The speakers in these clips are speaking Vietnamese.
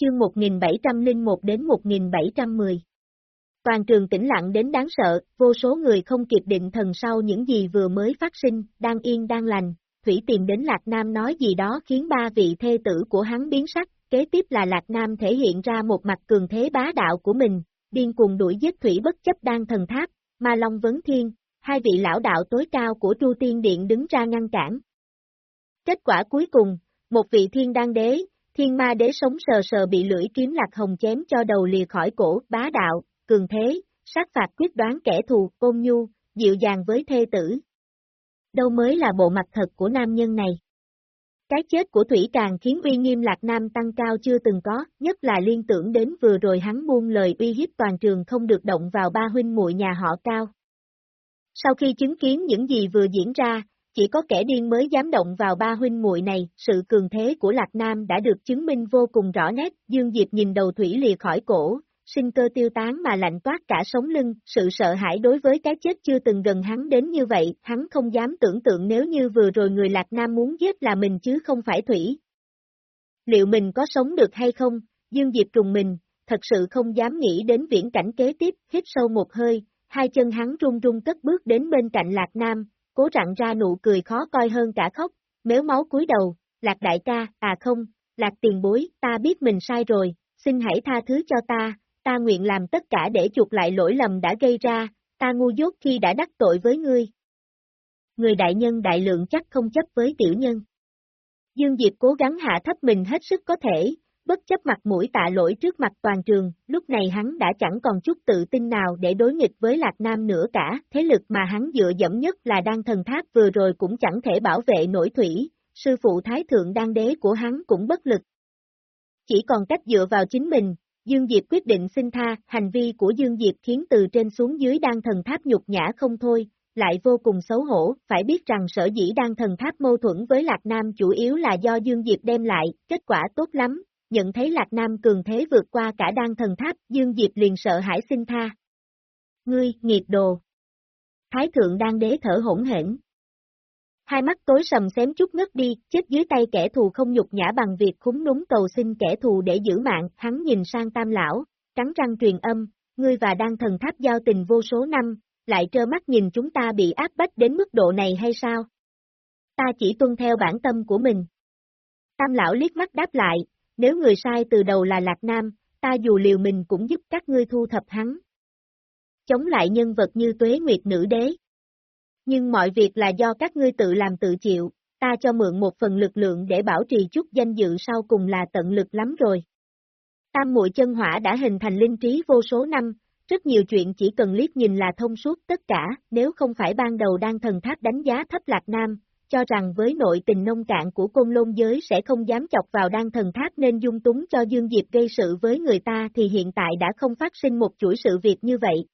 chương 1701 đến 1710. Toàn trường tĩnh lặng đến đáng sợ, vô số người không kịp định thần sau những gì vừa mới phát sinh, đang yên đang lành, Thủy tìm đến Lạc Nam nói gì đó khiến ba vị thê tử của hắn biến sắc, kế tiếp là Lạc Nam thể hiện ra một mặt cường thế bá đạo của mình, điên cuồng đuổi giết Thủy bất chấp đang thần tháp, Ma Long Vấn Thiên, hai vị lão đạo tối cao của Tru Tiên Điện đứng ra ngăn cản. Kết quả cuối cùng, một vị thiên đan đế, thiên ma đế sống sờ sờ bị lưỡi kiếm lạc hồng chém cho đầu lìa khỏi cổ, bá đạo, cường thế, sát phạt quyết đoán kẻ thù, ôn nhu, dịu dàng với thê tử. Đâu mới là bộ mặt thật của nam nhân này. Cái chết của Thủy càng khiến uy nghiêm Lạc Nam tăng cao chưa từng có, nhất là liên tưởng đến vừa rồi hắn buông lời uy hiếp toàn trường không được động vào ba huynh muội nhà họ cao. Sau khi chứng kiến những gì vừa diễn ra, chỉ có kẻ điên mới dám động vào ba huynh muội này, sự cường thế của Lạc Nam đã được chứng minh vô cùng rõ nét, Dương Diệp nhìn đầu thủy lìa khỏi cổ, sinh cơ tiêu tán mà lạnh toát cả sống lưng, sự sợ hãi đối với cái chết chưa từng gần hắn đến như vậy, hắn không dám tưởng tượng nếu như vừa rồi người Lạc Nam muốn giết là mình chứ không phải Thủy. Liệu mình có sống được hay không, Dương Diệp trùng mình, thật sự không dám nghĩ đến viễn cảnh kế tiếp, hít sâu một hơi, hai chân hắn run run cất bước đến bên cạnh Lạc Nam, cố rặn ra nụ cười khó coi hơn cả khóc, méo máu cúi đầu, Lạc đại ca, à không, Lạc tiền bối, ta biết mình sai rồi, xin hãy tha thứ cho ta, ta nguyện làm tất cả để chuộc lại lỗi lầm đã gây ra, ta ngu dốt khi đã đắc tội với ngươi. Người đại nhân đại lượng chắc không chấp với tiểu nhân. Dương Diệp cố gắng hạ thấp mình hết sức có thể, bất chấp mặt mũi tạ lỗi trước mặt toàn trường, lúc này hắn đã chẳng còn chút tự tin nào để đối nghịch với Lạc Nam nữa cả, thế lực mà hắn dựa dẫm nhất là đan thần tháp vừa rồi cũng chẳng thể bảo vệ nổi thủy, sư phụ thái thượng đan đế của hắn cũng bất lực. Chỉ còn cách dựa vào chính mình, Dương Diệp quyết định xin tha, hành vi của Dương Diệp khiến từ trên xuống dưới đan thần tháp nhục nhã không thôi, lại vô cùng xấu hổ, phải biết rằng sở dĩ đan thần tháp mâu thuẫn với Lạc Nam chủ yếu là do Dương Diệp đem lại, kết quả tốt lắm, nhận thấy Lạc Nam cường thế vượt qua cả đan thần tháp, Dương Diệp liền sợ hãi xin tha. Ngươi, nghiệp đồ! Thái thượng đan đế thở hỗn hển. Hai mắt tối sầm xém chút ngất đi, chết dưới tay kẻ thù không nhục nhã bằng việc khúng núng cầu xin kẻ thù để giữ mạng, hắn nhìn sang tam lão, cắn răng truyền âm, ngươi và đan thần tháp giao tình vô số năm, lại trơ mắt nhìn chúng ta bị áp bách đến mức độ này hay sao? Ta chỉ tuân theo bản tâm của mình. Tam lão liếc mắt đáp lại, nếu người sai từ đầu là Lạc Nam, ta dù liều mình cũng giúp các ngươi thu thập hắn. Chống lại nhân vật như tuế nguyệt nữ đế. Nhưng mọi việc là do các ngươi tự làm tự chịu, ta cho mượn một phần lực lượng để bảo trì chút danh dự sau cùng là tận lực lắm rồi. Tam muội chân hỏa đã hình thành linh trí vô số năm, rất nhiều chuyện chỉ cần liếc nhìn là thông suốt tất cả, nếu không phải ban đầu đang thần tháp đánh giá thấp Lạc Nam, cho rằng với nội tình nông cạn của côn lôn giới sẽ không dám chọc vào đan thần tháp nên dung túng cho Dương Diệp gây sự với người ta thì hiện tại đã không phát sinh một chuỗi sự việc như vậy.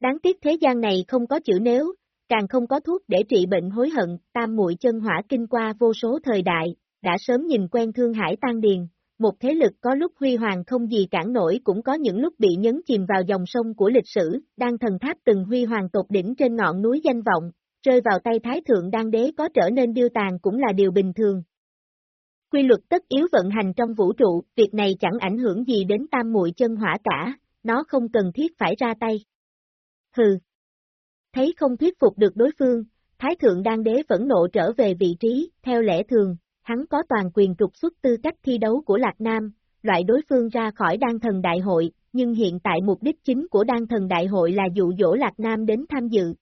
Đáng tiếc thế gian này không có chữ nếu, càng không có thuốc để trị bệnh hối hận, tam muội chân hỏa kinh qua vô số thời đại, đã sớm nhìn quen thương hải tan điền, một thế lực có lúc huy hoàng không gì cản nổi cũng có những lúc bị nhấn chìm vào dòng sông của lịch sử, đan thần tháp từng huy hoàng tột đỉnh trên ngọn núi danh vọng, rơi vào tay Thái Thượng Đan Đế có trở nên điêu tàn cũng là điều bình thường. Quy luật tất yếu vận hành trong vũ trụ, việc này chẳng ảnh hưởng gì đến tam muội chân hỏa cả, nó không cần thiết phải ra tay. Hừ. Thấy không thuyết phục được đối phương, Thái Thượng Đan Đế vẫn nộ trở về vị trí, theo lẽ thường, hắn có toàn quyền trục xuất tư cách thi đấu của Lạc Nam, loại đối phương ra khỏi đan thần đại hội, nhưng hiện tại mục đích chính của đan thần đại hội là dụ dỗ Lạc Nam đến tham dự,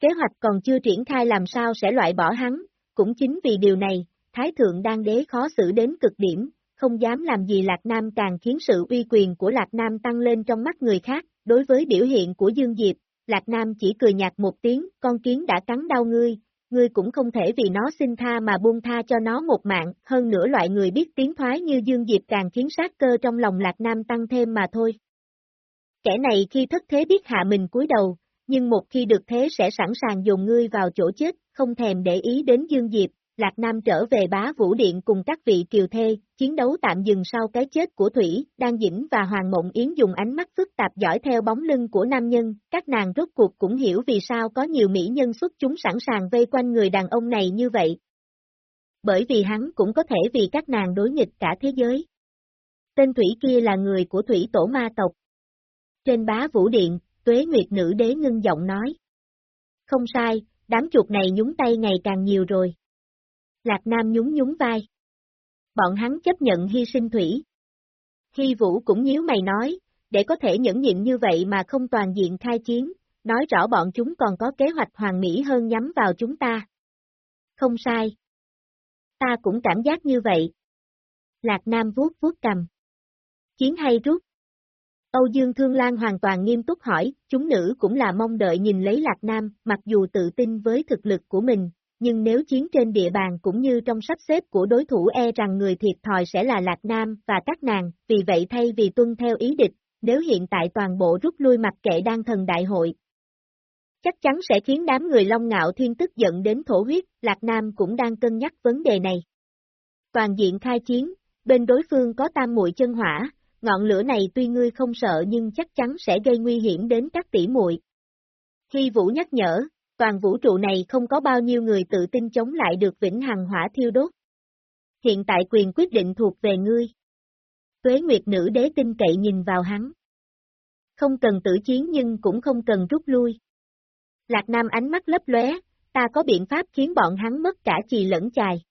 Kế hoạch còn chưa triển khai làm sao sẽ loại bỏ hắn, cũng chính vì điều này, Thái Thượng Đan Đế khó xử đến cực điểm, không dám làm gì Lạc Nam càng khiến sự uy quyền của Lạc Nam tăng lên trong mắt người khác, đối với biểu hiện của Dương Diệp, Lạc Nam chỉ cười nhạt một tiếng, con kiến đã cắn đau ngươi, ngươi cũng không thể vì nó xin tha mà buông tha cho nó một mạng, hơn nữa loại người biết tiếng thoái như Dương Diệp càng khiến sát cơ trong lòng Lạc Nam tăng thêm mà thôi. Kẻ này khi thất thế biết hạ mình cúi đầu, nhưng một khi được thế sẽ sẵn sàng dùng ngươi vào chỗ chết, không thèm để ý đến Dương Diệp, Lạc Nam trở về bá vũ điện cùng các vị kiều thê, chiến đấu tạm dừng sau cái chết của Thủy, Đan Dĩnh và Hoàng Mộng Yến dùng ánh mắt phức tạp dõi theo bóng lưng của nam nhân, các nàng rốt cuộc cũng hiểu vì sao có nhiều mỹ nhân xuất chúng sẵn sàng vây quanh người đàn ông này như vậy. Bởi vì hắn cũng có thể vì các nàng đối nghịch cả thế giới. Tên thủy kia là người của thủy tổ ma tộc. Trên bá vũ điện, tuế nguyệt nữ đế ngưng giọng nói. Không sai, đám chuột này nhúng tay ngày càng nhiều rồi. Lạc Nam nhún nhún vai. Bọn hắn chấp nhận hy sinh thủy. Hy vũ cũng nhíu mày nói, để có thể nhẫn nhịn như vậy mà không toàn diện khai chiến, nói rõ bọn chúng còn có kế hoạch hoàn mỹ hơn nhắm vào chúng ta. Không sai. Ta cũng cảm giác như vậy. Lạc Nam vuốt vuốt cầm. Chiến hay rút? Âu Dương Thương Lan hoàn toàn nghiêm túc hỏi, chúng nữ cũng là mong đợi nhìn lấy Lạc Nam, mặc dù tự tin với thực lực của mình, nhưng nếu chiến trên địa bàn cũng như trong sắp xếp của đối thủ e rằng người thiệt thòi sẽ là Lạc Nam và các nàng, vì vậy thay vì tuân theo ý địch, nếu hiện tại toàn bộ rút lui mặc kệ đang thần đại hội. Chắc chắn sẽ khiến đám người Long Ngạo Thiên tức giận đến thổ huyết, Lạc Nam cũng đang cân nhắc vấn đề này. Toàn diện khai chiến, bên đối phương có tam muội chân hỏa, ngọn lửa này tuy ngươi không sợ nhưng chắc chắn sẽ gây nguy hiểm đến các tỷ muội. Hy Vũ nhắc nhở, toàn vũ trụ này không có bao nhiêu người tự tin chống lại được vĩnh hằng hỏa thiêu đốt. Hiện tại quyền quyết định thuộc về ngươi. Tuế Nguyệt nữ đế tin cậy nhìn vào hắn. Không cần tử chiến nhưng cũng không cần rút lui. Lạc Nam ánh mắt lấp lóe, ta có biện pháp khiến bọn hắn mất cả chì lẫn chài.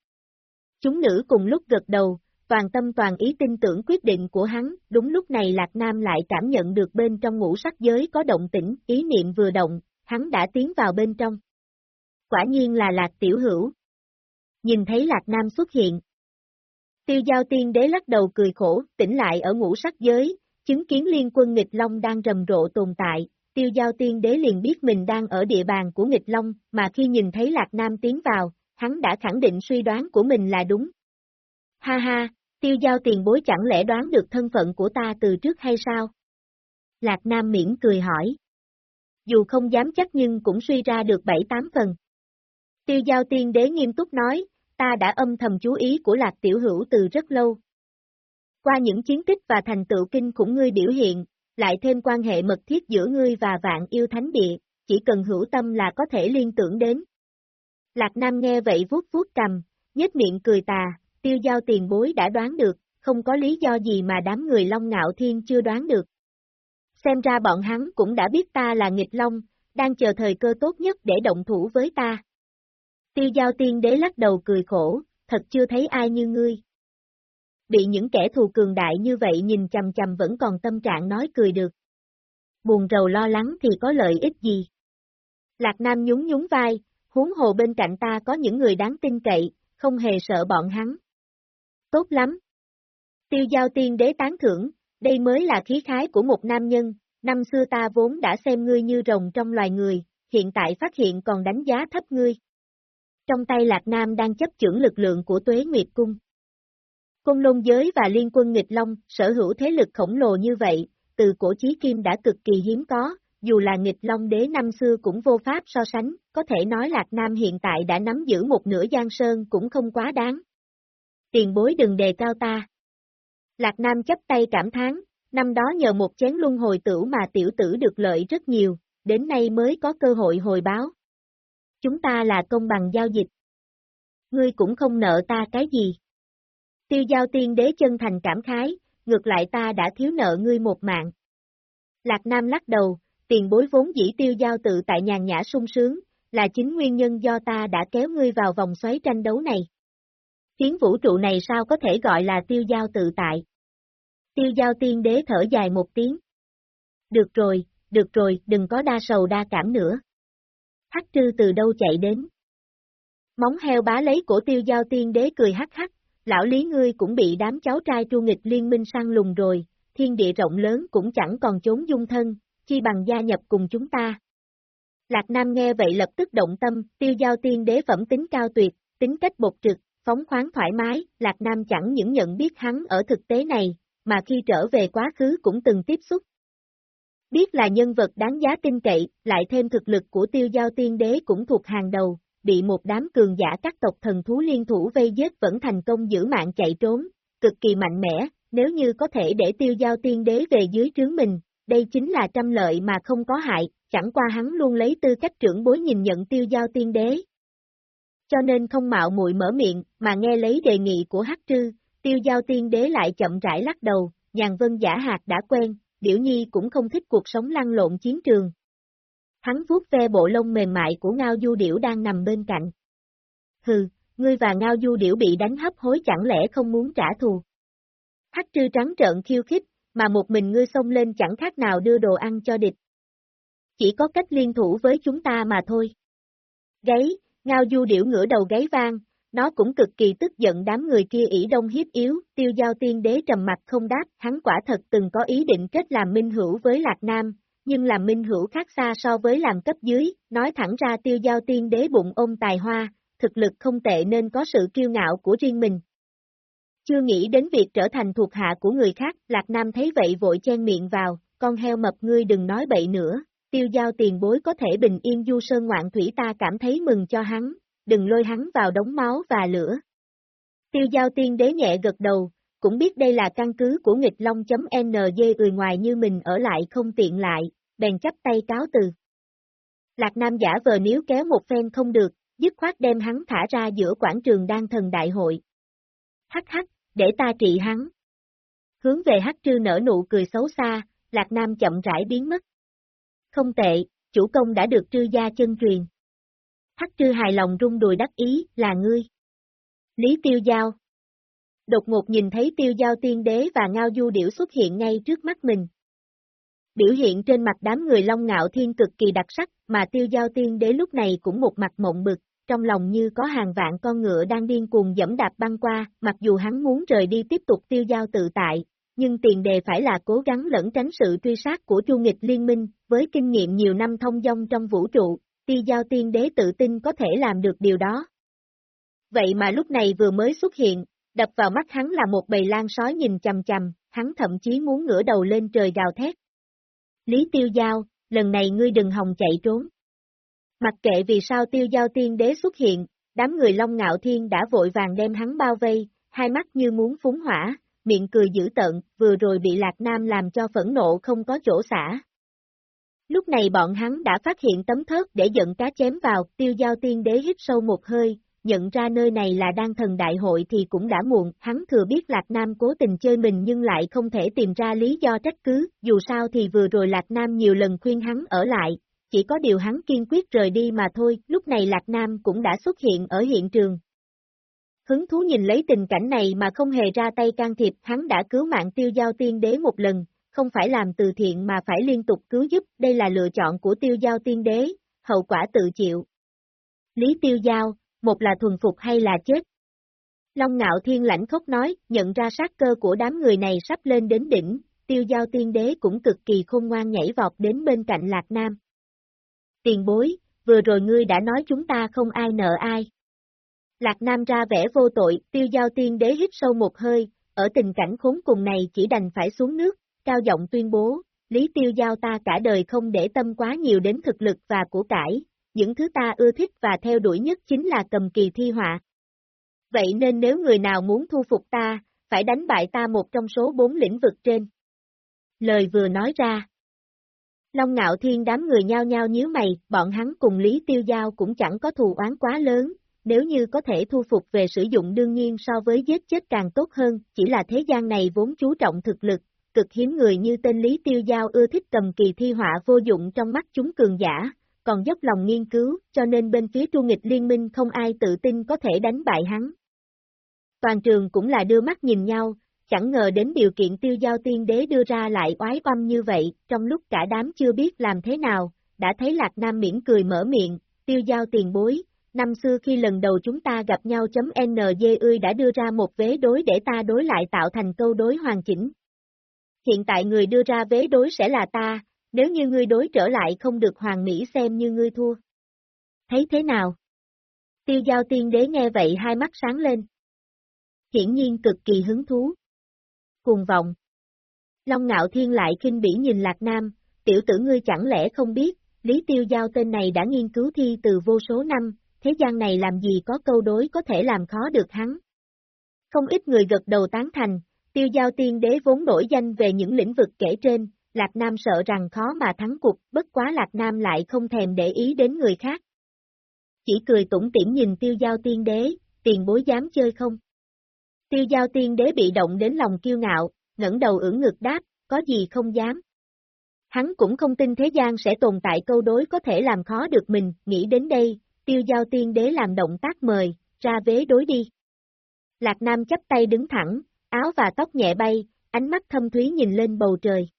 Chúng nữ cùng lúc gật đầu, toàn tâm toàn ý tin tưởng quyết định của hắn, đúng lúc này Lạc Nam lại cảm nhận được bên trong ngũ sắc giới có động tĩnh, ý niệm vừa động, hắn đã tiến vào bên trong. Quả nhiên là Lạc Tiểu Hữu. Nhìn thấy Lạc Nam xuất hiện. Tiêu giao tiên đế lắc đầu cười khổ, tỉnh lại ở ngũ sắc giới, chứng kiến liên quân nghịch long đang rầm rộ tồn tại, tiêu giao tiên đế liền biết mình đang ở địa bàn của nghịch long, mà khi nhìn thấy Lạc Nam tiến vào, hắn đã khẳng định suy đoán của mình là đúng, Ha ha, tiêu giao tiền bối chẳng lẽ đoán được thân phận của ta từ trước hay sao? Lạc Nam miễn cười hỏi. Dù không dám chắc nhưng cũng suy ra được bảy tám phần. Tiêu giao tiên đế nghiêm túc nói, ta đã âm thầm chú ý của Lạc Tiểu Hữu từ rất lâu. Qua những chiến tích và thành tựu kinh khủng ngươi biểu hiện, lại thêm quan hệ mật thiết giữa ngươi và vạn yêu thánh địa, chỉ cần hữu tâm là có thể liên tưởng đến. Lạc Nam nghe vậy vuốt vuốt cầm, nhếch miệng cười tà, tiêu giao tiền bối đã đoán được, không có lý do gì mà đám người Long Ngạo Thiên chưa đoán được. Xem ra bọn hắn cũng đã biết ta là nghịch Long, đang chờ thời cơ tốt nhất để động thủ với ta. Tiêu giao tiên đế lắc đầu cười khổ, thật chưa thấy ai như ngươi. Bị những kẻ thù cường đại như vậy nhìn chầm chầm vẫn còn tâm trạng nói cười được. Buồn rầu lo lắng thì có lợi ích gì? Lạc Nam nhún nhún vai, huống hồ bên cạnh ta có những người đáng tin cậy, không hề sợ bọn hắn. Tốt lắm. Tiêu giao tiên đế tán thưởng, đây mới là khí khái của một nam nhân, năm xưa ta vốn đã xem ngươi như rồng trong loài người, hiện tại phát hiện còn đánh giá thấp ngươi. Trong tay Lạc Nam đang chấp chưởng lực lượng của Tuế Nguyệt Cung. Cung lôn giới và liên quân nghịch long, sở hữu thế lực khổng lồ như vậy, từ cổ chí kim đã cực kỳ hiếm có, dù là nghịch long đế năm xưa cũng vô pháp so sánh, có thể nói Lạc Nam hiện tại đã nắm giữ một nửa giang sơn cũng không quá đáng tiền bối đừng đề cao ta. Lạc Nam chấp tay cảm thán, năm đó nhờ một chén luân hồi tử mà tiểu tử được lợi rất nhiều, đến nay mới có cơ hội hồi báo. Chúng ta là công bằng giao dịch. Ngươi cũng không nợ ta cái gì. Tiêu giao tiên đế chân thành cảm khái, ngược lại ta đã thiếu nợ ngươi một mạng. Lạc Nam lắc đầu, tiền bối vốn dĩ tiêu giao tự tại nhàn nhã sung sướng, là chính nguyên nhân do ta đã kéo ngươi vào vòng xoáy tranh đấu này. Phiến vũ trụ này sao có thể gọi là tiêu giao tự tại? Tiêu giao tiên đế thở dài một tiếng. Được rồi, được rồi, đừng có đa sầu đa cảm nữa. Hắc trư từ đâu chạy đến? Móng heo bá lấy cổ tiêu giao tiên đế cười hắc hắc, lão lý ngươi cũng bị đám cháu trai tru nghịch liên minh săn lùng rồi, thiên địa rộng lớn cũng chẳng còn trốn dung thân, chi bằng gia nhập cùng chúng ta. Lạc Nam nghe vậy lập tức động tâm, tiêu giao tiên đế phẩm tính cao tuyệt, tính cách bột trực, phóng khoáng thoải mái, Lạc Nam chẳng những nhận biết hắn ở thực tế này, mà khi trở về quá khứ cũng từng tiếp xúc. Biết là nhân vật đáng giá tin cậy, lại thêm thực lực của tiêu giao tiên đế cũng thuộc hàng đầu, bị một đám cường giả các tộc thần thú liên thủ vây giết vẫn thành công giữ mạng chạy trốn, cực kỳ mạnh mẽ, nếu như có thể để tiêu giao tiên đế về dưới trướng mình, đây chính là trăm lợi mà không có hại, chẳng qua hắn luôn lấy tư cách trưởng bối nhìn nhận tiêu giao tiên đế, cho nên không mạo muội mở miệng, mà nghe lấy đề nghị của Hắc Trư, tiêu giao tiên đế lại chậm rãi lắc đầu, nhàn vân giả hạt đã quen, Điểu Nhi cũng không thích cuộc sống lăn lộn chiến trường. Hắn vuốt ve bộ lông mềm mại của Ngao Du Điểu đang nằm bên cạnh. Hừ, ngươi và Ngao Du Điểu bị đánh hấp hối chẳng lẽ không muốn trả thù. Hắc trư trắng trợn khiêu khích, mà một mình ngươi xông lên chẳng khác nào đưa đồ ăn cho địch. Chỉ có cách liên thủ với chúng ta mà thôi. Gáy, Ngao Du Điểu ngửa đầu gáy vang, nó cũng cực kỳ tức giận đám người kia ỷ đông hiếp yếu, tiêu giao tiên đế trầm mặt không đáp, hắn quả thật từng có ý định kết làm minh hữu với Lạc Nam, nhưng làm minh hữu khác xa so với làm cấp dưới, nói thẳng ra tiêu giao tiên đế bụng ôm tài hoa, thực lực không tệ nên có sự kiêu ngạo của riêng mình. Chưa nghĩ đến việc trở thành thuộc hạ của người khác, Lạc Nam thấy vậy vội chen miệng vào, con heo mập ngươi đừng nói bậy nữa, tiêu giao tiền bối có thể bình yên du sơn ngoạn thủy ta cảm thấy mừng cho hắn, đừng lôi hắn vào đống máu và lửa. Tiêu giao tiên đế nhẹ gật đầu, cũng biết đây là căn cứ của nghịch long.ng người ngoài như mình ở lại không tiện lại, bèn chấp tay cáo từ. Lạc Nam giả vờ níu kéo một phen không được, dứt khoát đem hắn thả ra giữa quảng trường đan thần đại hội. Hắc hắc, để ta trị hắn. Hướng về hắc trư nở nụ cười xấu xa, Lạc Nam chậm rãi biến mất. Không tệ, chủ công đã được trư gia chân truyền. Hắc trư hài lòng rung đùi đắc ý, là ngươi. Lý Tiêu Giao Đột ngột nhìn thấy Tiêu Giao tiên đế và Ngao Du Điểu xuất hiện ngay trước mắt mình. Biểu hiện trên mặt đám người Long Ngạo Thiên cực kỳ đặc sắc, mà Tiêu Giao tiên đế lúc này cũng một mặt mộng bực, trong lòng như có hàng vạn con ngựa đang điên cuồng dẫm đạp băng qua, mặc dù hắn muốn rời đi tiếp tục Tiêu Giao tự tại, nhưng tiền đề phải là cố gắng lẫn tránh sự truy sát của Chu Nghịch Liên Minh, với kinh nghiệm nhiều năm thông dong trong vũ trụ, Ti Giao Tiên Đế tự tin có thể làm được điều đó. Vậy mà lúc này vừa mới xuất hiện, đập vào mắt hắn là một bầy lan sói nhìn chầm chầm, hắn thậm chí muốn ngửa đầu lên trời gào thét. Lý Tiêu Giao, lần này ngươi đừng hòng chạy trốn. Mặc kệ vì sao Tiêu Giao Tiên Đế xuất hiện, đám người Long Ngạo Thiên đã vội vàng đem hắn bao vây, hai mắt như muốn phúng hỏa, miệng cười dữ tợn, vừa rồi bị Lạc Nam làm cho phẫn nộ không có chỗ xả, Lúc này bọn hắn đã phát hiện tấm thớt để giận cá chém vào, tiêu giao tiên đế hít sâu một hơi, nhận ra nơi này là đan thần đại hội thì cũng đã muộn, hắn thừa biết Lạc Nam cố tình chơi mình nhưng lại không thể tìm ra lý do trách cứ, dù sao thì vừa rồi Lạc Nam nhiều lần khuyên hắn ở lại, chỉ có điều hắn kiên quyết rời đi mà thôi, lúc này Lạc Nam cũng đã xuất hiện ở hiện trường. Hứng thú nhìn lấy tình cảnh này mà không hề ra tay can thiệp, hắn đã cứu mạng tiêu giao tiên đế một lần, không phải làm từ thiện mà phải liên tục cứu giúp, đây là lựa chọn của tiêu giao tiên đế, hậu quả tự chịu. Lý tiêu giao, một là thuần phục hay là chết? Long ngạo thiên lãnh khốc nói, nhận ra sát cơ của đám người này sắp lên đến đỉnh, tiêu giao tiên đế cũng cực kỳ khôn ngoan nhảy vọt đến bên cạnh Lạc Nam. Tiền bối, vừa rồi ngươi đã nói chúng ta không ai nợ ai. Lạc Nam ra vẻ vô tội, tiêu giao tiên đế hít sâu một hơi, ở tình cảnh khốn cùng này chỉ đành phải xuống nước, cao giọng tuyên bố, Lý Tiêu Giao ta cả đời không để tâm quá nhiều đến thực lực và của cải, những thứ ta ưa thích và theo đuổi nhất chính là cầm kỳ thi họa. Vậy nên nếu người nào muốn thu phục ta, phải đánh bại ta một trong số bốn lĩnh vực trên. Lời vừa nói ra. Long ngạo thiên đám người nhao nhao nhíu mày, bọn hắn cùng Lý Tiêu Giao cũng chẳng có thù oán quá lớn, nếu như có thể thu phục về sử dụng đương nhiên so với giết chết càng tốt hơn, chỉ là thế gian này vốn chú trọng thực lực, cực hiếm người như tên Lý Tiêu Giao ưa thích cầm kỳ thi họa vô dụng trong mắt chúng cường giả, còn dốc lòng nghiên cứu, cho nên bên phía tru nghịch liên minh không ai tự tin có thể đánh bại hắn. Toàn trường cũng là đưa mắt nhìn nhau, chẳng ngờ đến điều kiện tiêu giao tiên đế đưa ra lại oái oăm như vậy, trong lúc cả đám chưa biết làm thế nào, đã thấy Lạc Nam miễn cười mở miệng, tiêu giao tiền bối, năm xưa khi lần đầu chúng ta gặp nhau chấm NG ươi đã đưa ra một vế đối để ta đối lại tạo thành câu đối hoàn chỉnh, hiện tại người đưa ra vế đối sẽ là ta, nếu như ngươi đối trở lại không được hoàng mỹ xem như ngươi thua. Thấy thế nào? Tiêu giao tiên đế nghe vậy hai mắt sáng lên. Hiển nhiên cực kỳ hứng thú. Cuồng vọng. Long ngạo thiên lại kinh bỉ nhìn Lạc Nam, tiểu tử ngươi chẳng lẽ không biết, Lý Tiêu Giao tên này đã nghiên cứu thi từ vô số năm, thế gian này làm gì có câu đối có thể làm khó được hắn. Không ít người gật đầu tán thành, Tiêu giao tiên đế vốn nổi danh về những lĩnh vực kể trên, Lạc Nam sợ rằng khó mà thắng cuộc, bất quá Lạc Nam lại không thèm để ý đến người khác. Chỉ cười tủm tỉm nhìn tiêu giao tiên đế, tiền bối dám chơi không? Tiêu giao tiên đế bị động đến lòng kiêu ngạo, ngẩng đầu ưỡn ngực đáp, có gì không dám. Hắn cũng không tin thế gian sẽ tồn tại câu đối có thể làm khó được mình, nghĩ đến đây, tiêu giao tiên đế làm động tác mời, ra vế đối đi. Lạc Nam chấp tay đứng thẳng, áo và tóc nhẹ bay, ánh mắt thâm thúy nhìn lên bầu trời.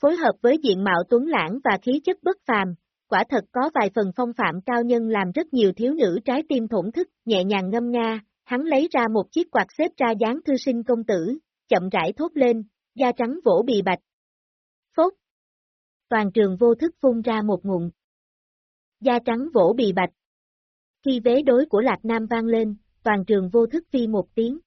Phối hợp với diện mạo tuấn lãng và khí chất bất phàm, quả thật có vài phần phong phạm cao nhân làm rất nhiều thiếu nữ trái tim thổn thức, nhẹ nhàng ngâm nga, hắn lấy ra một chiếc quạt xếp ra dáng thư sinh công tử, chậm rãi thốt lên, da trắng vỗ bì bạch. Phốt! Toàn trường vô thức phun ra một ngụm. Da trắng vỗ bì bạch. Khi vế đối của Lạc Nam vang lên, toàn trường vô thức phi một tiếng.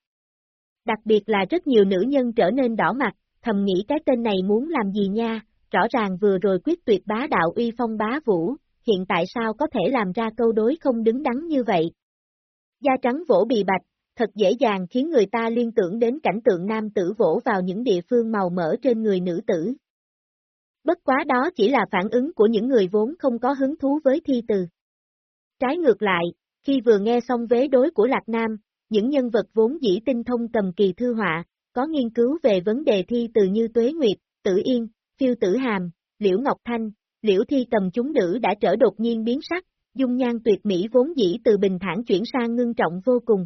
Đặc biệt là rất nhiều nữ nhân trở nên đỏ mặt, thầm nghĩ cái tên này muốn làm gì nha, rõ ràng vừa rồi quyết tuyệt bá đạo uy phong bá vũ, hiện tại sao có thể làm ra câu đối không đứng đắn như vậy. Da trắng vỗ bì bạch, thật dễ dàng khiến người ta liên tưởng đến cảnh tượng nam tử vỗ vào những địa phương màu mỡ trên người nữ tử. Bất quá đó chỉ là phản ứng của những người vốn không có hứng thú với thi từ. Trái ngược lại, khi vừa nghe xong vế đối của Lạc Nam, những nhân vật vốn dĩ tinh thông tầm kỳ thư họa, có nghiên cứu về vấn đề thi từ như Tuế Nguyệt, Tử Yên, Phiêu Tử Hàm, Liễu Ngọc Thanh, Liễu Thi cầm chúng nữ đã trở đột nhiên biến sắc, dung nhan tuyệt mỹ vốn dĩ từ bình thản chuyển sang ngưng trọng vô cùng.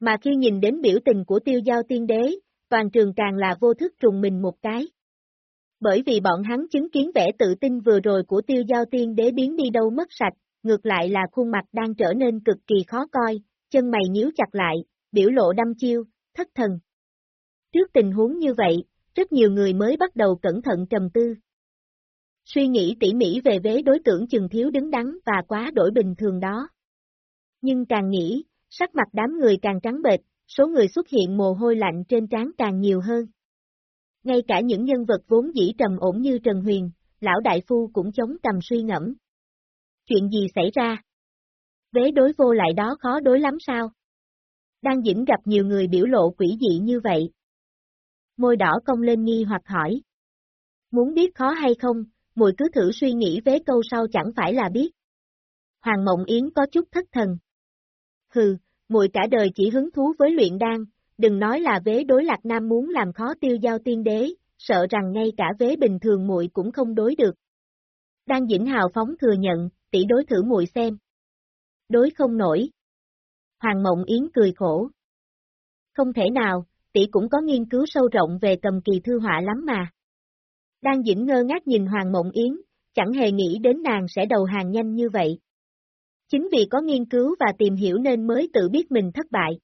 Mà khi nhìn đến biểu tình của tiêu giao tiên đế, toàn trường càng là vô thức trùng mình một cái. Bởi vì bọn hắn chứng kiến vẻ tự tin vừa rồi của tiêu giao tiên đế biến đi đâu mất sạch, ngược lại là khuôn mặt đang trở nên cực kỳ khó coi, chân mày nhíu chặt lại, biểu lộ đăm chiêu, thất thần. Trước tình huống như vậy, rất nhiều người mới bắt đầu cẩn thận trầm tư. Suy nghĩ tỉ mỉ về vế đối tượng chừng thiếu đứng đắn và quá đổi bình thường đó. Nhưng càng nghĩ, sắc mặt đám người càng trắng bệch, số người xuất hiện mồ hôi lạnh trên trán càng nhiều hơn. Ngay cả những nhân vật vốn dĩ trầm ổn như Trần Huyền, lão đại phu cũng chống tầm suy ngẫm. Chuyện gì xảy ra? Vế đối vô lại đó khó đối lắm sao? Đang dĩnh gặp nhiều người biểu lộ quỷ dị như vậy. Môi đỏ cong lên nghi hoặc hỏi. Muốn biết khó hay không, mùi cứ thử suy nghĩ vế câu sau chẳng phải là biết. Hoàng Mộng Yến có chút thất thần. Hừ, muội cả đời chỉ hứng thú với luyện đan, đừng nói là vế đối lạc nam muốn làm khó tiêu giao tiên đế, sợ rằng ngay cả vế bình thường muội cũng không đối được. Đang dĩnh hào phóng thừa nhận, tỷ đối thử muội xem. Đối không nổi. Hoàng Mộng Yến cười khổ. Không thể nào, tỷ cũng có nghiên cứu sâu rộng về cầm kỳ thư họa lắm mà. Đang dĩnh ngơ ngác nhìn Hoàng Mộng Yến, chẳng hề nghĩ đến nàng sẽ đầu hàng nhanh như vậy. Chính vì có nghiên cứu và tìm hiểu nên mới tự biết mình thất bại.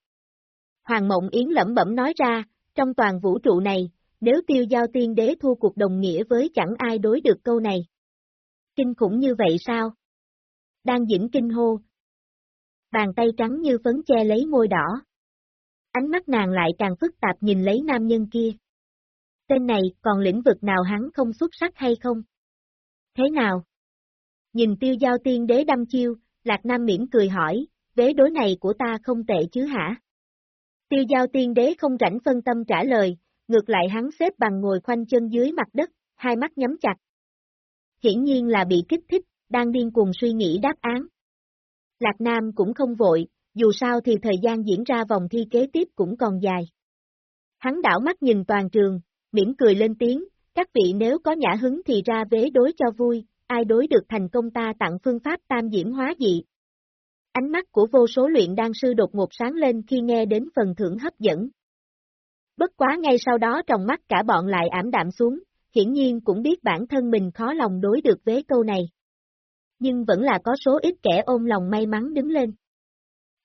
Hoàng Mộng Yến lẩm bẩm nói ra, trong toàn vũ trụ này, nếu tiêu giao tiên đế thua cuộc đồng nghĩa với chẳng ai đối được câu này. Kinh khủng như vậy sao? Đang dĩnh kinh hô. Bàn tay trắng như phấn che lấy môi đỏ. Ánh mắt nàng lại càng phức tạp nhìn lấy nam nhân kia. Tên này còn lĩnh vực nào hắn không xuất sắc hay không? Thế nào? Nhìn tiêu giao tiên đế đâm chiêu, Lạc Nam mỉm cười hỏi, vế đối này của ta không tệ chứ hả? Tiêu giao tiên đế không rảnh phân tâm trả lời, ngược lại hắn xếp bằng ngồi khoanh chân dưới mặt đất, hai mắt nhắm chặt. Hiển nhiên là bị kích thích, đang điên cuồng suy nghĩ đáp án. Lạc Nam cũng không vội, dù sao thì thời gian diễn ra vòng thi kế tiếp cũng còn dài. Hắn đảo mắt nhìn toàn trường, mỉm cười lên tiếng, các vị nếu có nhã hứng thì ra vế đối cho vui, ai đối được thành công ta tặng phương pháp tam diễm hóa dị. Ánh mắt của vô số luyện đan sư đột ngột sáng lên khi nghe đến phần thưởng hấp dẫn. Bất quá ngay sau đó trong mắt cả bọn lại ảm đạm xuống, hiển nhiên cũng biết bản thân mình khó lòng đối được với câu này. Nhưng vẫn là có số ít kẻ ôm lòng may mắn đứng lên.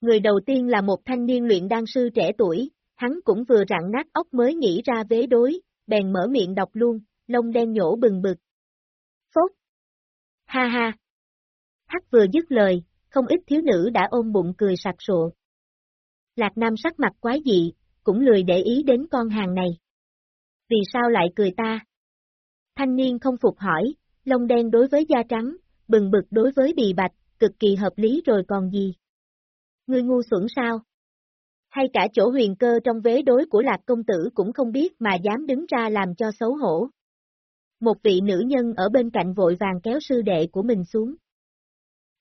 Người đầu tiên là một thanh niên luyện đan sư trẻ tuổi, hắn cũng vừa rặn nát ốc mới nghĩ ra vế đối, bèn mở miệng đọc luôn, lông đen nhổ bừng bực. Phốt! Ha ha! Hắc vừa dứt lời, không ít thiếu nữ đã ôm bụng cười sặc sụa. Lạc Nam sắc mặt quái dị, cũng lười để ý đến con hàng này. Vì sao lại cười ta? Thanh niên không phục hỏi, lông đen đối với da trắng, bừng bực đối với bì bạch, cực kỳ hợp lý rồi còn gì? Ngươi ngu xuẩn sao? Hay cả chỗ huyền cơ trong vế đối của lạc công tử cũng không biết mà dám đứng ra làm cho xấu hổ. Một vị nữ nhân ở bên cạnh vội vàng kéo sư đệ của mình xuống.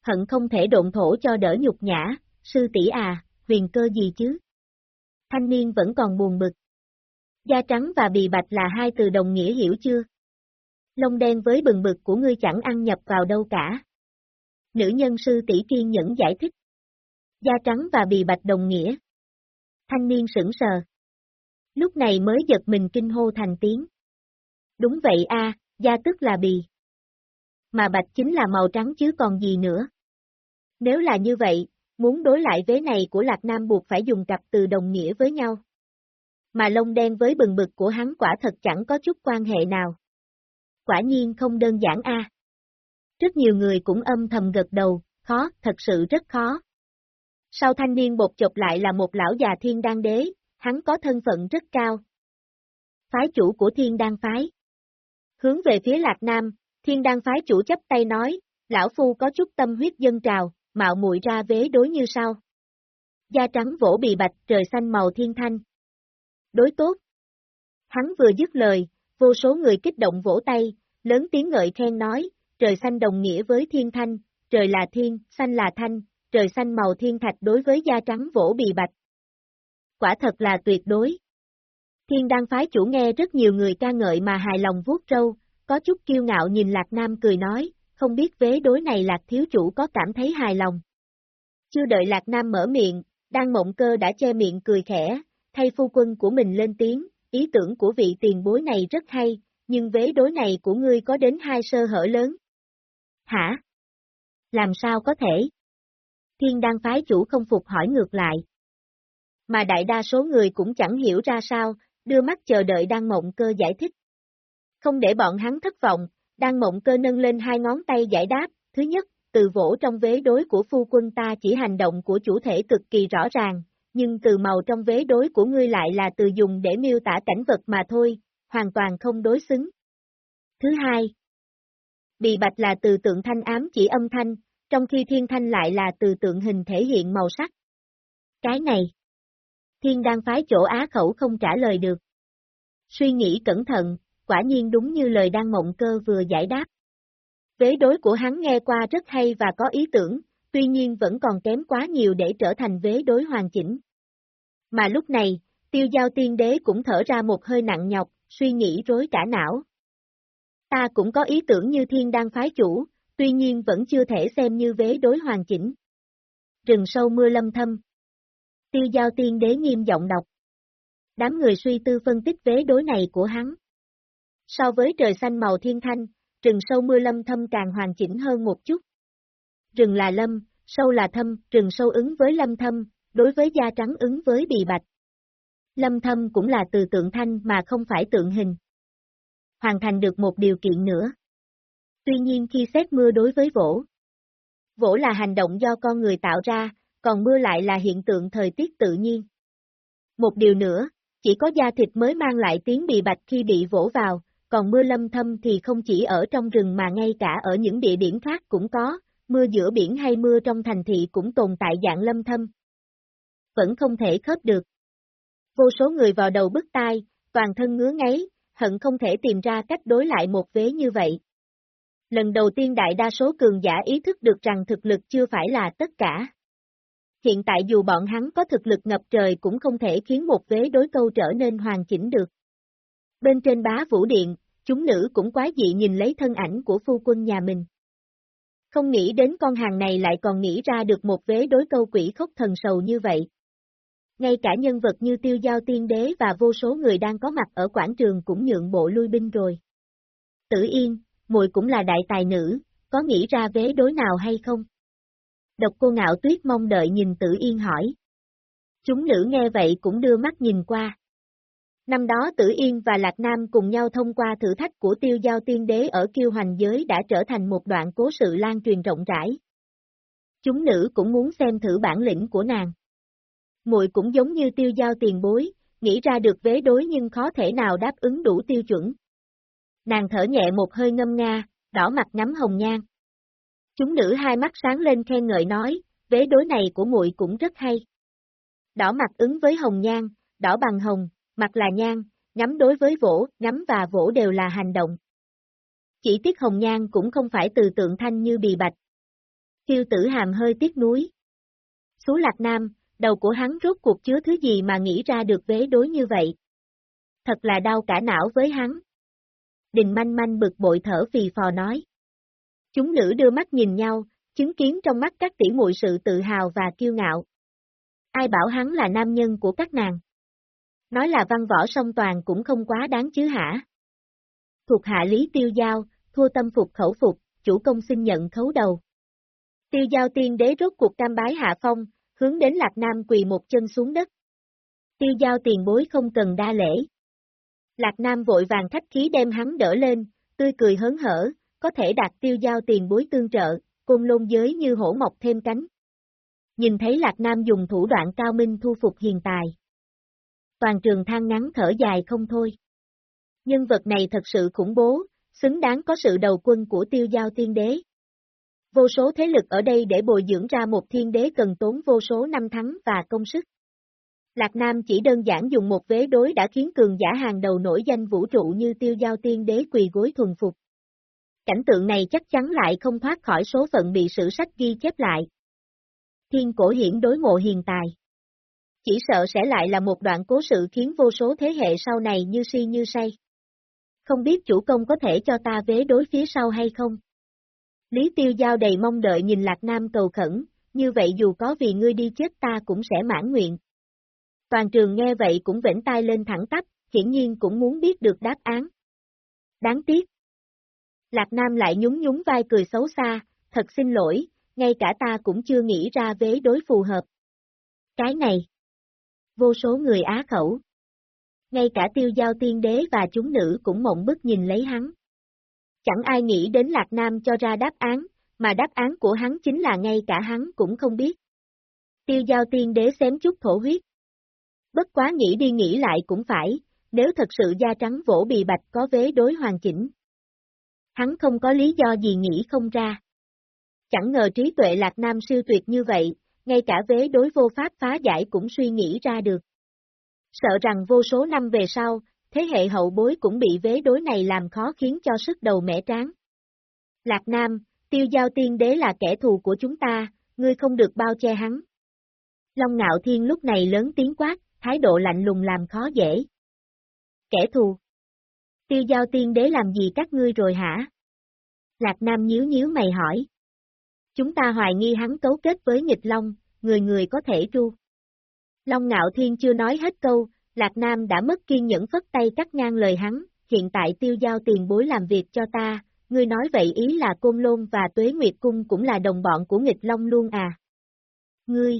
Hận không thể độn thổ cho đỡ nhục nhã, sư tỷ à, huyền cơ gì chứ? Thanh niên vẫn còn buồn bực. Da trắng và bì bạch là hai từ đồng nghĩa hiểu chưa? Lông đen với bừng bực của ngươi chẳng ăn nhập vào đâu cả. Nữ nhân sư tỷ kiên nhẫn giải thích. Da trắng và bì bạch đồng nghĩa. Thanh niên sững sờ. Lúc này mới giật mình kinh hô thành tiếng. Đúng vậy a, da tức là bì. Mà bạch chính là màu trắng chứ còn gì nữa. Nếu là như vậy, muốn đối lại vế này của Lạc Nam buộc phải dùng cặp từ đồng nghĩa với nhau. Mà lông đen với bừng bực của hắn quả thật chẳng có chút quan hệ nào. Quả nhiên không đơn giản a. Rất nhiều người cũng âm thầm gật đầu, khó, thật sự rất khó. Sau thanh niên bột chộp lại là một lão già thiên đan đế, hắn có thân phận rất cao. Phái chủ của thiên đan phái. Hướng về phía lạc nam, thiên đan phái chủ chấp tay nói, lão phu có chút tâm huyết dân trào, mạo muội ra vế đối như sau. Da trắng vỗ bì bạch trời xanh màu thiên thanh. Đối tốt. Hắn vừa dứt lời, vô số người kích động vỗ tay, lớn tiếng ngợi khen nói, trời xanh đồng nghĩa với thiên thanh, trời là thiên, xanh là thanh, trời xanh màu thiên thạch đối với da trắng vỗ bì bạch. Quả thật là tuyệt đối. Thiên đan phái chủ nghe rất nhiều người ca ngợi mà hài lòng vuốt râu, có chút kiêu ngạo nhìn Lạc Nam cười nói, không biết vế đối này Lạc thiếu chủ có cảm thấy hài lòng. Chưa đợi Lạc Nam mở miệng, đang mộng cơ đã che miệng cười khẽ, thay phu quân của mình lên tiếng, ý tưởng của vị tiền bối này rất hay, nhưng vế đối này của ngươi có đến hai sơ hở lớn. Hả? Làm sao có thể? Thiên đăng phái chủ không phục hỏi ngược lại. Mà đại đa số người cũng chẳng hiểu ra sao, đưa mắt chờ đợi đang mộng cơ giải thích. Không để bọn hắn thất vọng, đang mộng cơ nâng lên hai ngón tay giải đáp, thứ nhất, từ vỗ trong vế đối của phu quân ta chỉ hành động của chủ thể cực kỳ rõ ràng, nhưng từ màu trong vế đối của ngươi lại là từ dùng để miêu tả cảnh vật mà thôi, hoàn toàn không đối xứng. Thứ hai, Bì bạch là từ tượng thanh ám chỉ âm thanh, trong khi thiên thanh lại là từ tượng hình thể hiện màu sắc. Cái này, thiên đang phái chỗ á khẩu không trả lời được. Suy nghĩ cẩn thận, quả nhiên đúng như lời đang mộng cơ vừa giải đáp. Vế đối của hắn nghe qua rất hay và có ý tưởng, tuy nhiên vẫn còn kém quá nhiều để trở thành vế đối hoàn chỉnh. Mà lúc này, tiêu giao tiên đế cũng thở ra một hơi nặng nhọc, suy nghĩ rối cả não. Ta cũng có ý tưởng như thiên đang phái chủ, tuy nhiên vẫn chưa thể xem như vế đối hoàn chỉnh. Rừng sâu mưa lâm thâm. Tiêu giao tiên đế nghiêm giọng đọc. Đám người suy tư phân tích vế đối này của hắn. So với trời xanh màu thiên thanh, rừng sâu mưa lâm thâm càng hoàn chỉnh hơn một chút. Rừng là lâm, sâu là thâm, rừng sâu ứng với lâm thâm, đối với da trắng ứng với bì bạch. Lâm thâm cũng là từ tượng thanh mà không phải tượng hình. Hoàn thành được một điều kiện nữa. Tuy nhiên khi xét mưa đối với vỗ, vỗ là hành động do con người tạo ra, còn mưa lại là hiện tượng thời tiết tự nhiên. Một điều nữa, chỉ có da thịt mới mang lại tiếng bị bạch khi bị vỗ vào, còn mưa lâm thâm thì không chỉ ở trong rừng mà ngay cả ở những địa điểm khác cũng có, mưa giữa biển hay mưa trong thành thị cũng tồn tại dạng lâm thâm. Vẫn không thể khớp được. Vô số người vào đầu bức tai, toàn thân ngứa ngáy, hận không thể tìm ra cách đối lại một vế như vậy. Lần đầu tiên đại đa số cường giả ý thức được rằng thực lực chưa phải là tất cả. Hiện tại dù bọn hắn có thực lực ngập trời cũng không thể khiến một vế đối câu trở nên hoàn chỉnh được. Bên trên bá vũ điện, chúng nữ cũng quá dị nhìn lấy thân ảnh của phu quân nhà mình. Không nghĩ đến con hàng này lại còn nghĩ ra được một vế đối câu quỷ khốc thần sầu như vậy. Ngay cả nhân vật như tiêu giao tiên đế và vô số người đang có mặt ở quảng trường cũng nhượng bộ lui binh rồi. Tử Yên, muội cũng là đại tài nữ, có nghĩ ra vế đối nào hay không? Độc cô ngạo tuyết mong đợi nhìn Tử Yên hỏi. Chúng nữ nghe vậy cũng đưa mắt nhìn qua. Năm đó Tử Yên và Lạc Nam cùng nhau thông qua thử thách của tiêu giao tiên đế ở kiêu hoành giới đã trở thành một đoạn cố sự lan truyền rộng rãi. Chúng nữ cũng muốn xem thử bản lĩnh của nàng. Muội cũng giống như tiêu giao tiền bối, nghĩ ra được vế đối nhưng khó thể nào đáp ứng đủ tiêu chuẩn. Nàng thở nhẹ một hơi ngâm nga, đỏ mặt ngắm hồng nhan. Chúng nữ hai mắt sáng lên khen ngợi nói, vế đối này của muội cũng rất hay. Đỏ mặt ứng với hồng nhan, đỏ bằng hồng, mặt là nhan, ngắm đối với vỗ, ngắm và vỗ đều là hành động. Chỉ tiếc hồng nhan cũng không phải từ tượng thanh như bì bạch. Tiêu tử hàm hơi tiếc núi. Xú lạc nam, Đầu của hắn rốt cuộc chứa thứ gì mà nghĩ ra được vế đối như vậy. Thật là đau cả não với hắn. Đình manh manh bực bội thở phì phò nói. Chúng nữ đưa mắt nhìn nhau, chứng kiến trong mắt các tỷ muội sự tự hào và kiêu ngạo. Ai bảo hắn là nam nhân của các nàng? Nói là văn võ song toàn cũng không quá đáng chứ hả? Thuộc hạ lý tiêu giao, thua tâm phục khẩu phục, chủ công xin nhận khấu đầu. Tiêu giao tiên đế rốt cuộc cam bái hạ phong, hướng đến Lạc Nam quỳ một chân xuống đất. Tiêu giao tiền bối không cần đa lễ. Lạc Nam vội vàng thách khí đem hắn đỡ lên, tươi cười hớn hở, có thể đạt tiêu giao tiền bối tương trợ, côn lôn giới như hổ mọc thêm cánh. Nhìn thấy Lạc Nam dùng thủ đoạn cao minh thu phục hiền tài. Toàn trường than ngắn thở dài không thôi. Nhân vật này thật sự khủng bố, xứng đáng có sự đầu quân của tiêu giao tiên đế. Vô số thế lực ở đây để bồi dưỡng ra một thiên đế cần tốn vô số năm tháng và công sức. Lạc Nam chỉ đơn giản dùng một vế đối đã khiến cường giả hàng đầu nổi danh vũ trụ như tiêu giao tiên đế quỳ gối thuần phục. Cảnh tượng này chắc chắn lại không thoát khỏi số phận bị sử sách ghi chép lại. Thiên cổ hiển đối ngộ hiền tài. Chỉ sợ sẽ lại là một đoạn cố sự khiến vô số thế hệ sau này như si như say. Không biết chủ công có thể cho ta vế đối phía sau hay không? Lý Tiêu Giao đầy mong đợi nhìn Lạc Nam cầu khẩn, như vậy dù có vì ngươi đi chết ta cũng sẽ mãn nguyện. Toàn trường nghe vậy cũng vĩnh tai lên thẳng tắp, hiển nhiên cũng muốn biết được đáp án. Đáng tiếc. Lạc Nam lại nhún nhún vai cười xấu xa, thật xin lỗi, ngay cả ta cũng chưa nghĩ ra vế đối phù hợp. Cái này. Vô số người á khẩu. Ngay cả tiêu giao tiên đế và chúng nữ cũng mộng bức nhìn lấy hắn. Chẳng ai nghĩ đến Lạc Nam cho ra đáp án, mà đáp án của hắn chính là ngay cả hắn cũng không biết. Tiêu giao tiên đế xém chút thổ huyết. Bất quá nghĩ đi nghĩ lại cũng phải, nếu thật sự da trắng vỗ bì bạch có vế đối hoàn chỉnh. Hắn không có lý do gì nghĩ không ra. Chẳng ngờ trí tuệ Lạc Nam siêu tuyệt như vậy, ngay cả vế đối vô pháp phá giải cũng suy nghĩ ra được. Sợ rằng vô số năm về sau, thế hệ hậu bối cũng bị vế đối này làm khó khiến cho sức đầu mẻ tráng. Lạc Nam, tiêu giao tiên đế là kẻ thù của chúng ta, ngươi không được bao che hắn. Long ngạo thiên lúc này lớn tiếng quát, thái độ lạnh lùng làm khó dễ. Kẻ thù. Tiêu giao tiên đế làm gì các ngươi rồi hả? Lạc Nam nhíu nhíu mày hỏi. Chúng ta hoài nghi hắn cấu kết với nghịch long, người người có thể tru. Long ngạo thiên chưa nói hết câu, Lạc Nam đã mất kiên nhẫn phất tay cắt ngang lời hắn, hiện tại tiêu giao tiền bối làm việc cho ta, ngươi nói vậy ý là Côn Lôn và Tuế Nguyệt Cung cũng là đồng bọn của nghịch Long luôn à? Ngươi!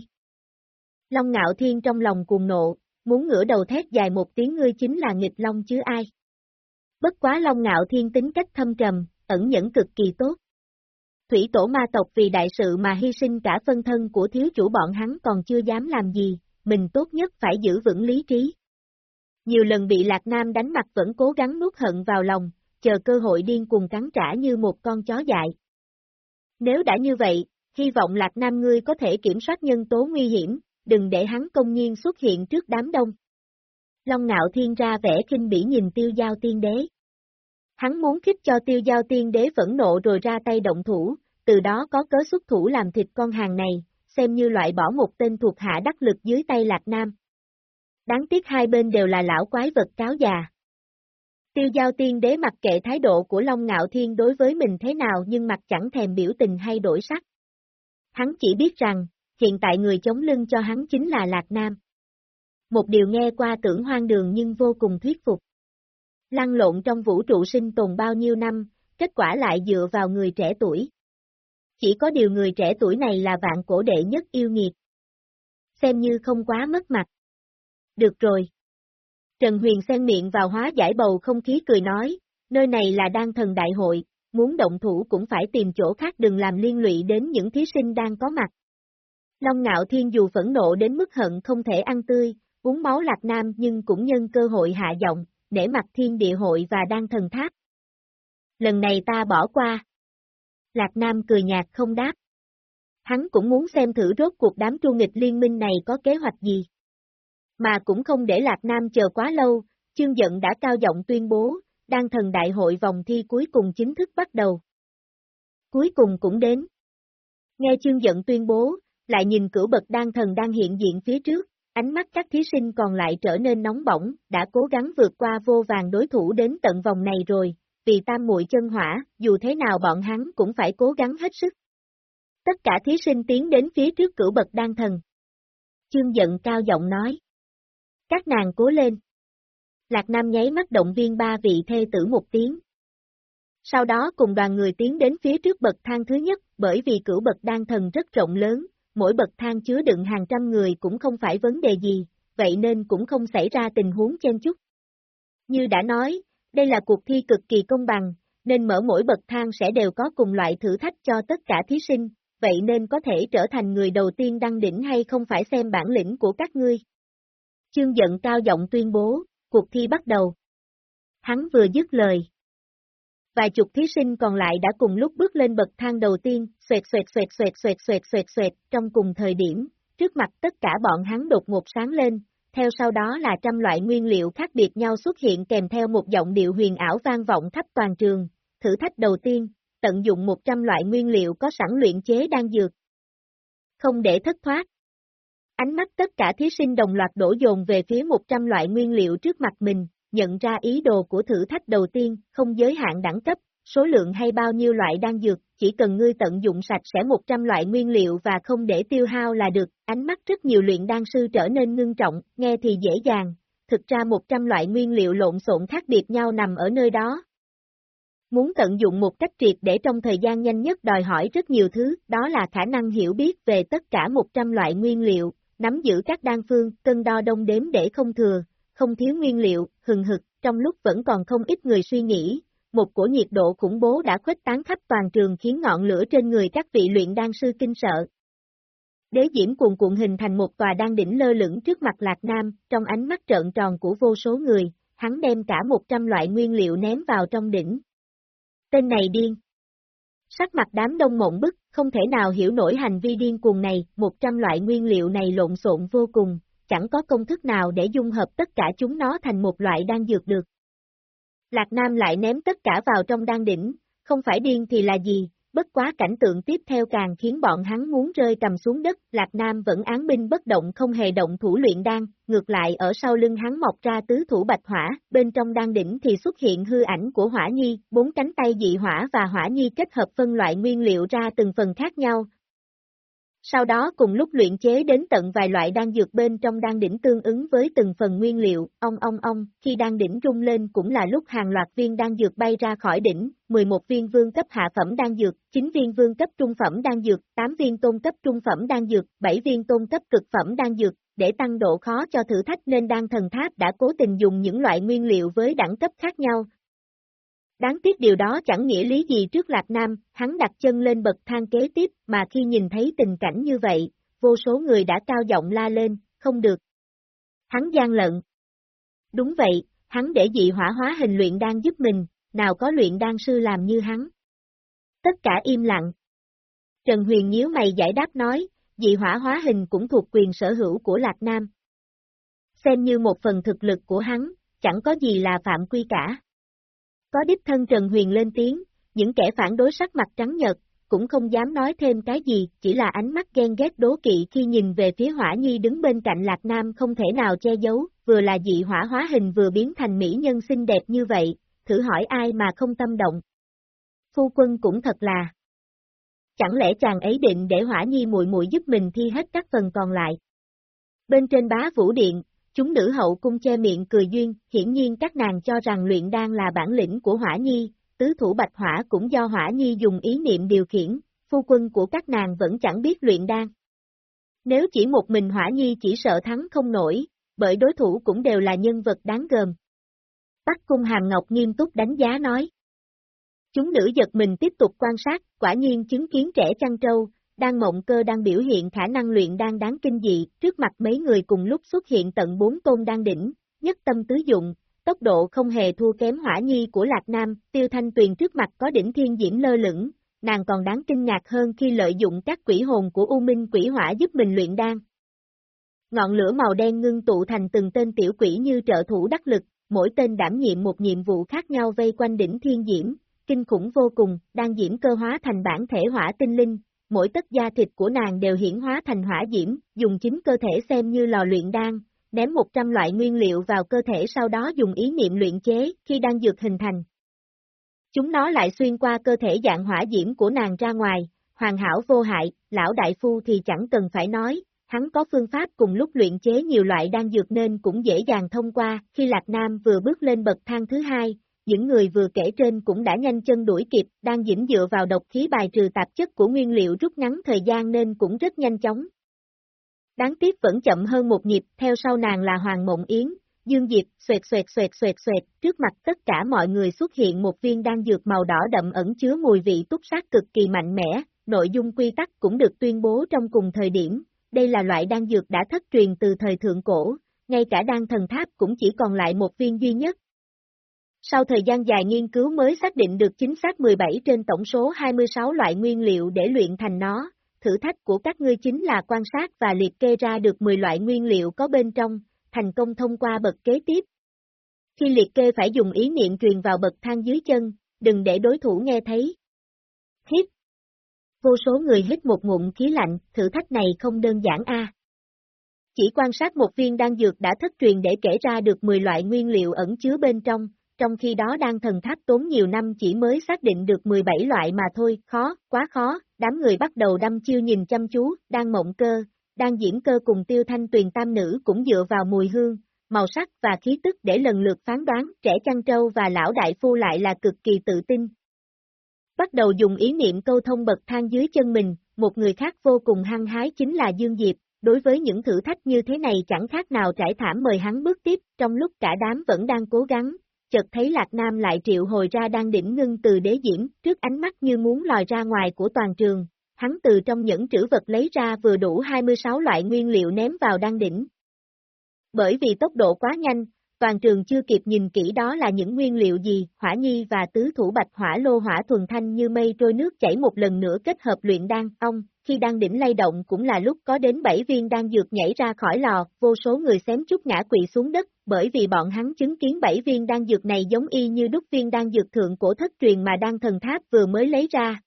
Long ngạo thiên trong lòng cuồng nộ, muốn ngửa đầu thét dài một tiếng ngươi chính là nghịch Long chứ ai? Bất quá Long ngạo thiên tính cách thâm trầm, ẩn nhẫn cực kỳ tốt. Thủy tổ ma tộc vì đại sự mà hy sinh cả phân thân của thiếu chủ bọn hắn còn chưa dám làm gì, mình tốt nhất phải giữ vững lý trí. Nhiều lần bị Lạc Nam đánh mặt vẫn cố gắng nuốt hận vào lòng, chờ cơ hội điên cuồng cắn trả như một con chó dại. Nếu đã như vậy, hy vọng Lạc Nam ngươi có thể kiểm soát nhân tố nguy hiểm, đừng để hắn công nhiên xuất hiện trước đám đông. Long ngạo thiên ra vẻ kinh bỉ nhìn tiêu giao tiên đế. Hắn muốn khích cho tiêu giao tiên đế phẫn nộ rồi ra tay động thủ, từ đó có cớ xuất thủ làm thịt con hàng này, xem như loại bỏ một tên thuộc hạ đắc lực dưới tay Lạc Nam. Đáng tiếc hai bên đều là lão quái vật cáo già. Tiêu giao tiên đế mặc kệ thái độ của Long Ngạo Thiên đối với mình thế nào nhưng mặt chẳng thèm biểu tình hay đổi sắc. Hắn chỉ biết rằng, hiện tại người chống lưng cho hắn chính là Lạc Nam. Một điều nghe qua tưởng hoang đường nhưng vô cùng thuyết phục. Lăn lộn trong vũ trụ sinh tồn bao nhiêu năm, kết quả lại dựa vào người trẻ tuổi. Chỉ có điều người trẻ tuổi này là vạn cổ đệ nhất yêu nghiệt. Xem như không quá mất mặt. Được rồi. Trần Huyền xen miệng vào hóa giải bầu không khí cười nói, nơi này là đan thần đại hội, muốn động thủ cũng phải tìm chỗ khác đừng làm liên lụy đến những thí sinh đang có mặt. Long ngạo thiên dù phẫn nộ đến mức hận không thể ăn tươi, uống máu lạc nam nhưng cũng nhân cơ hội hạ giọng, để mặt thiên địa hội và đan thần tháp. Lần này ta bỏ qua. Lạc Nam cười nhạt không đáp. Hắn cũng muốn xem thử rốt cuộc đám tru nghịch liên minh này có kế hoạch gì mà cũng không để Lạc Nam chờ quá lâu, chương giận đã cao giọng tuyên bố, đang thần đại hội vòng thi cuối cùng chính thức bắt đầu. Cuối cùng cũng đến. Nghe chương giận tuyên bố, lại nhìn cửu bậc đan thần đang hiện diện phía trước, ánh mắt các thí sinh còn lại trở nên nóng bỏng, đã cố gắng vượt qua vô vàng đối thủ đến tận vòng này rồi, vì tam muội chân hỏa, dù thế nào bọn hắn cũng phải cố gắng hết sức. Tất cả thí sinh tiến đến phía trước cửu bậc đan thần. Chương giận cao giọng nói. Các nàng cố lên. Lạc Nam nháy mắt động viên ba vị thê tử một tiếng. Sau đó cùng đoàn người tiến đến phía trước bậc thang thứ nhất, bởi vì cửu bậc đan thần rất rộng lớn, mỗi bậc thang chứa đựng hàng trăm người cũng không phải vấn đề gì, vậy nên cũng không xảy ra tình huống chen chúc. Như đã nói, đây là cuộc thi cực kỳ công bằng, nên mở mỗi bậc thang sẽ đều có cùng loại thử thách cho tất cả thí sinh, vậy nên có thể trở thành người đầu tiên đăng đỉnh hay không phải xem bản lĩnh của các ngươi. Chương giận cao giọng tuyên bố, cuộc thi bắt đầu. Hắn vừa dứt lời. Vài chục thí sinh còn lại đã cùng lúc bước lên bậc thang đầu tiên, xoẹt xoẹt xoẹt xoẹt xoẹt xoẹt xoẹt xoẹt, trong cùng thời điểm, trước mặt tất cả bọn hắn đột ngột sáng lên, theo sau đó là trăm loại nguyên liệu khác biệt nhau xuất hiện kèm theo một giọng điệu huyền ảo vang vọng khắp toàn trường. Thử thách đầu tiên, tận dụng 100 loại nguyên liệu có sẵn luyện chế đang dược. Không để thất thoát. Ánh mắt tất cả thí sinh đồng loạt đổ dồn về phía 100 loại nguyên liệu trước mặt mình, nhận ra ý đồ của thử thách đầu tiên, không giới hạn đẳng cấp, số lượng hay bao nhiêu loại đan dược, chỉ cần ngươi tận dụng sạch sẽ 100 loại nguyên liệu và không để tiêu hao là được, ánh mắt rất nhiều luyện đan sư trở nên ngưng trọng, nghe thì dễ dàng, thực ra 100 loại nguyên liệu lộn xộn khác biệt nhau nằm ở nơi đó. Muốn tận dụng một cách triệt để trong thời gian nhanh nhất đòi hỏi rất nhiều thứ, đó là khả năng hiểu biết về tất cả 100 loại nguyên liệu, nắm giữ các đan phương, cân đo đông đếm để không thừa, không thiếu nguyên liệu, hừng hực, trong lúc vẫn còn không ít người suy nghĩ, một cổ nhiệt độ khủng bố đã khuếch tán khắp toàn trường khiến ngọn lửa trên người các vị luyện đan sư kinh sợ. Đế diễm cuồn cuộn hình thành một tòa đan đỉnh lơ lửng trước mặt Lạc Nam, trong ánh mắt trợn tròn của vô số người, hắn đem cả 100 loại nguyên liệu ném vào trong đỉnh. Tên này điên. Sắc mặt đám đông mộng bức, không thể nào hiểu nổi hành vi điên cuồng này, 100 loại nguyên liệu này lộn xộn vô cùng, chẳng có công thức nào để dung hợp tất cả chúng nó thành một loại đan dược được. Lạc Nam lại ném tất cả vào trong đan đỉnh, không phải điên thì là gì, bất quá cảnh tượng tiếp theo càng khiến bọn hắn muốn rơi cầm xuống đất, Lạc Nam vẫn án binh bất động không hề động thủ luyện đan, ngược lại ở sau lưng hắn mọc ra tứ thủ bạch hỏa, bên trong đan đỉnh thì xuất hiện hư ảnh của hỏa nhi, bốn cánh tay dị hỏa và hỏa nhi kết hợp phân loại nguyên liệu ra từng phần khác nhau, sau đó cùng lúc luyện chế đến tận vài loại đan dược bên trong đan đỉnh tương ứng với từng phần nguyên liệu, ong ong ong, khi đan đỉnh rung lên cũng là lúc hàng loạt viên đan dược bay ra khỏi đỉnh, 11 viên vương cấp hạ phẩm đan dược, 9 viên vương cấp trung phẩm đan dược, 8 viên tôn cấp trung phẩm đan dược, 7 viên tôn cấp cực phẩm đan dược, để tăng độ khó cho thử thách nên đan thần tháp đã cố tình dùng những loại nguyên liệu với đẳng cấp khác nhau, Đáng tiếc điều đó chẳng nghĩa lý gì trước Lạc Nam, hắn đặt chân lên bậc thang kế tiếp, mà khi nhìn thấy tình cảnh như vậy, vô số người đã cao giọng la lên, không được. Hắn gian lận. Đúng vậy, hắn để dị hỏa hóa hình luyện đang giúp mình, nào có luyện đan sư làm như hắn. Tất cả im lặng. Trần Huyền nhíu mày giải đáp nói, dị hỏa hóa hình cũng thuộc quyền sở hữu của Lạc Nam. Xem như một phần thực lực của hắn, chẳng có gì là phạm quy cả. Có đích thân Trần Huyền lên tiếng, những kẻ phản đối sắc mặt trắng nhật, cũng không dám nói thêm cái gì, chỉ là ánh mắt ghen ghét đố kỵ khi nhìn về phía hỏa nhi đứng bên cạnh Lạc Nam không thể nào che giấu, vừa là dị hỏa hóa hình vừa biến thành mỹ nhân xinh đẹp như vậy, thử hỏi ai mà không tâm động. Phu quân cũng thật là. Chẳng lẽ chàng ấy định để hỏa nhi muội muội giúp mình thi hết các phần còn lại. Bên trên bá vũ điện, Chúng nữ hậu cung che miệng cười duyên, hiển nhiên các nàng cho rằng luyện đan là bản lĩnh của hỏa nhi, tứ thủ bạch hỏa cũng do hỏa nhi dùng ý niệm điều khiển, phu quân của các nàng vẫn chẳng biết luyện đan. Nếu chỉ một mình hỏa nhi chỉ sợ thắng không nổi, bởi đối thủ cũng đều là nhân vật đáng gờm. Bắc cung hàm ngọc nghiêm túc đánh giá nói. Chúng nữ giật mình tiếp tục quan sát, quả nhiên chứng kiến trẻ chăn trâu, đang mộng cơ đang biểu hiện khả năng luyện đang đáng kinh dị, trước mặt mấy người cùng lúc xuất hiện tận bốn tôn đang đỉnh, nhất tâm tứ dụng, tốc độ không hề thua kém hỏa nhi của Lạc Nam, tiêu thanh tuyền trước mặt có đỉnh thiên diễm lơ lửng, nàng còn đáng kinh ngạc hơn khi lợi dụng các quỷ hồn của U Minh quỷ hỏa giúp mình luyện đan. Ngọn lửa màu đen ngưng tụ thành từng tên tiểu quỷ như trợ thủ đắc lực, mỗi tên đảm nhiệm một nhiệm vụ khác nhau vây quanh đỉnh thiên diễm, kinh khủng vô cùng, đang diễm cơ hóa thành bản thể hỏa tinh linh, mỗi tất da thịt của nàng đều hiển hóa thành hỏa diễm, dùng chính cơ thể xem như lò luyện đan, ném 100 loại nguyên liệu vào cơ thể sau đó dùng ý niệm luyện chế, khi đang dược hình thành. Chúng nó lại xuyên qua cơ thể dạng hỏa diễm của nàng ra ngoài, hoàn hảo vô hại, lão đại phu thì chẳng cần phải nói, hắn có phương pháp cùng lúc luyện chế nhiều loại đan dược nên cũng dễ dàng thông qua, khi Lạc Nam vừa bước lên bậc thang thứ hai, những người vừa kể trên cũng đã nhanh chân đuổi kịp, đang dĩnh dựa vào độc khí bài trừ tạp chất của nguyên liệu rút ngắn thời gian nên cũng rất nhanh chóng. Đáng tiếc vẫn chậm hơn một nhịp, theo sau nàng là Hoàng Mộng Yến, Dương Diệp, xoẹt xoẹt xoẹt xoẹt xoẹt, trước mặt tất cả mọi người xuất hiện một viên đan dược màu đỏ đậm ẩn chứa mùi vị túc sát cực kỳ mạnh mẽ, nội dung quy tắc cũng được tuyên bố trong cùng thời điểm, đây là loại đan dược đã thất truyền từ thời thượng cổ, ngay cả đan thần tháp cũng chỉ còn lại một viên duy nhất. Sau thời gian dài nghiên cứu mới xác định được chính xác 17 trên tổng số 26 loại nguyên liệu để luyện thành nó, thử thách của các ngươi chính là quan sát và liệt kê ra được 10 loại nguyên liệu có bên trong, thành công thông qua bậc kế tiếp. Khi liệt kê phải dùng ý niệm truyền vào bậc thang dưới chân, đừng để đối thủ nghe thấy. Hít. Vô số người hít một ngụm khí lạnh, thử thách này không đơn giản a. Chỉ quan sát một viên đan dược đã thất truyền để kể ra được 10 loại nguyên liệu ẩn chứa bên trong, trong khi đó đang thần tháp tốn nhiều năm chỉ mới xác định được 17 loại mà thôi, khó, quá khó, đám người bắt đầu đâm chiêu nhìn chăm chú, đang mộng cơ, đang diễn cơ cùng tiêu thanh tuyền tam nữ cũng dựa vào mùi hương, màu sắc và khí tức để lần lượt phán đoán, trẻ chăn trâu và lão đại phu lại là cực kỳ tự tin. Bắt đầu dùng ý niệm câu thông bậc thang dưới chân mình, một người khác vô cùng hăng hái chính là Dương Diệp, đối với những thử thách như thế này chẳng khác nào trải thảm mời hắn bước tiếp, trong lúc cả đám vẫn đang cố gắng, chợt thấy Lạc Nam lại triệu hồi ra đang đỉnh ngưng từ đế diễm, trước ánh mắt như muốn lòi ra ngoài của toàn trường, hắn từ trong những trữ vật lấy ra vừa đủ 26 loại nguyên liệu ném vào đan đỉnh. Bởi vì tốc độ quá nhanh, toàn trường chưa kịp nhìn kỹ đó là những nguyên liệu gì, hỏa nhi và tứ thủ bạch hỏa lô hỏa thuần thanh như mây trôi nước chảy một lần nữa kết hợp luyện đan, ông, khi đan đỉnh lay động cũng là lúc có đến 7 viên đan dược nhảy ra khỏi lò, vô số người xém chút ngã quỵ xuống đất, bởi vì bọn hắn chứng kiến 7 viên đan dược này giống y như đúc viên đan dược thượng cổ thất truyền mà đan thần tháp vừa mới lấy ra.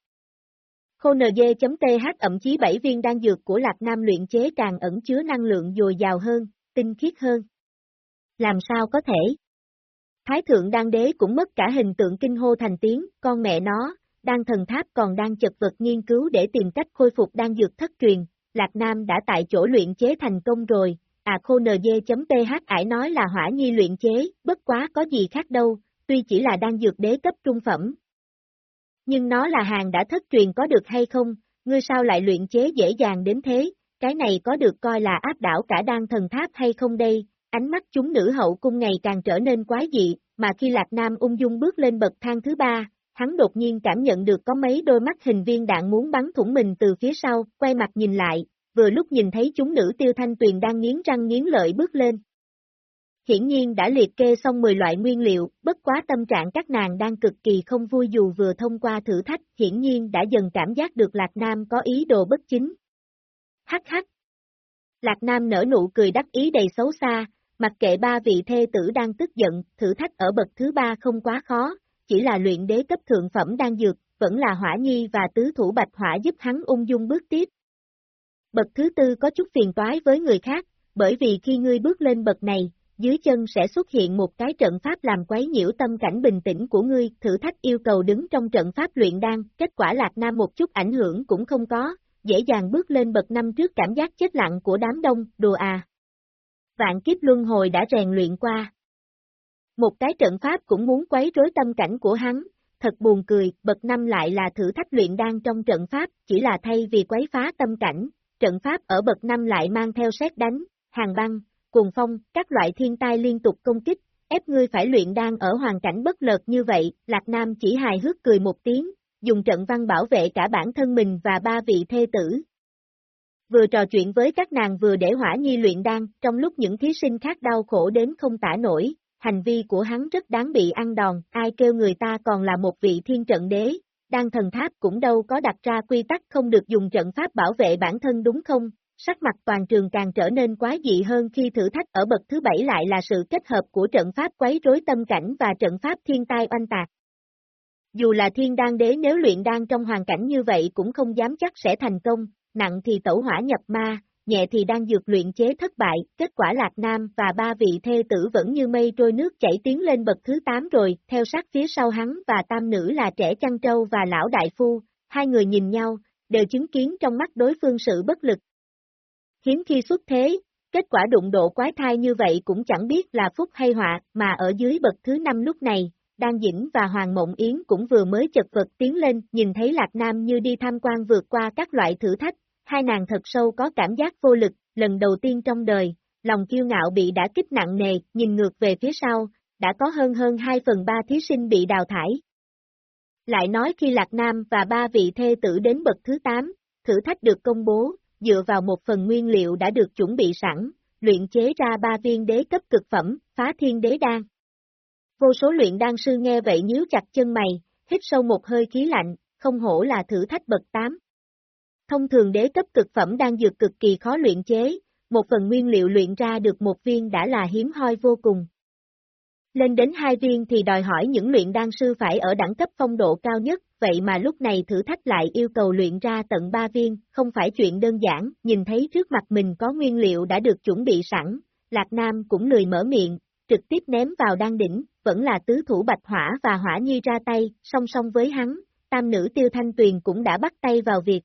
Khô NG.TH ẩm chí 7 viên đan dược của Lạc Nam luyện chế càng ẩn chứa năng lượng dồi dào hơn, tinh khiết hơn. Làm sao có thể? Thái thượng đan đế cũng mất cả hình tượng kinh hô thành tiếng, con mẹ nó, đan thần tháp còn đang chật vật nghiên cứu để tìm cách khôi phục đan dược thất truyền, Lạc Nam đã tại chỗ luyện chế thành công rồi, à khô nd.th ải nói là hỏa nhi luyện chế, bất quá có gì khác đâu, tuy chỉ là đang dược đế cấp trung phẩm. Nhưng nó là hàng đã thất truyền có được hay không, ngươi sao lại luyện chế dễ dàng đến thế, cái này có được coi là áp đảo cả đan thần tháp hay không đây, ánh mắt chúng nữ hậu cung ngày càng trở nên quái dị, mà khi Lạc Nam ung dung bước lên bậc thang thứ ba, hắn đột nhiên cảm nhận được có mấy đôi mắt hình viên đạn muốn bắn thủng mình từ phía sau, quay mặt nhìn lại, vừa lúc nhìn thấy chúng nữ tiêu thanh tuyền đang nghiến răng nghiến lợi bước lên. Hiển nhiên đã liệt kê xong 10 loại nguyên liệu, bất quá tâm trạng các nàng đang cực kỳ không vui dù vừa thông qua thử thách, hiển nhiên đã dần cảm giác được Lạc Nam có ý đồ bất chính. Hắc hắc. Lạc Nam nở nụ cười đắc ý đầy xấu xa, mặc kệ ba vị thê tử đang tức giận, thử thách ở bậc thứ ba không quá khó, chỉ là luyện đế cấp thượng phẩm đang dược, vẫn là hỏa nhi và tứ thủ bạch hỏa giúp hắn ung dung bước tiếp. Bậc thứ tư có chút phiền toái với người khác, bởi vì khi ngươi bước lên bậc này, dưới chân sẽ xuất hiện một cái trận pháp làm quấy nhiễu tâm cảnh bình tĩnh của ngươi, thử thách yêu cầu đứng trong trận pháp luyện đan, kết quả lạc nam một chút ảnh hưởng cũng không có, dễ dàng bước lên bậc năm trước cảm giác chết lặng của đám đông, đùa à. Vạn kiếp luân hồi đã rèn luyện qua. Một cái trận pháp cũng muốn quấy rối tâm cảnh của hắn, thật buồn cười, bậc năm lại là thử thách luyện đan trong trận pháp, chỉ là thay vì quấy phá tâm cảnh, trận pháp ở bậc năm lại mang theo xét đánh, hàng băng, cuồng phong, các loại thiên tai liên tục công kích, ép ngươi phải luyện đan ở hoàn cảnh bất lợt như vậy, Lạc Nam chỉ hài hước cười một tiếng, dùng trận văn bảo vệ cả bản thân mình và ba vị thê tử. Vừa trò chuyện với các nàng vừa để hỏa nhi luyện đan, trong lúc những thí sinh khác đau khổ đến không tả nổi, hành vi của hắn rất đáng bị ăn đòn, ai kêu người ta còn là một vị thiên trận đế, đan thần tháp cũng đâu có đặt ra quy tắc không được dùng trận pháp bảo vệ bản thân đúng không, sắc mặt toàn trường càng trở nên quá dị hơn khi thử thách ở bậc thứ bảy lại là sự kết hợp của trận pháp quấy rối tâm cảnh và trận pháp thiên tai oanh tạc. Dù là thiên đan đế nếu luyện đan trong hoàn cảnh như vậy cũng không dám chắc sẽ thành công, nặng thì tẩu hỏa nhập ma, nhẹ thì đang dược luyện chế thất bại, kết quả Lạc Nam và ba vị thê tử vẫn như mây trôi nước chảy tiến lên bậc thứ 8 rồi, theo sát phía sau hắn và tam nữ là trẻ chăn trâu và lão đại phu, hai người nhìn nhau, đều chứng kiến trong mắt đối phương sự bất lực. Hiếm khi xuất thế, kết quả đụng độ quái thai như vậy cũng chẳng biết là phúc hay họa, mà ở dưới bậc thứ 5 lúc này, Đan Dĩnh và Hoàng Mộng Yến cũng vừa mới chật vật tiến lên, nhìn thấy Lạc Nam như đi tham quan vượt qua các loại thử thách, hai nàng thật sâu có cảm giác vô lực, lần đầu tiên trong đời, lòng kiêu ngạo bị đã kích nặng nề, nhìn ngược về phía sau, đã có hơn hơn 2 phần 3 thí sinh bị đào thải. Lại nói khi Lạc Nam và ba vị thê tử đến bậc thứ 8, thử thách được công bố, dựa vào một phần nguyên liệu đã được chuẩn bị sẵn, luyện chế ra ba viên đế cấp cực phẩm, phá thiên đế đan. Vô số luyện đan sư nghe vậy nhíu chặt chân mày, hít sâu một hơi khí lạnh, không hổ là thử thách bậc 8. Thông thường đế cấp cực phẩm đang dược cực kỳ khó luyện chế, một phần nguyên liệu luyện ra được một viên đã là hiếm hoi vô cùng. Lên đến hai viên thì đòi hỏi những luyện đan sư phải ở đẳng cấp phong độ cao nhất, vậy mà lúc này thử thách lại yêu cầu luyện ra tận ba viên, không phải chuyện đơn giản, nhìn thấy trước mặt mình có nguyên liệu đã được chuẩn bị sẵn, Lạc Nam cũng lười mở miệng, trực tiếp ném vào đan đỉnh, vẫn là tứ thủ bạch hỏa và hỏa nhi ra tay, song song với hắn, tam nữ tiêu thanh tuyền cũng đã bắt tay vào việc.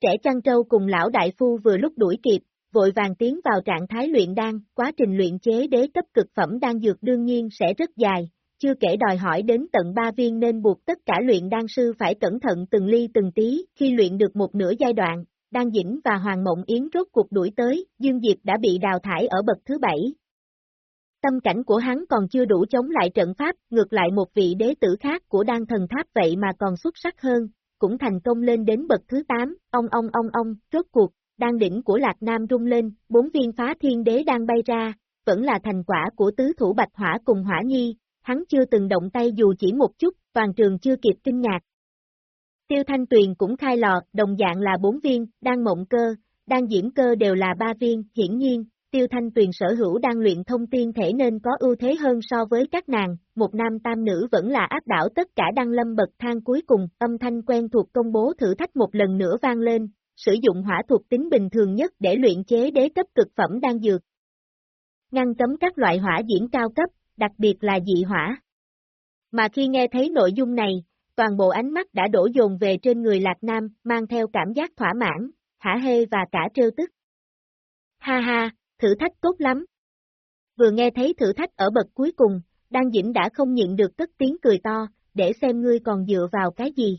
Trẻ chăn trâu cùng lão đại phu vừa lúc đuổi kịp, vội vàng tiến vào trạng thái luyện đan, quá trình luyện chế đế cấp cực phẩm đan dược đương nhiên sẽ rất dài, chưa kể đòi hỏi đến tận 3 viên nên buộc tất cả luyện đan sư phải cẩn thận từng ly từng tí, khi luyện được một nửa giai đoạn, Đan Dĩnh và Hoàng Mộng Yến rốt cuộc đuổi tới, Dương Diệp đã bị đào thải ở bậc thứ 7. Tâm cảnh của hắn còn chưa đủ chống lại trận pháp, ngược lại một vị đế tử khác của đan thần tháp vậy mà còn xuất sắc hơn, cũng thành công lên đến bậc thứ 8, ông ông ông ông, rốt cuộc, đan đỉnh của Lạc Nam rung lên, bốn viên phá thiên đế đang bay ra, vẫn là thành quả của tứ thủ bạch hỏa cùng hỏa nhi, hắn chưa từng động tay dù chỉ một chút, toàn trường chưa kịp kinh ngạc. Tiêu Thanh Tuyền cũng khai lò, đồng dạng là bốn viên, đang mộng cơ, đang diễm cơ đều là ba viên, hiển nhiên, Tiêu Thanh Tuyền sở hữu đang luyện thông tiên thể nên có ưu thế hơn so với các nàng, một nam tam nữ vẫn là áp đảo tất cả đăng lâm bậc thang cuối cùng, âm thanh quen thuộc công bố thử thách một lần nữa vang lên, sử dụng hỏa thuộc tính bình thường nhất để luyện chế đế cấp cực phẩm đang dược. Ngăn cấm các loại hỏa diễn cao cấp, đặc biệt là dị hỏa. Mà khi nghe thấy nội dung này, toàn bộ ánh mắt đã đổ dồn về trên người Lạc Nam, mang theo cảm giác thỏa mãn, hả hê và cả trêu tức. Ha ha, thử thách tốt lắm. Vừa nghe thấy thử thách ở bậc cuối cùng, Đan Dĩnh đã không nhịn được cất tiếng cười to, để xem ngươi còn dựa vào cái gì.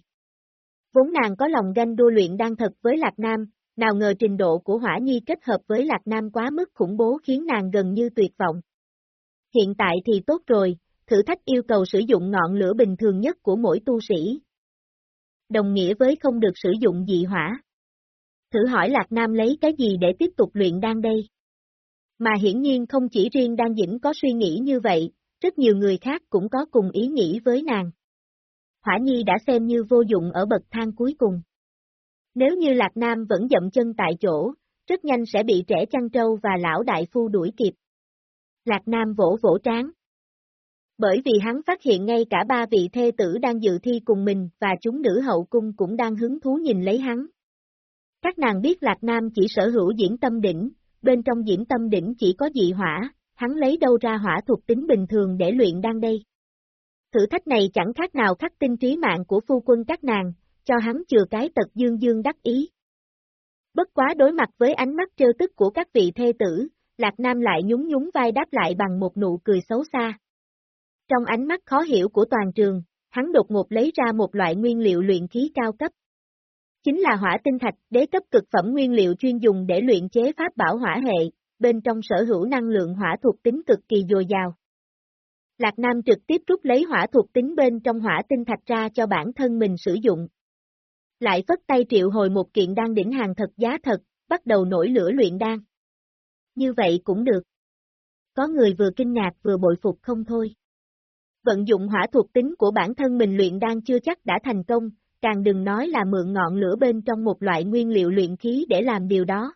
Vốn nàng có lòng ganh đua luyện đan thật với Lạc Nam, nào ngờ trình độ của Hỏa Nhi kết hợp với Lạc Nam quá mức khủng bố khiến nàng gần như tuyệt vọng. Hiện tại thì tốt rồi, thử thách yêu cầu sử dụng ngọn lửa bình thường nhất của mỗi tu sĩ. Đồng nghĩa với không được sử dụng dị hỏa. Thử hỏi Lạc Nam lấy cái gì để tiếp tục luyện đan đây? Mà hiển nhiên không chỉ riêng Đan Dĩnh có suy nghĩ như vậy, rất nhiều người khác cũng có cùng ý nghĩ với nàng. Hỏa Nhi đã xem như vô dụng ở bậc thang cuối cùng. Nếu như Lạc Nam vẫn dậm chân tại chỗ, rất nhanh sẽ bị trẻ chăn trâu và lão đại phu đuổi kịp. Lạc Nam vỗ vỗ trán. Bởi vì hắn phát hiện ngay cả ba vị thê tử đang dự thi cùng mình và chúng nữ hậu cung cũng đang hứng thú nhìn lấy hắn. Các nàng biết Lạc Nam chỉ sở hữu diễn tâm đỉnh, bên trong diễm tâm đỉnh chỉ có dị hỏa, hắn lấy đâu ra hỏa thuộc tính bình thường để luyện đan đây. Thử thách này chẳng khác nào khắc tinh trí mạng của phu quân các nàng, cho hắn chừa cái tật dương dương đắc ý. Bất quá đối mặt với ánh mắt trêu tức của các vị thê tử, Lạc Nam lại nhún nhún vai đáp lại bằng một nụ cười xấu xa. Trong ánh mắt khó hiểu của toàn trường, hắn đột ngột lấy ra một loại nguyên liệu luyện khí cao cấp. Chính là hỏa tinh thạch, đế cấp cực phẩm nguyên liệu chuyên dùng để luyện chế pháp bảo hỏa hệ, bên trong sở hữu năng lượng hỏa thuộc tính cực kỳ dồi dào. Lạc Nam trực tiếp rút lấy hỏa thuộc tính bên trong hỏa tinh thạch ra cho bản thân mình sử dụng. Lại phất tay triệu hồi một kiện đan đỉnh hàng thật giá thật, bắt đầu nổi lửa luyện đan. Như vậy cũng được. Có người vừa kinh ngạc vừa bội phục không thôi. Vận dụng hỏa thuộc tính của bản thân mình luyện đan chưa chắc đã thành công, càng đừng nói là mượn ngọn lửa bên trong một loại nguyên liệu luyện khí để làm điều đó.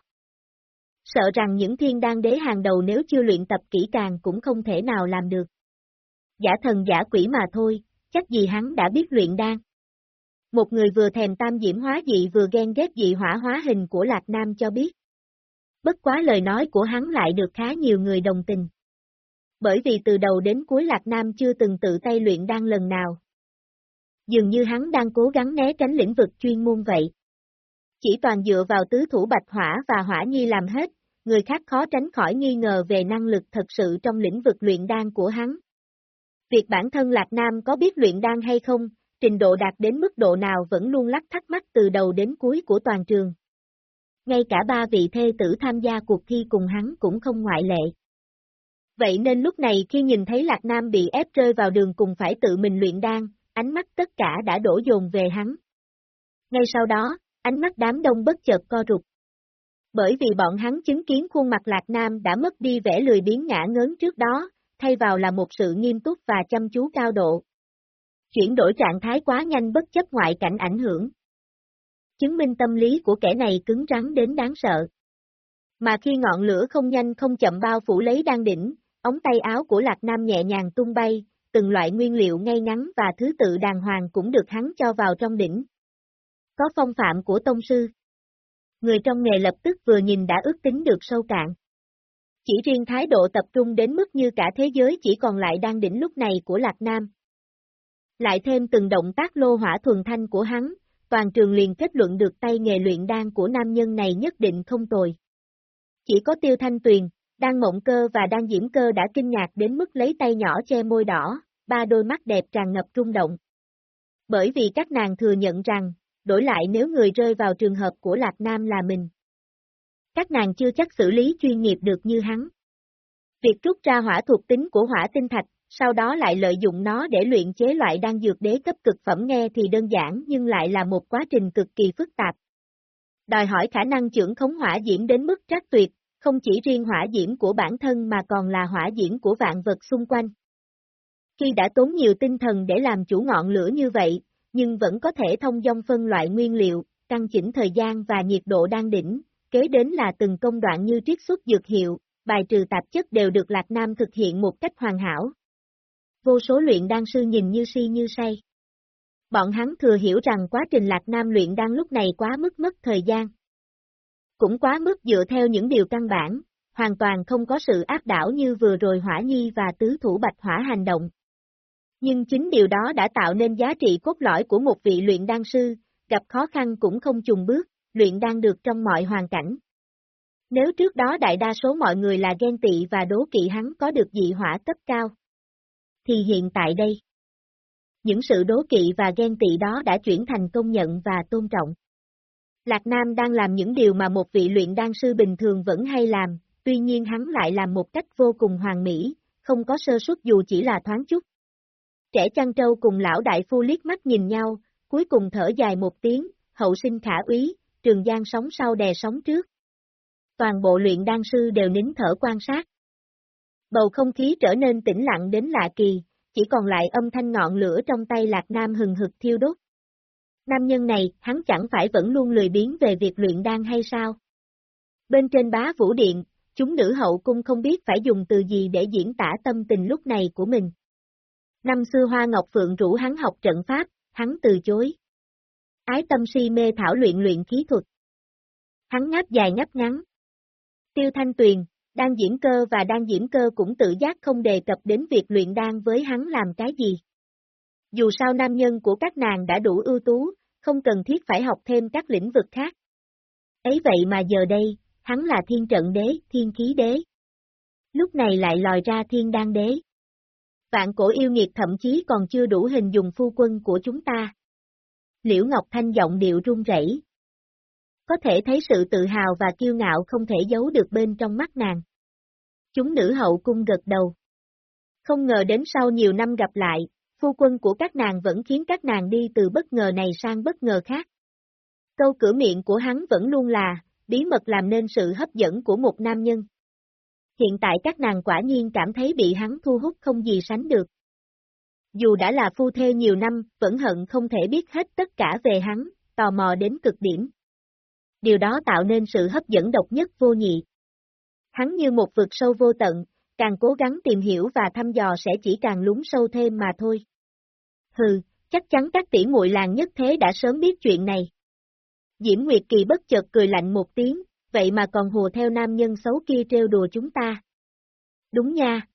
Sợ rằng những thiên đan đế hàng đầu nếu chưa luyện tập kỹ càng cũng không thể nào làm được. Giả thần giả quỷ mà thôi, chắc gì hắn đã biết luyện đan. Một người vừa thèm tam diễm hóa dị vừa ghen ghét dị hỏa hóa hình của Lạc Nam cho biết. Bất quá lời nói của hắn lại được khá nhiều người đồng tình. Bởi vì từ đầu đến cuối Lạc Nam chưa từng tự tay luyện đan lần nào. Dường như hắn đang cố gắng né tránh lĩnh vực chuyên môn vậy. Chỉ toàn dựa vào tứ thủ bạch hỏa và hỏa nhi làm hết, người khác khó tránh khỏi nghi ngờ về năng lực thật sự trong lĩnh vực luyện đan của hắn. Việc bản thân Lạc Nam có biết luyện đan hay không, trình độ đạt đến mức độ nào vẫn luôn lắc thắc mắc từ đầu đến cuối của toàn trường. Ngay cả ba vị thê tử tham gia cuộc thi cùng hắn cũng không ngoại lệ. Vậy nên lúc này khi nhìn thấy Lạc Nam bị ép rơi vào đường cùng phải tự mình luyện đan, ánh mắt tất cả đã đổ dồn về hắn. Ngay sau đó, ánh mắt đám đông bất chợt co rụt. Bởi vì bọn hắn chứng kiến khuôn mặt Lạc Nam đã mất đi vẻ lười biếng ngã ngớn trước đó, thay vào là một sự nghiêm túc và chăm chú cao độ. Chuyển đổi trạng thái quá nhanh bất chấp ngoại cảnh ảnh hưởng. Chứng minh tâm lý của kẻ này cứng rắn đến đáng sợ. Mà khi ngọn lửa không nhanh không chậm bao phủ lấy đan đỉnh, ống tay áo của Lạc Nam nhẹ nhàng tung bay, từng loại nguyên liệu ngay ngắn và thứ tự đàng hoàng cũng được hắn cho vào trong đỉnh. Có phong phạm của tông sư. Người trong nghề lập tức vừa nhìn đã ước tính được sâu cạn. Chỉ riêng thái độ tập trung đến mức như cả thế giới chỉ còn lại đang đỉnh lúc này của Lạc Nam. Lại thêm từng động tác lô hỏa thuần thanh của hắn, toàn trường liền kết luận được tay nghề luyện đan của nam nhân này nhất định không tồi. Chỉ có tiêu thanh tuyền, đang mộng cơ và đang diễm cơ đã kinh ngạc đến mức lấy tay nhỏ che môi đỏ, ba đôi mắt đẹp tràn ngập rung động. Bởi vì các nàng thừa nhận rằng, đổi lại nếu người rơi vào trường hợp của Lạc Nam là mình. Các nàng chưa chắc xử lý chuyên nghiệp được như hắn. Việc rút ra hỏa thuộc tính của hỏa tinh thạch, sau đó lại lợi dụng nó để luyện chế loại đan dược đế cấp cực phẩm nghe thì đơn giản nhưng lại là một quá trình cực kỳ phức tạp. Đòi hỏi khả năng trưởng khống hỏa diễn đến mức trác tuyệt, không chỉ riêng hỏa diễm của bản thân mà còn là hỏa diễm của vạn vật xung quanh. Khi đã tốn nhiều tinh thần để làm chủ ngọn lửa như vậy, nhưng vẫn có thể thông dong phân loại nguyên liệu, căn chỉnh thời gian và nhiệt độ đang đỉnh, kế đến là từng công đoạn như triết xuất dược hiệu, bài trừ tạp chất đều được Lạc Nam thực hiện một cách hoàn hảo. Vô số luyện đan sư nhìn như si như say. Bọn hắn thừa hiểu rằng quá trình Lạc Nam luyện đan lúc này quá mức mất thời gian. Cũng quá mức dựa theo những điều căn bản, hoàn toàn không có sự áp đảo như vừa rồi Hỏa Nhi và tứ thủ Bạch Hỏa hành động. Nhưng chính điều đó đã tạo nên giá trị cốt lõi của một vị luyện đan sư, gặp khó khăn cũng không chùng bước, luyện đan được trong mọi hoàn cảnh. Nếu trước đó đại đa số mọi người là ghen tị và đố kỵ hắn có được dị hỏa cấp cao, thì hiện tại đây, những sự đố kỵ và ghen tị đó đã chuyển thành công nhận và tôn trọng. Lạc Nam đang làm những điều mà một vị luyện đan sư bình thường vẫn hay làm, tuy nhiên hắn lại làm một cách vô cùng hoàn mỹ, không có sơ suất dù chỉ là thoáng chút. Trẻ chăn trâu cùng lão đại phu liếc mắt nhìn nhau, cuối cùng thở dài một tiếng, hậu sinh khả úy, trường giang sóng sau đè sóng trước. Toàn bộ luyện đan sư đều nín thở quan sát. Bầu không khí trở nên tĩnh lặng đến lạ kỳ, chỉ còn lại âm thanh ngọn lửa trong tay Lạc Nam hừng hực thiêu đốt. Nam nhân này, hắn chẳng phải vẫn luôn lười biếng về việc luyện đan hay sao? Bên trên bá vũ điện, chúng nữ hậu cung không biết phải dùng từ gì để diễn tả tâm tình lúc này của mình. Năm xưa Hoa Ngọc Phượng rủ hắn học trận pháp, hắn từ chối. Ái tâm si mê thảo luyện luyện khí thuật. Hắn ngáp dài ngáp ngắn. Tiêu Thanh Tuyền, đang diễn cơ và đang diễn cơ cũng tự giác không đề cập đến việc luyện đan với hắn làm cái gì. Dù sao nam nhân của các nàng đã đủ ưu tú, không cần thiết phải học thêm các lĩnh vực khác. Ấy vậy mà giờ đây, hắn là thiên trận đế, thiên khí đế. Lúc này lại lòi ra thiên đan đế. Vạn cổ yêu nghiệt thậm chí còn chưa đủ hình dùng phu quân của chúng ta. Liễu Ngọc Thanh giọng điệu run rẩy. Có thể thấy sự tự hào và kiêu ngạo không thể giấu được bên trong mắt nàng. Chúng nữ hậu cung gật đầu. Không ngờ đến sau nhiều năm gặp lại, phu quân của các nàng vẫn khiến các nàng đi từ bất ngờ này sang bất ngờ khác. Câu cửa miệng của hắn vẫn luôn là, bí mật làm nên sự hấp dẫn của một nam nhân. Hiện tại các nàng quả nhiên cảm thấy bị hắn thu hút không gì sánh được. Dù đã là phu thê nhiều năm, vẫn hận không thể biết hết tất cả về hắn, tò mò đến cực điểm. Điều đó tạo nên sự hấp dẫn độc nhất vô nhị. Hắn như một vực sâu vô tận, càng cố gắng tìm hiểu và thăm dò sẽ chỉ càng lún sâu thêm mà thôi. Hừ, chắc chắn các tỷ muội làng nhất thế đã sớm biết chuyện này. Diễm Nguyệt Kỳ bất chợt cười lạnh một tiếng, vậy mà còn hùa theo nam nhân xấu kia trêu đùa chúng ta. Đúng nha.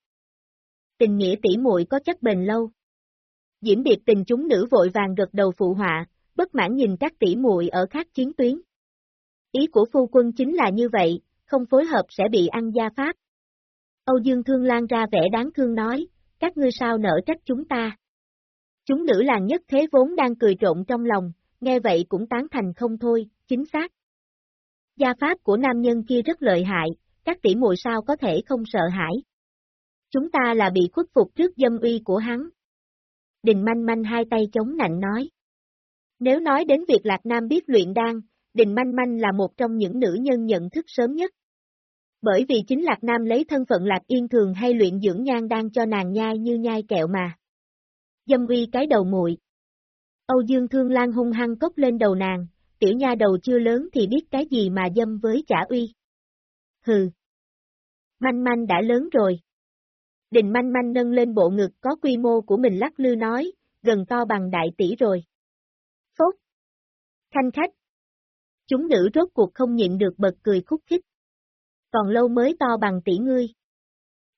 Tình nghĩa tỷ muội có chắc bền lâu. Diễm Điệp tình chúng nữ vội vàng gật đầu phụ họa, bất mãn nhìn các tỷ muội ở khác chiến tuyến. Ý của phu quân chính là như vậy, không phối hợp sẽ bị ăn gia pháp. Âu Dương Thương Lan ra vẻ đáng thương nói, các ngươi sao nỡ trách chúng ta. Chúng nữ làng nhất thế vốn đang cười trộn trong lòng, nghe vậy cũng tán thành không thôi, chính xác. Gia pháp của nam nhân kia rất lợi hại, các tỷ muội sao có thể không sợ hãi. Chúng ta là bị khuất phục trước dâm uy của hắn. Đình manh manh hai tay chống nạnh nói. Nếu nói đến việc Lạc Nam biết luyện đan, Đình manh manh là một trong những nữ nhân nhận thức sớm nhất. Bởi vì chính Lạc Nam lấy thân phận Lạc Yên thường hay luyện dưỡng nhan đang cho nàng nhai như nhai kẹo mà. Dâm uy cái đầu muội. Âu Dương Thương Lan hung hăng cốc lên đầu nàng, tiểu nha đầu chưa lớn thì biết cái gì mà dâm với trả uy. Hừ. Manh manh đã lớn rồi. Đình manh manh nâng lên bộ ngực có quy mô của mình lắc lư nói, gần to bằng đại tỷ rồi. Phốt. Khanh khách. Chúng nữ rốt cuộc không nhịn được bật cười khúc khích. Còn lâu mới to bằng tỷ ngươi.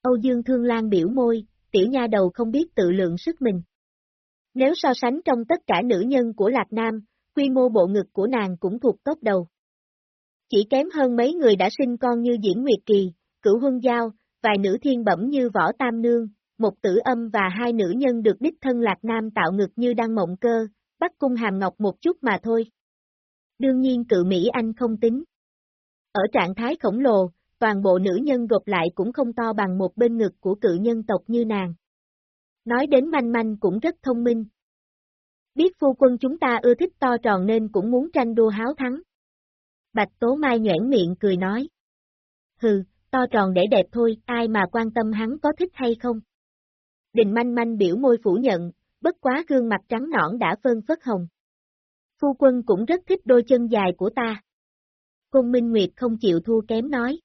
Âu Dương Thương Lan biểu môi, tiểu nha đầu không biết tự lượng sức mình. Nếu so sánh trong tất cả nữ nhân của Lạc Nam, quy mô bộ ngực của nàng cũng thuộc top đầu. Chỉ kém hơn mấy người đã sinh con như Diễn Nguyệt Kỳ, Cửu Huân Giao, vài nữ thiên bẩm như Võ Tam Nương, một tử âm và hai nữ nhân được đích thân Lạc Nam tạo ngực như đang mộng cơ, bắt cung hàm ngọc một chút mà thôi. Đương nhiên cự Mỹ Anh không tính. Ở trạng thái khổng lồ, toàn bộ nữ nhân gộp lại cũng không to bằng một bên ngực của cự nhân tộc như nàng. Nói đến manh manh cũng rất thông minh. Biết phu quân chúng ta ưa thích to tròn nên cũng muốn tranh đua háo thắng. Bạch Tố Mai nhoảng miệng cười nói. Hừ, to tròn để đẹp thôi, ai mà quan tâm hắn có thích hay không? Đình manh manh biểu môi phủ nhận, bất quá gương mặt trắng nõn đã phơn phất hồng. Phu quân cũng rất thích đôi chân dài của ta. Cung Minh Nguyệt không chịu thua kém nói.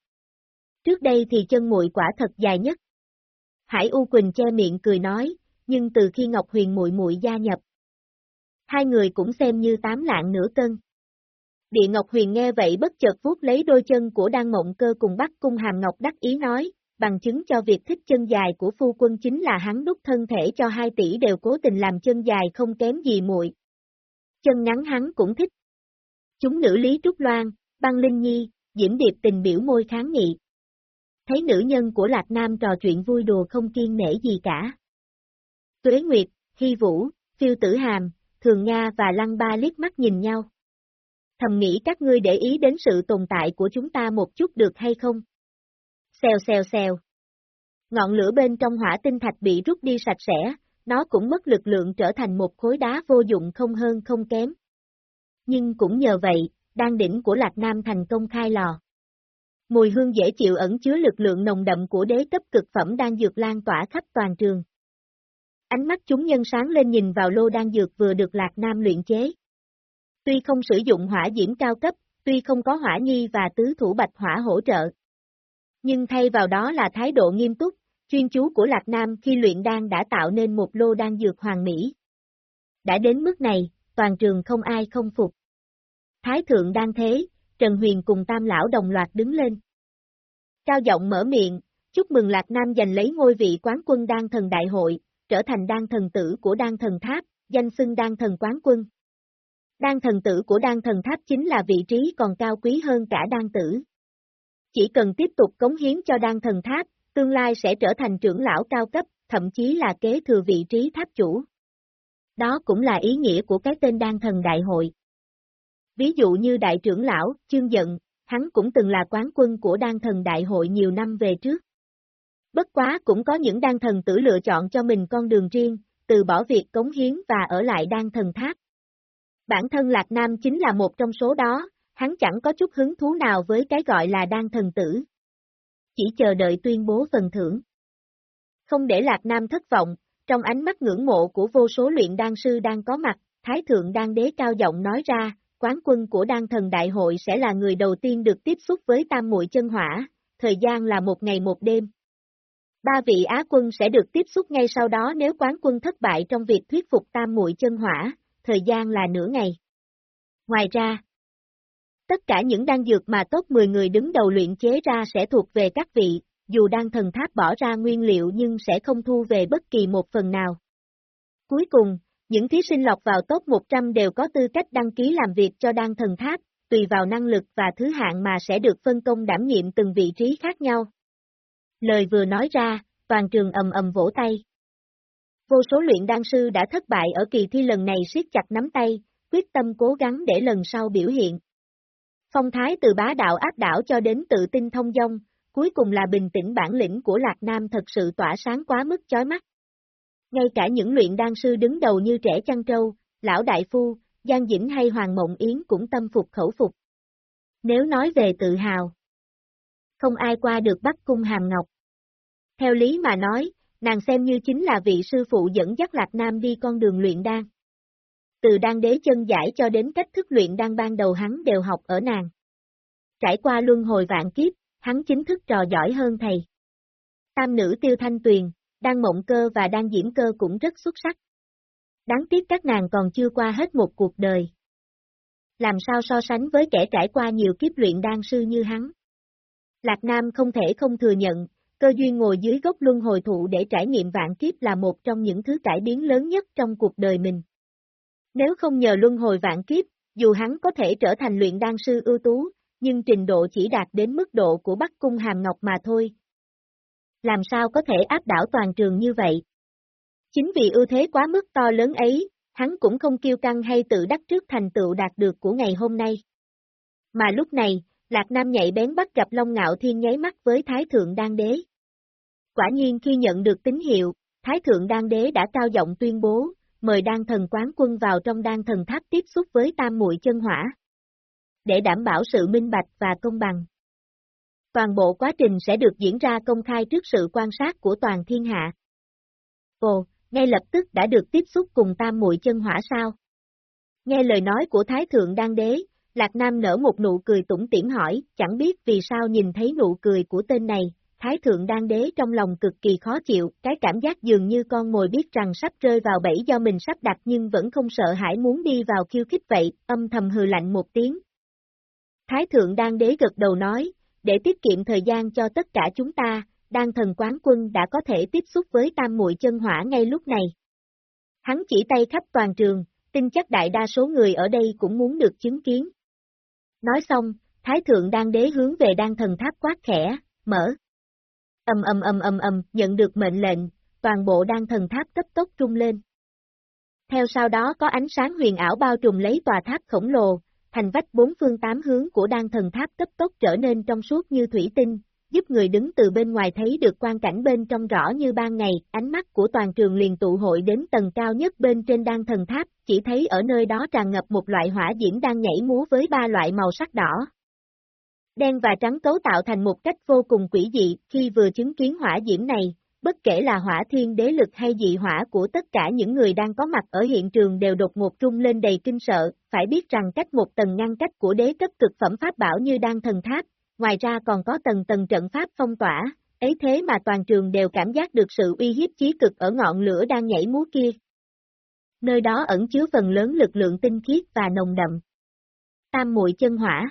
Trước đây thì chân muội quả thật dài nhất. Hải U Quỳnh che miệng cười nói, nhưng từ khi Ngọc Huyền muội muội gia nhập, hai người cũng xem như tám lạng nửa cân. Địa Ngọc Huyền nghe vậy bất chợt vuốt lấy đôi chân của Đan Mộng Cơ cùng bắt cung Hàm Ngọc đắc ý nói, bằng chứng cho việc thích chân dài của phu quân chính là hắn đúc thân thể cho hai tỷ đều cố tình làm chân dài không kém gì muội. Chân ngắn hắn cũng thích. Chúng nữ Lý Trúc Loan, Băng Linh Nhi, Diễm Điệp tình biểu môi kháng nghị. Thấy nữ nhân của Lạc Nam trò chuyện vui đùa không kiên nể gì cả. Tuế Nguyệt, Hy Vũ, Phiêu Tử Hàm, Thường Nga và Lăng Ba liếc mắt nhìn nhau. Thầm nghĩ các ngươi để ý đến sự tồn tại của chúng ta một chút được hay không? Xèo xèo xèo. Ngọn lửa bên trong hỏa tinh thạch bị rút đi sạch sẽ, nó cũng mất lực lượng trở thành một khối đá vô dụng không hơn không kém. Nhưng cũng nhờ vậy, đan đỉnh của Lạc Nam thành công khai lò. Mùi hương dễ chịu ẩn chứa lực lượng nồng đậm của đế cấp cực phẩm đang dược lan tỏa khắp toàn trường. Ánh mắt chúng nhân sáng lên nhìn vào lô đan dược vừa được Lạc Nam luyện chế. Tuy không sử dụng hỏa diễm cao cấp, tuy không có hỏa nhi và tứ thủ bạch hỏa hỗ trợ. Nhưng thay vào đó là thái độ nghiêm túc, chuyên chú của Lạc Nam khi luyện đan đã tạo nên một lô đan dược hoàng mỹ. Đã đến mức này, toàn trường không ai không phục. Thái thượng đang thế, Trần Huyền cùng tam lão đồng loạt đứng lên. Cao giọng mở miệng, chúc mừng Lạc Nam giành lấy ngôi vị quán quân đan thần đại hội, trở thành đan thần tử của đan thần tháp, danh xưng đan thần quán quân. Đan thần tử của đan thần tháp chính là vị trí còn cao quý hơn cả đan tử. Chỉ cần tiếp tục cống hiến cho đan thần tháp, tương lai sẽ trở thành trưởng lão cao cấp, thậm chí là kế thừa vị trí tháp chủ. Đó cũng là ý nghĩa của cái tên đan thần đại hội. Ví dụ như đại trưởng lão, chương giận, hắn cũng từng là quán quân của đan thần đại hội nhiều năm về trước. Bất quá cũng có những đan thần tử lựa chọn cho mình con đường riêng, từ bỏ việc cống hiến và ở lại đan thần tháp. Bản thân Lạc Nam chính là một trong số đó, hắn chẳng có chút hứng thú nào với cái gọi là đan thần tử. Chỉ chờ đợi tuyên bố phần thưởng. Không để Lạc Nam thất vọng, trong ánh mắt ngưỡng mộ của vô số luyện đan sư đang có mặt, Thái Thượng Đan Đế cao giọng nói ra, quán quân của đan thần đại hội sẽ là người đầu tiên được tiếp xúc với tam muội chân hỏa, thời gian là một ngày một đêm. Ba vị Á quân sẽ được tiếp xúc ngay sau đó nếu quán quân thất bại trong việc thuyết phục tam muội chân hỏa, thời gian là nửa ngày. Ngoài ra, tất cả những đan dược mà top 10 người đứng đầu luyện chế ra sẽ thuộc về các vị, dù đan thần tháp bỏ ra nguyên liệu nhưng sẽ không thu về bất kỳ một phần nào. Cuối cùng, những thí sinh lọc vào top 100 đều có tư cách đăng ký làm việc cho đan thần tháp, tùy vào năng lực và thứ hạng mà sẽ được phân công đảm nhiệm từng vị trí khác nhau. Lời vừa nói ra, toàn trường ầm ầm vỗ tay. Vô số luyện đan sư đã thất bại ở kỳ thi lần này siết chặt nắm tay, quyết tâm cố gắng để lần sau biểu hiện. Phong thái từ bá đạo áp đảo cho đến tự tin thông dong, cuối cùng là bình tĩnh bản lĩnh của Lạc Nam thật sự tỏa sáng quá mức chói mắt. Ngay cả những luyện đan sư đứng đầu như trẻ chăn trâu, lão đại phu, Giang Dĩnh hay Hoàng Mộng Yến cũng tâm phục khẩu phục. Nếu nói về tự hào, không ai qua được Bắc Cung Hàm Ngọc. Theo lý mà nói, nàng xem như chính là vị sư phụ dẫn dắt Lạc Nam đi con đường luyện đan. Từ đan đế chân giải cho đến cách thức luyện đan ban đầu hắn đều học ở nàng. Trải qua luân hồi vạn kiếp, hắn chính thức trò giỏi hơn thầy. Tam nữ tiêu thanh tuyền, đang mộng cơ và đang diễm cơ cũng rất xuất sắc. Đáng tiếc các nàng còn chưa qua hết một cuộc đời. Làm sao so sánh với kẻ trải qua nhiều kiếp luyện đan sư như hắn. Lạc Nam không thể không thừa nhận, cơ duyên ngồi dưới gốc luân hồi thụ để trải nghiệm vạn kiếp là một trong những thứ cải biến lớn nhất trong cuộc đời mình. Nếu không nhờ luân hồi vạn kiếp, dù hắn có thể trở thành luyện đan sư ưu tú, nhưng trình độ chỉ đạt đến mức độ của Bắc Cung Hàm Ngọc mà thôi. Làm sao có thể áp đảo toàn trường như vậy? Chính vì ưu thế quá mức to lớn ấy, hắn cũng không kiêu căng hay tự đắc trước thành tựu đạt được của ngày hôm nay. Mà lúc này, Lạc Nam nhạy bén bắt gặp Long Ngạo Thiên nháy mắt với Thái Thượng Đan Đế. Quả nhiên khi nhận được tín hiệu, Thái Thượng Đan Đế đã cao giọng tuyên bố, mời đan thần quán quân vào trong đan thần tháp tiếp xúc với tam muội chân hỏa. Để đảm bảo sự minh bạch và công bằng. Toàn bộ quá trình sẽ được diễn ra công khai trước sự quan sát của toàn thiên hạ. Ồ, ngay lập tức đã được tiếp xúc cùng tam muội chân hỏa sao? Nghe lời nói của Thái Thượng Đan Đế, Lạc Nam nở một nụ cười tủm tỉm hỏi, chẳng biết vì sao nhìn thấy nụ cười của tên này, Thái Thượng Đan Đế trong lòng cực kỳ khó chịu, cái cảm giác dường như con mồi biết rằng sắp rơi vào bẫy do mình sắp đặt nhưng vẫn không sợ hãi muốn đi vào khiêu khích vậy, âm thầm hừ lạnh một tiếng. Thái Thượng Đan Đế gật đầu nói, để tiết kiệm thời gian cho tất cả chúng ta, Đan Thần Quán Quân đã có thể tiếp xúc với tam muội chân hỏa ngay lúc này. Hắn chỉ tay khắp toàn trường, tin chắc đại đa số người ở đây cũng muốn được chứng kiến. Nói xong, Thái Thượng Đan Đế hướng về Đan Thần Tháp quát khẽ, mở. Âm âm âm âm âm, nhận được mệnh lệnh, toàn bộ Đan Thần Tháp cấp tốc trung lên. Theo sau đó có ánh sáng huyền ảo bao trùm lấy tòa tháp khổng lồ, thành vách bốn phương tám hướng của Đan Thần Tháp cấp tốc trở nên trong suốt như thủy tinh, giúp người đứng từ bên ngoài thấy được quan cảnh bên trong rõ như ban ngày, ánh mắt của toàn trường liền tụ hội đến tầng cao nhất bên trên đan thần tháp, chỉ thấy ở nơi đó tràn ngập một loại hỏa diễm đang nhảy múa với ba loại màu sắc đỏ. Đen và trắng cấu tạo thành một cách vô cùng quỷ dị, khi vừa chứng kiến hỏa diễm này, bất kể là hỏa thiên đế lực hay dị hỏa của tất cả những người đang có mặt ở hiện trường đều đột ngột trung lên đầy kinh sợ, phải biết rằng cách một tầng ngăn cách của đế cấp cực phẩm pháp bảo như đang thần tháp, ngoài ra còn có tầng tầng trận pháp phong tỏa, ấy thế mà toàn trường đều cảm giác được sự uy hiếp chí cực ở ngọn lửa đang nhảy múa kia. Nơi đó ẩn chứa phần lớn lực lượng tinh khiết và nồng đậm. Tam muội chân hỏa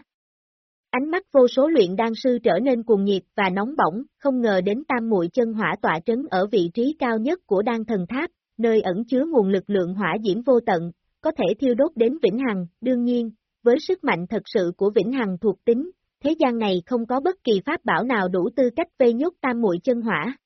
Ánh mắt vô số luyện đan sư trở nên cuồng nhiệt và nóng bỏng, không ngờ đến tam muội chân hỏa tọa trấn ở vị trí cao nhất của đan thần tháp, nơi ẩn chứa nguồn lực lượng hỏa diễm vô tận, có thể thiêu đốt đến vĩnh hằng, đương nhiên, với sức mạnh thật sự của vĩnh hằng thuộc tính, thế gian này không có bất kỳ pháp bảo nào đủ tư cách vây nhốt tam muội chân hỏa.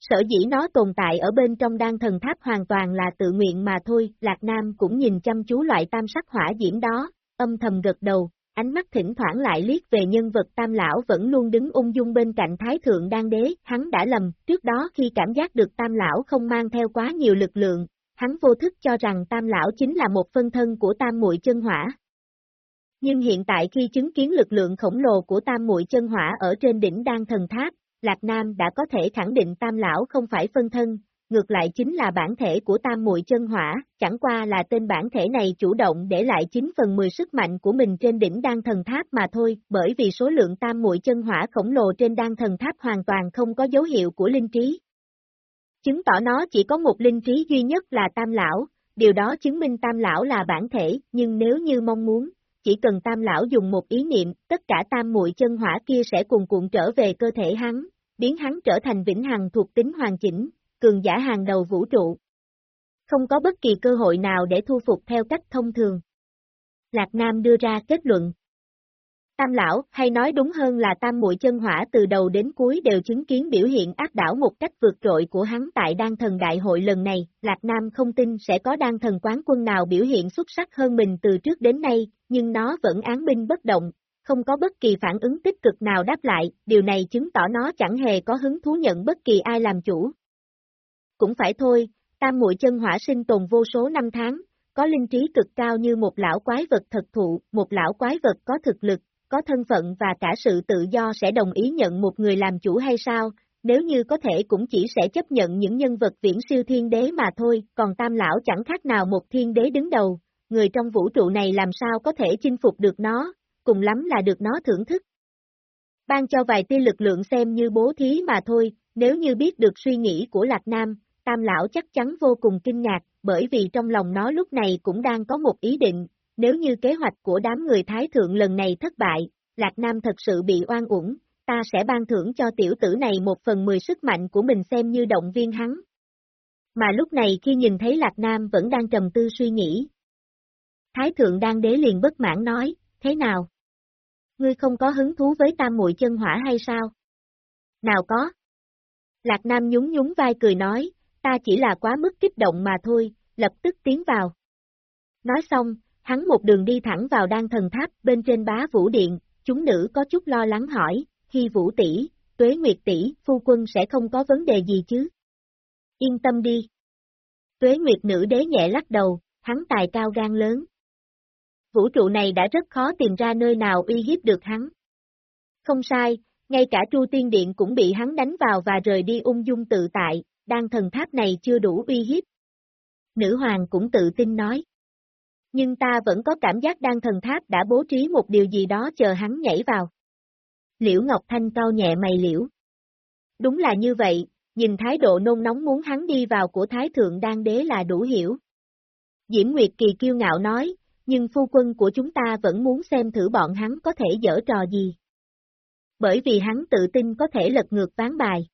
Sở dĩ nó tồn tại ở bên trong đan thần tháp hoàn toàn là tự nguyện mà thôi, Lạc Nam cũng nhìn chăm chú loại tam sắc hỏa diễm đó, âm thầm gật đầu, ánh mắt thỉnh thoảng lại liếc về nhân vật tam lão vẫn luôn đứng ung dung bên cạnh thái thượng đan đế, hắn đã lầm, trước đó khi cảm giác được tam lão không mang theo quá nhiều lực lượng, hắn vô thức cho rằng tam lão chính là một phân thân của tam muội chân hỏa, nhưng hiện tại khi chứng kiến lực lượng khổng lồ của tam muội chân hỏa ở trên đỉnh đan thần tháp, Lạc Nam đã có thể khẳng định tam lão không phải phân thân, ngược lại chính là bản thể của tam muội chân hỏa, chẳng qua là tên bản thể này chủ động để lại 9 phần 10 sức mạnh của mình trên đỉnh đan thần tháp mà thôi, bởi vì số lượng tam muội chân hỏa khổng lồ trên đan thần tháp hoàn toàn không có dấu hiệu của linh trí. Chứng tỏ nó chỉ có một linh trí duy nhất là tam lão, điều đó chứng minh tam lão là bản thể, nhưng nếu như mong muốn, chỉ cần tam lão dùng một ý niệm, tất cả tam muội chân hỏa kia sẽ cùng cuộn trở về cơ thể hắn, biến hắn trở thành vĩnh hằng thuộc tính hoàn chỉnh, cường giả hàng đầu vũ trụ. Không có bất kỳ cơ hội nào để thu phục theo cách thông thường. Lạc Nam đưa ra kết luận. Tam lão, hay nói đúng hơn là tam muội chân hỏa từ đầu đến cuối đều chứng kiến biểu hiện áp đảo một cách vượt trội của hắn tại đan thần đại hội lần này, Lạc Nam không tin sẽ có đan thần quán quân nào biểu hiện xuất sắc hơn mình từ trước đến nay, nhưng nó vẫn án binh bất động, không có bất kỳ phản ứng tích cực nào đáp lại, điều này chứng tỏ nó chẳng hề có hứng thú nhận bất kỳ ai làm chủ. Cũng phải thôi, tam muội chân hỏa sinh tồn vô số năm tháng, có linh trí cực cao như một lão quái vật thật thụ, một lão quái vật có thực lực, có thân phận và cả sự tự do sẽ đồng ý nhận một người làm chủ hay sao, nếu như có thể cũng chỉ sẽ chấp nhận những nhân vật viễn siêu thiên đế mà thôi, còn tam lão chẳng khác nào một thiên đế đứng đầu, người trong vũ trụ này làm sao có thể chinh phục được nó, cùng lắm là được nó thưởng thức. Ban cho vài tia lực lượng xem như bố thí mà thôi, nếu như biết được suy nghĩ của Lạc Nam, Tam Lão chắc chắn vô cùng kinh ngạc, bởi vì trong lòng nó lúc này cũng đang có một ý định, nếu như kế hoạch của đám người Thái Thượng lần này thất bại, Lạc Nam thật sự bị oan uổng, ta sẽ ban thưởng cho tiểu tử này một phần mười sức mạnh của mình xem như động viên hắn. Mà lúc này khi nhìn thấy Lạc Nam vẫn đang trầm tư suy nghĩ. Thái Thượng đang đế liền bất mãn nói, thế nào? Ngươi không có hứng thú với tam muội chân hỏa hay sao? Nào có. Lạc Nam nhún nhún vai cười nói, ta chỉ là quá mức kích động mà thôi, lập tức tiến vào. Nói xong, hắn một đường đi thẳng vào đan thần tháp bên trên bá vũ điện, chúng nữ có chút lo lắng hỏi, khi vũ tỷ, tuế nguyệt tỷ, phu quân sẽ không có vấn đề gì chứ? Yên tâm đi. Tuế nguyệt nữ đế nhẹ lắc đầu, hắn tài cao gan lớn. Vũ trụ này đã rất khó tìm ra nơi nào uy hiếp được hắn. Không sai, ngay cả chu Tiên Điện cũng bị hắn đánh vào và rời đi ung dung tự tại, đan thần tháp này chưa đủ uy hiếp. Nữ hoàng cũng tự tin nói. Nhưng ta vẫn có cảm giác đan thần tháp đã bố trí một điều gì đó chờ hắn nhảy vào. Liễu Ngọc Thanh cao nhẹ mày liễu. Đúng là như vậy, nhìn thái độ nôn nóng muốn hắn đi vào của Thái Thượng Đan Đế là đủ hiểu. Diễm Nguyệt Kỳ kiêu ngạo nói, nhưng phu quân của chúng ta vẫn muốn xem thử bọn hắn có thể dở trò gì. Bởi vì hắn tự tin có thể lật ngược ván bài.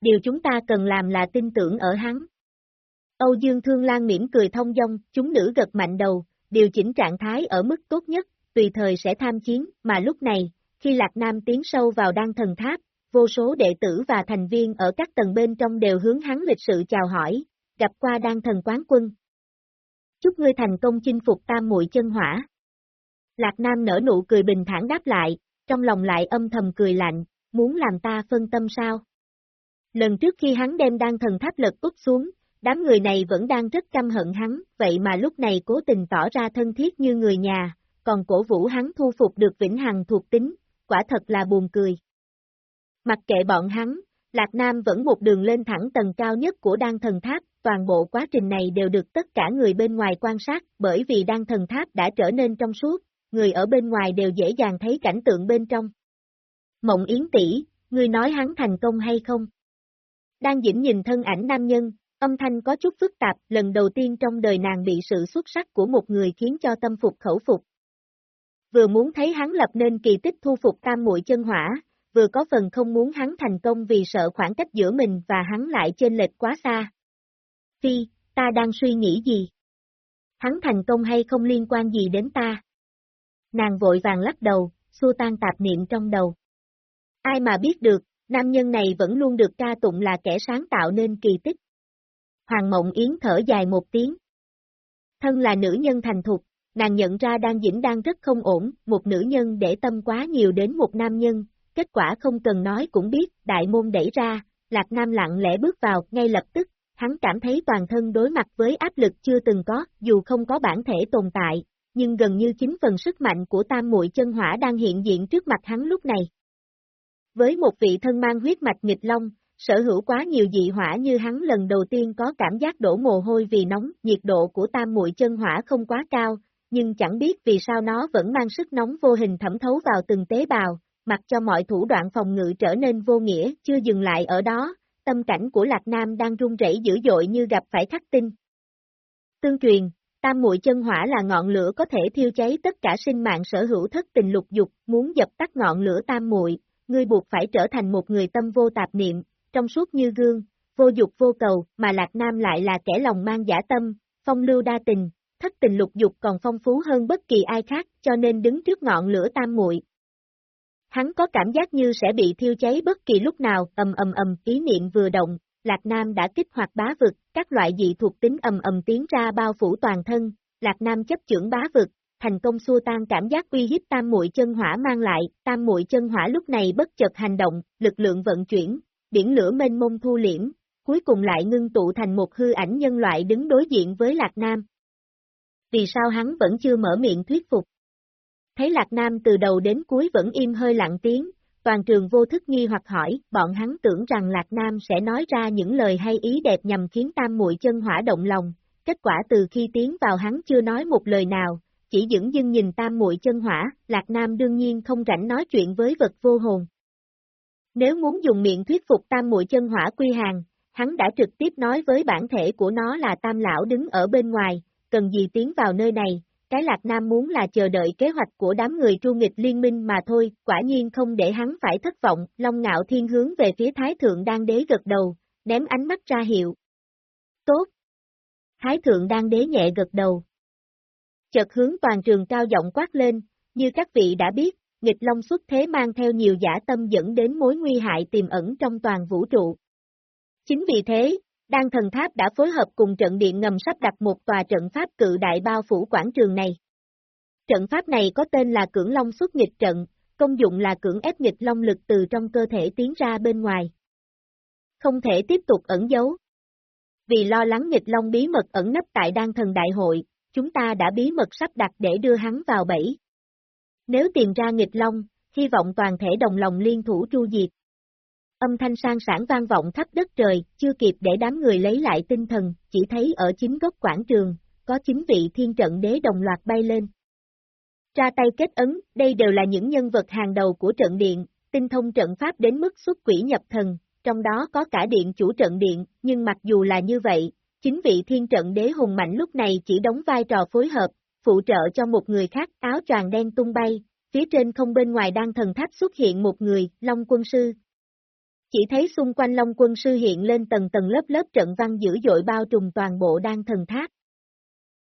Điều chúng ta cần làm là tin tưởng ở hắn. Âu Dương Thương Lan mỉm cười thông dong, chúng nữ gật mạnh đầu, điều chỉnh trạng thái ở mức tốt nhất, tùy thời sẽ tham chiến, mà lúc này, khi Lạc Nam tiến sâu vào đan thần tháp, vô số đệ tử và thành viên ở các tầng bên trong đều hướng hắn lịch sự chào hỏi, gặp qua đan thần quán quân. Chúc ngươi thành công chinh phục tam muội chân hỏa. Lạc Nam nở nụ cười bình thản đáp lại, trong lòng lại âm thầm cười lạnh, muốn làm ta phân tâm sao? Lần trước khi hắn đem đan thần tháp lật úp xuống, đám người này vẫn đang rất căm hận hắn, vậy mà lúc này cố tình tỏ ra thân thiết như người nhà, còn cổ vũ hắn thu phục được vĩnh hằng thuộc tính, quả thật là buồn cười. Mặc kệ bọn hắn, Lạc Nam vẫn một đường lên thẳng tầng cao nhất của đan thần tháp, toàn bộ quá trình này đều được tất cả người bên ngoài quan sát, bởi vì đan thần tháp đã trở nên trong suốt, người ở bên ngoài đều dễ dàng thấy cảnh tượng bên trong. Mộng Yến tỷ, ngươi nói hắn thành công hay không? Đang dĩnh nhìn thân ảnh nam nhân, âm thanh có chút phức tạp, lần đầu tiên trong đời nàng bị sự xuất sắc của một người khiến cho tâm phục khẩu phục. Vừa muốn thấy hắn lập nên kỳ tích thu phục tam muội chân hỏa, vừa có phần không muốn hắn thành công vì sợ khoảng cách giữa mình và hắn lại trên lệch quá xa. Phi, ta đang suy nghĩ gì? Hắn thành công hay không liên quan gì đến ta? Nàng vội vàng lắc đầu, xua tan tạp niệm trong đầu. Ai mà biết được, nam nhân này vẫn luôn được ca tụng là kẻ sáng tạo nên kỳ tích. Hoàng Mộng Yến thở dài một tiếng. Thân là nữ nhân thành thục, nàng nhận ra đang dĩnh đang rất không ổn, một nữ nhân để tâm quá nhiều đến một nam nhân, kết quả không cần nói cũng biết, đại môn đẩy ra, Lạc Nam lặng lẽ bước vào, ngay lập tức, hắn cảm thấy toàn thân đối mặt với áp lực chưa từng có, dù không có bản thể tồn tại, nhưng gần như chính phần sức mạnh của tam muội chân hỏa đang hiện diện trước mặt hắn lúc này. Với một vị thân mang huyết mạch nghịch long, sở hữu quá nhiều dị hỏa như hắn lần đầu tiên có cảm giác đổ mồ hôi vì nóng, nhiệt độ của tam muội chân hỏa không quá cao, nhưng chẳng biết vì sao nó vẫn mang sức nóng vô hình thẩm thấu vào từng tế bào, mặc cho mọi thủ đoạn phòng ngự trở nên vô nghĩa, chưa dừng lại ở đó, tâm cảnh của Lạc Nam đang run rẩy dữ dội như gặp phải khắc tinh. Tương truyền, tam muội chân hỏa là ngọn lửa có thể thiêu cháy tất cả sinh mạng sở hữu thất tình lục dục, muốn dập tắt ngọn lửa tam muội, ngươi buộc phải trở thành một người tâm vô tạp niệm, trong suốt như gương, vô dục vô cầu, mà Lạc Nam lại là kẻ lòng mang giả tâm, phong lưu đa tình, thất tình lục dục còn phong phú hơn bất kỳ ai khác, cho nên đứng trước ngọn lửa tam muội. Hắn có cảm giác như sẽ bị thiêu cháy bất kỳ lúc nào, ầm ầm ầm, ý niệm vừa động, Lạc Nam đã kích hoạt bá vực, các loại dị thuộc tính ầm ầm tiến ra bao phủ toàn thân, Lạc Nam chấp trưởng bá vực, thành công xua tan cảm giác uy hiếp tam muội chân hỏa mang lại, tam muội chân hỏa lúc này bất chợt hành động, lực lượng vận chuyển, biển lửa mênh mông thu liễm, cuối cùng lại ngưng tụ thành một hư ảnh nhân loại đứng đối diện với Lạc Nam. Vì sao hắn vẫn chưa mở miệng thuyết phục? Thấy Lạc Nam từ đầu đến cuối vẫn im hơi lặng tiếng, toàn trường vô thức nghi hoặc hỏi, bọn hắn tưởng rằng Lạc Nam sẽ nói ra những lời hay ý đẹp nhằm khiến tam muội chân hỏa động lòng, kết quả từ khi tiến vào hắn chưa nói một lời nào, chỉ dững dưng nhìn tam muội chân hỏa, Lạc Nam đương nhiên không rảnh nói chuyện với vật vô hồn. Nếu muốn dùng miệng thuyết phục tam muội chân hỏa quy hàng, hắn đã trực tiếp nói với bản thể của nó là tam lão đứng ở bên ngoài, cần gì tiến vào nơi này, cái Lạc Nam muốn là chờ đợi kế hoạch của đám người tru nghịch liên minh mà thôi, quả nhiên không để hắn phải thất vọng, Long Ngạo Thiên hướng về phía Thái Thượng Đan Đế gật đầu, ném ánh mắt ra hiệu. Tốt! Thái Thượng Đan Đế nhẹ gật đầu. Chợt hướng toàn trường cao giọng quát lên, như các vị đã biết, nghịch long xuất thế mang theo nhiều giả tâm dẫn đến mối nguy hại tiềm ẩn trong toàn vũ trụ. Chính vì thế, Đan thần tháp đã phối hợp cùng trận điện ngầm sắp đặt một tòa trận pháp cự đại bao phủ quảng trường này. Trận pháp này có tên là cưỡng long xuất nghịch trận, công dụng là cưỡng ép nghịch long lực từ trong cơ thể tiến ra bên ngoài. Không thể tiếp tục ẩn giấu. Vì lo lắng nghịch long bí mật ẩn nấp tại đan thần đại hội, chúng ta đã bí mật sắp đặt để đưa hắn vào bẫy. Nếu tìm ra nghịch long, hy vọng toàn thể đồng lòng liên thủ tru diệt. Âm thanh sang sản vang vọng khắp đất trời, chưa kịp để đám người lấy lại tinh thần, chỉ thấy ở chính góc quảng trường, có chính vị thiên trận đế đồng loạt bay lên. Ra tay kết ấn, đây đều là những nhân vật hàng đầu của trận điện, tinh thông trận pháp đến mức xuất quỷ nhập thần, trong đó có cả điện chủ trận điện, nhưng mặc dù là như vậy, chính vị thiên trận đế hùng mạnh lúc này chỉ đóng vai trò phối hợp, phụ trợ cho một người khác áo choàng đen tung bay, phía trên không bên ngoài đang thần tháp xuất hiện một người, Long quân sư, chỉ thấy xung quanh Long quân sư hiện lên tầng tầng lớp lớp trận văn dữ dội bao trùm toàn bộ đan thần tháp.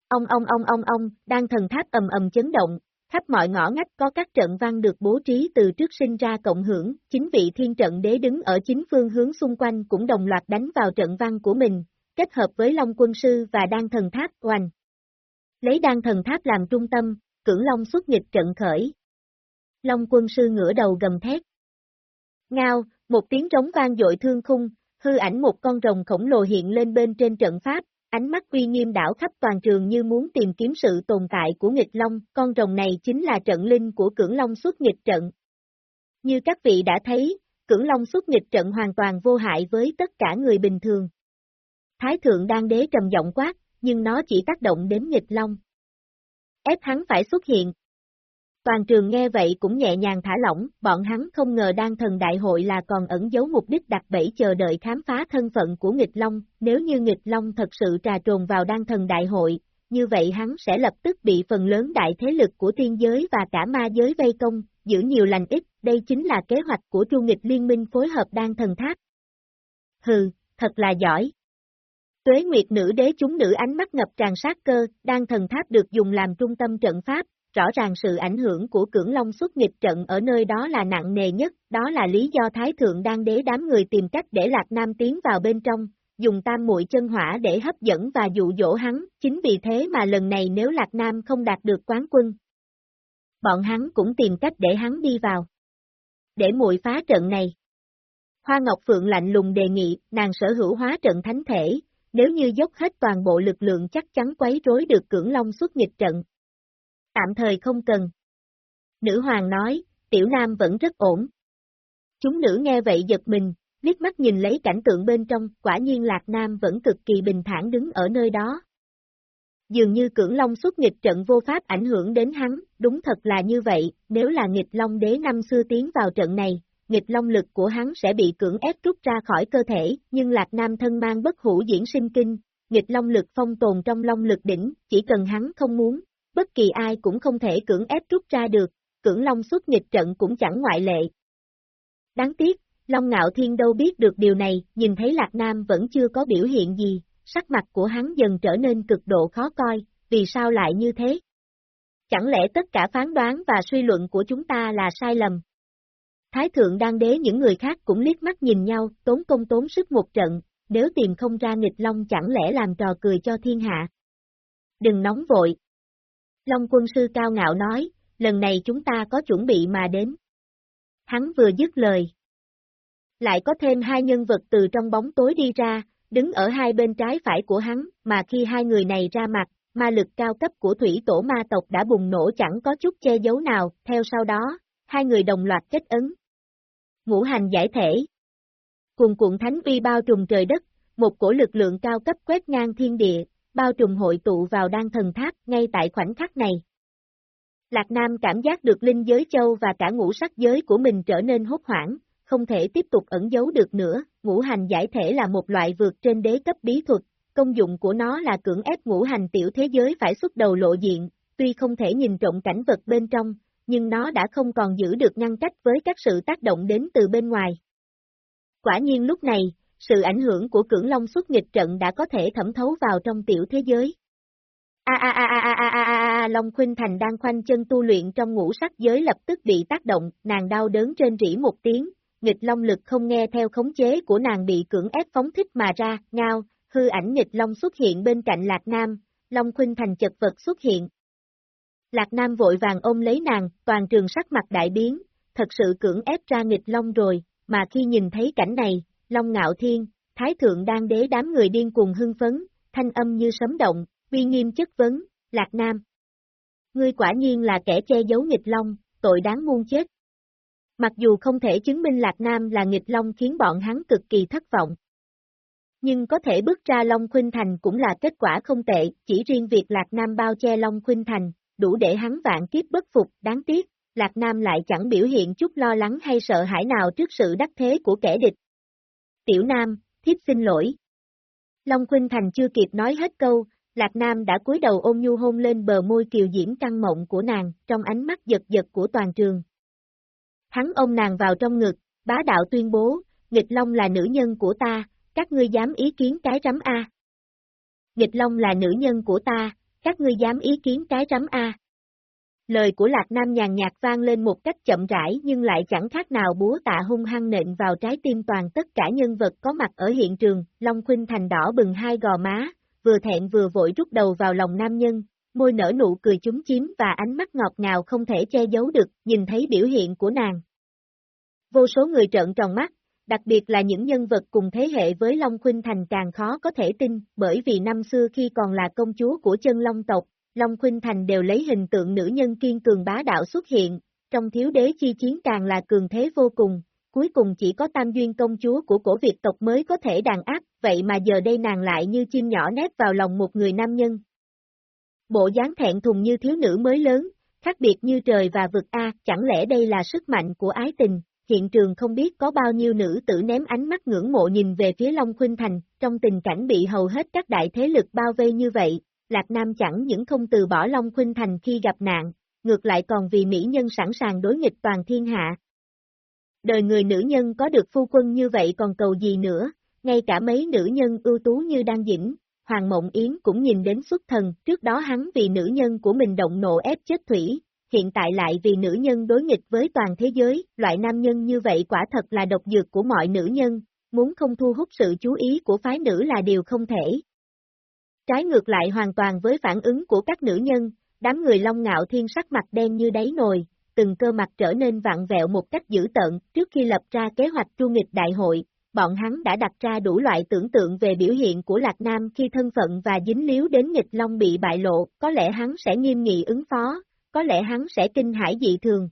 Ông ông ông ông ông, đan thần tháp ầm ầm chấn động, khắp mọi ngõ ngách có các trận văn được bố trí từ trước sinh ra cộng hưởng, chính vị thiên trận đế đứng ở chính phương hướng xung quanh cũng đồng loạt đánh vào trận văn của mình, kết hợp với Long quân sư và đan thần tháp oanh. Lấy đan thần tháp làm trung tâm, cưỡng Long xuất nghịch trận khởi. Long quân sư ngửa đầu gầm thét. Ngao, một tiếng trống vang dội thương khung, hư ảnh một con rồng khổng lồ hiện lên bên trên trận pháp, ánh mắt uy nghiêm đảo khắp toàn trường như muốn tìm kiếm sự tồn tại của nghịch long, con rồng này chính là trận linh của cưỡng long xuất nghịch trận. Như các vị đã thấy, cưỡng long xuất nghịch trận hoàn toàn vô hại với tất cả người bình thường. Thái thượng đang đế trầm giọng quát, nhưng nó chỉ tác động đến nghịch long. Ép hắn phải xuất hiện, Toàn trường nghe vậy cũng nhẹ nhàng thả lỏng, bọn hắn không ngờ đan thần đại hội là còn ẩn giấu mục đích đặt bẫy chờ đợi khám phá thân phận của nghịch long, nếu như nghịch long thật sự trà trồn vào đan thần đại hội, như vậy hắn sẽ lập tức bị phần lớn đại thế lực của thiên giới và cả ma giới vây công, giữ nhiều lành ít, đây chính là kế hoạch của Chu nghịch liên minh phối hợp đan thần tháp. Hừ, thật là giỏi. Tuế Nguyệt nữ đế chúng nữ ánh mắt ngập tràn sát cơ, đang thần tháp được dùng làm trung tâm trận pháp, rõ ràng sự ảnh hưởng của cưỡng long xuất nghịch trận ở nơi đó là nặng nề nhất, đó là lý do Thái Thượng đang đế đám người tìm cách để Lạc Nam tiến vào bên trong, dùng tam muội chân hỏa để hấp dẫn và dụ dỗ hắn, chính vì thế mà lần này nếu Lạc Nam không đạt được quán quân. Bọn hắn cũng tìm cách để hắn đi vào. Để muội phá trận này. Hoa Ngọc Phượng lạnh lùng đề nghị, nàng sở hữu hóa trận thánh thể, nếu như dốc hết toàn bộ lực lượng chắc chắn quấy rối được cưỡng long xuất nghịch trận, Tạm thời không cần. Nữ hoàng nói, tiểu nam vẫn rất ổn. Chúng nữ nghe vậy giật mình, liếc mắt nhìn lấy cảnh tượng bên trong, quả nhiên Lạc Nam vẫn cực kỳ bình thản đứng ở nơi đó. Dường như cưỡng long xuất nghịch trận vô pháp ảnh hưởng đến hắn, đúng thật là như vậy, nếu là nghịch long đế năm xưa tiến vào trận này, nghịch long lực của hắn sẽ bị cưỡng ép rút ra khỏi cơ thể, nhưng Lạc Nam thân mang bất hủ diễn sinh kinh, nghịch long lực phong tồn trong long lực đỉnh, chỉ cần hắn không muốn, bất kỳ ai cũng không thể cưỡng ép rút ra được, cưỡng long xuất nghịch trận cũng chẳng ngoại lệ. Đáng tiếc, Long Ngạo Thiên đâu biết được điều này, nhìn thấy Lạc Nam vẫn chưa có biểu hiện gì, sắc mặt của hắn dần trở nên cực độ khó coi, vì sao lại như thế? Chẳng lẽ tất cả phán đoán và suy luận của chúng ta là sai lầm? Thái thượng đang đế những người khác cũng liếc mắt nhìn nhau, tốn công tốn sức một trận, nếu tìm không ra nghịch long chẳng lẽ làm trò cười cho thiên hạ. Đừng nóng vội. Long quân sư cao ngạo nói, lần này chúng ta có chuẩn bị mà đến. Hắn vừa dứt lời. Lại có thêm hai nhân vật từ trong bóng tối đi ra, đứng ở hai bên trái phải của hắn, mà khi hai người này ra mặt, ma lực cao cấp của thủy tổ ma tộc đã bùng nổ chẳng có chút che giấu nào, theo sau đó, hai người đồng loạt kết ấn. Ngũ hành giải thể Cùng cuộn thánh vi bao trùm trời đất, một cổ lực lượng cao cấp quét ngang thiên địa, bao trùm hội tụ vào đan thần tháp ngay tại khoảnh khắc này. Lạc Nam cảm giác được linh giới châu và cả ngũ sắc giới của mình trở nên hốt hoảng, không thể tiếp tục ẩn giấu được nữa, ngũ hành giải thể là một loại vượt trên đế cấp bí thuật, công dụng của nó là cưỡng ép ngũ hành tiểu thế giới phải xuất đầu lộ diện, tuy không thể nhìn trộm cảnh vật bên trong, nhưng nó đã không còn giữ được ngăn cách với các sự tác động đến từ bên ngoài. Quả nhiên lúc này, sự ảnh hưởng của cưỡng long xuất nghịch trận đã có thể thẩm thấu vào trong tiểu thế giới. A a a a a a a a Long Khuynh Thành đang khoanh chân tu luyện trong ngũ sắc giới lập tức bị tác động, nàng đau đớn trên rỉ một tiếng, nghịch long lực không nghe theo khống chế của nàng bị cưỡng ép phóng thích mà ra, ngao, hư ảnh nghịch long xuất hiện bên cạnh Lạc Nam, Long Khuynh Thành chật vật xuất hiện, Lạc Nam vội vàng ôm lấy nàng, toàn trường sắc mặt đại biến, thật sự cưỡng ép ra nghịch long rồi, mà khi nhìn thấy cảnh này, Long Ngạo Thiên, Thái Thượng đang đế đám người điên cùng hưng phấn, thanh âm như sấm động, uy nghiêm chất vấn, Lạc Nam. Ngươi quả nhiên là kẻ che giấu nghịch long, tội đáng muôn chết. Mặc dù không thể chứng minh Lạc Nam là nghịch long khiến bọn hắn cực kỳ thất vọng. Nhưng có thể bước ra Long Khuynh Thành cũng là kết quả không tệ, chỉ riêng việc Lạc Nam bao che Long Khuynh Thành, đủ để hắn vạn kiếp bất phục, đáng tiếc, Lạc Nam lại chẳng biểu hiện chút lo lắng hay sợ hãi nào trước sự đắc thế của kẻ địch. Tiểu Nam, thiếp xin lỗi. Long Khuynh Thành chưa kịp nói hết câu, Lạc Nam đã cúi đầu ôm nhu hôn lên bờ môi kiều diễm căng mộng của nàng, trong ánh mắt giật giật của toàn trường. Hắn ôm nàng vào trong ngực, bá đạo tuyên bố, nghịch long là nữ nhân của ta, các ngươi dám ý kiến cái rắm A. Nghịch long là nữ nhân của ta, các ngươi dám ý kiến cái rắm A. Lời của Lạc Nam nhàn nhạt vang lên một cách chậm rãi nhưng lại chẳng khác nào búa tạ hung hăng nện vào trái tim toàn tất cả nhân vật có mặt ở hiện trường, Long Khuynh Thành đỏ bừng hai gò má, vừa thẹn vừa vội rút đầu vào lòng nam nhân, môi nở nụ cười chúng chiếm và ánh mắt ngọt ngào không thể che giấu được, nhìn thấy biểu hiện của nàng. Vô số người trợn tròn mắt, đặc biệt là những nhân vật cùng thế hệ với Long Khuynh Thành càng khó có thể tin, bởi vì năm xưa khi còn là công chúa của chân Long tộc, Long Khuynh Thành đều lấy hình tượng nữ nhân kiên cường bá đạo xuất hiện, trong thiếu đế chi chiến càng là cường thế vô cùng, cuối cùng chỉ có tam duyên công chúa của cổ Việt tộc mới có thể đàn áp, vậy mà giờ đây nàng lại như chim nhỏ nép vào lòng một người nam nhân. Bộ dáng thẹn thùng như thiếu nữ mới lớn, khác biệt như trời và vực A, chẳng lẽ đây là sức mạnh của ái tình, hiện trường không biết có bao nhiêu nữ tử ném ánh mắt ngưỡng mộ nhìn về phía Long Khuynh Thành, trong tình cảnh bị hầu hết các đại thế lực bao vây như vậy, Lạc Nam chẳng những không từ bỏ Long Khuynh Thành khi gặp nạn, ngược lại còn vì mỹ nhân sẵn sàng đối nghịch toàn thiên hạ. Đời người nữ nhân có được phu quân như vậy còn cầu gì nữa, ngay cả mấy nữ nhân ưu tú như Đan Dĩnh, Hoàng Mộng Yến cũng nhìn đến xuất thần, trước đó hắn vì nữ nhân của mình động nộ ép chết Thủy, hiện tại lại vì nữ nhân đối nghịch với toàn thế giới, loại nam nhân như vậy quả thật là độc dược của mọi nữ nhân, muốn không thu hút sự chú ý của phái nữ là điều không thể. Trái ngược lại hoàn toàn với phản ứng của các nữ nhân, đám người long ngạo thiên sắc mặt đen như đáy nồi, từng cơ mặt trở nên vặn vẹo một cách dữ tợn, trước khi lập ra kế hoạch tru nghịch đại hội, bọn hắn đã đặt ra đủ loại tưởng tượng về biểu hiện của Lạc Nam khi thân phận và dính líu đến nghịch long bị bại lộ, có lẽ hắn sẽ nghiêm nghị ứng phó, có lẽ hắn sẽ kinh hãi dị thường.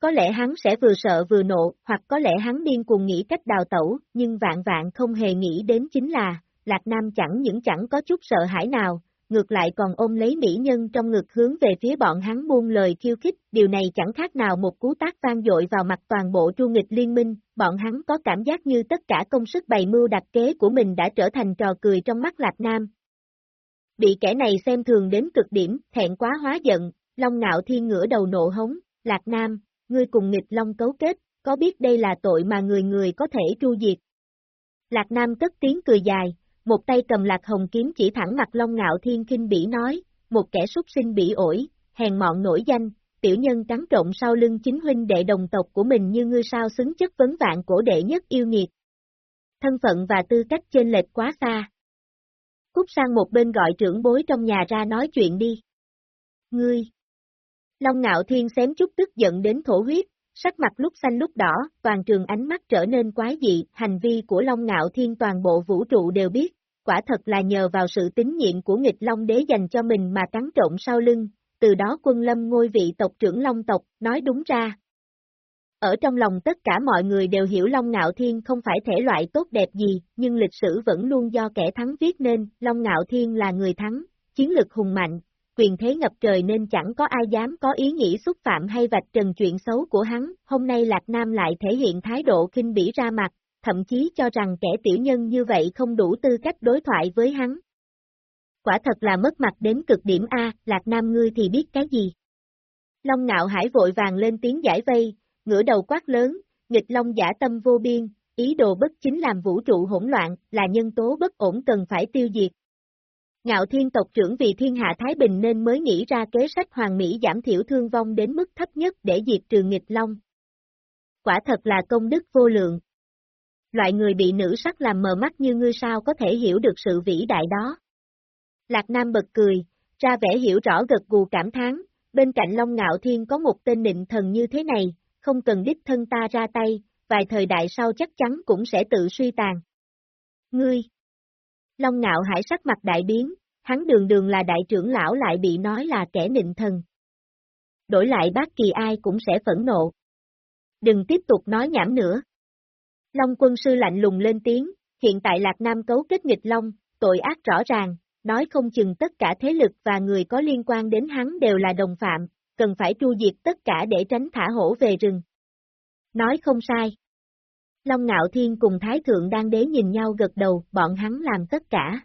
Có lẽ hắn sẽ vừa sợ vừa nộ, hoặc có lẽ hắn điên cuồng nghĩ cách đào tẩu, nhưng vạn vạn không hề nghĩ đến chính là, Lạc Nam chẳng những chẳng có chút sợ hãi nào, ngược lại còn ôm lấy mỹ nhân trong ngực hướng về phía bọn hắn buông lời khiêu khích, điều này chẳng khác nào một cú tác vang dội vào mặt toàn bộ tru nghịch liên minh, bọn hắn có cảm giác như tất cả công sức bày mưu đặt kế của mình đã trở thành trò cười trong mắt Lạc Nam. Bị kẻ này xem thường đến cực điểm, thẹn quá hóa giận, Long ngạo thiên ngửa đầu nộ hống, Lạc Nam, ngươi cùng nghịch Long cấu kết, có biết đây là tội mà người người có thể tru diệt. Lạc Nam cất tiếng cười dài, một tay cầm lạc hồng kiếm chỉ thẳng mặt Long Ngạo Thiên kinh bỉ nói, một kẻ súc sinh bỉ ổi, hèn mọn nổi danh, tiểu nhân trắng trộn sau lưng chính huynh đệ đồng tộc của mình như ngươi sao xứng chất vấn vạn cổ đệ nhất yêu nghiệt. Thân phận và tư cách trên lệch quá xa. Cút sang một bên gọi trưởng bối trong nhà ra nói chuyện đi. Ngươi! Long Ngạo Thiên xém chút tức giận đến thổ huyết, sắc mặt lúc xanh lúc đỏ, toàn trường ánh mắt trở nên quái dị, hành vi của Long Ngạo Thiên toàn bộ vũ trụ đều biết, quả thật là nhờ vào sự tín nhiệm của nghịch Long Đế dành cho mình mà cắn trộn sau lưng, từ đó quân lâm ngôi vị tộc trưởng Long tộc, nói đúng ra. Ở trong lòng tất cả mọi người đều hiểu Long Ngạo Thiên không phải thể loại tốt đẹp gì, nhưng lịch sử vẫn luôn do kẻ thắng viết nên, Long Ngạo Thiên là người thắng, chiến lực hùng mạnh, quyền thế ngập trời nên chẳng có ai dám có ý nghĩ xúc phạm hay vạch trần chuyện xấu của hắn, hôm nay Lạc Nam lại thể hiện thái độ kinh bỉ ra mặt, thậm chí cho rằng kẻ tiểu nhân như vậy không đủ tư cách đối thoại với hắn. Quả thật là mất mặt đến cực điểm A, Lạc Nam ngươi thì biết cái gì? Long ngạo hải vội vàng lên tiếng giải vây, ngửa đầu quát lớn, nghịch long giả tâm vô biên, ý đồ bất chính làm vũ trụ hỗn loạn, là nhân tố bất ổn cần phải tiêu diệt. Ngạo thiên tộc trưởng vì thiên hạ Thái Bình nên mới nghĩ ra kế sách hoàng mỹ giảm thiểu thương vong đến mức thấp nhất để diệt trừ nghịch long. Quả thật là công đức vô lượng. Loại người bị nữ sắc làm mờ mắt như ngươi sao có thể hiểu được sự vĩ đại đó. Lạc Nam bật cười, ra vẻ hiểu rõ gật gù cảm thán, bên cạnh Long Ngạo Thiên có một tên nịnh thần như thế này, không cần đích thân ta ra tay, vài thời đại sau chắc chắn cũng sẽ tự suy tàn. Ngươi! Long Ngạo Hải sắc mặt đại biến, hắn đường đường là đại trưởng lão lại bị nói là kẻ nịnh thần. Đổi lại bác kỳ ai cũng sẽ phẫn nộ. Đừng tiếp tục nói nhảm nữa. Long quân sư lạnh lùng lên tiếng, hiện tại Lạc Nam cấu kết nghịch Long, tội ác rõ ràng, nói không chừng tất cả thế lực và người có liên quan đến hắn đều là đồng phạm, cần phải tru diệt tất cả để tránh thả hổ về rừng. Nói không sai. Long Ngạo Thiên cùng Thái Thượng đang đế nhìn nhau gật đầu, bọn hắn làm tất cả.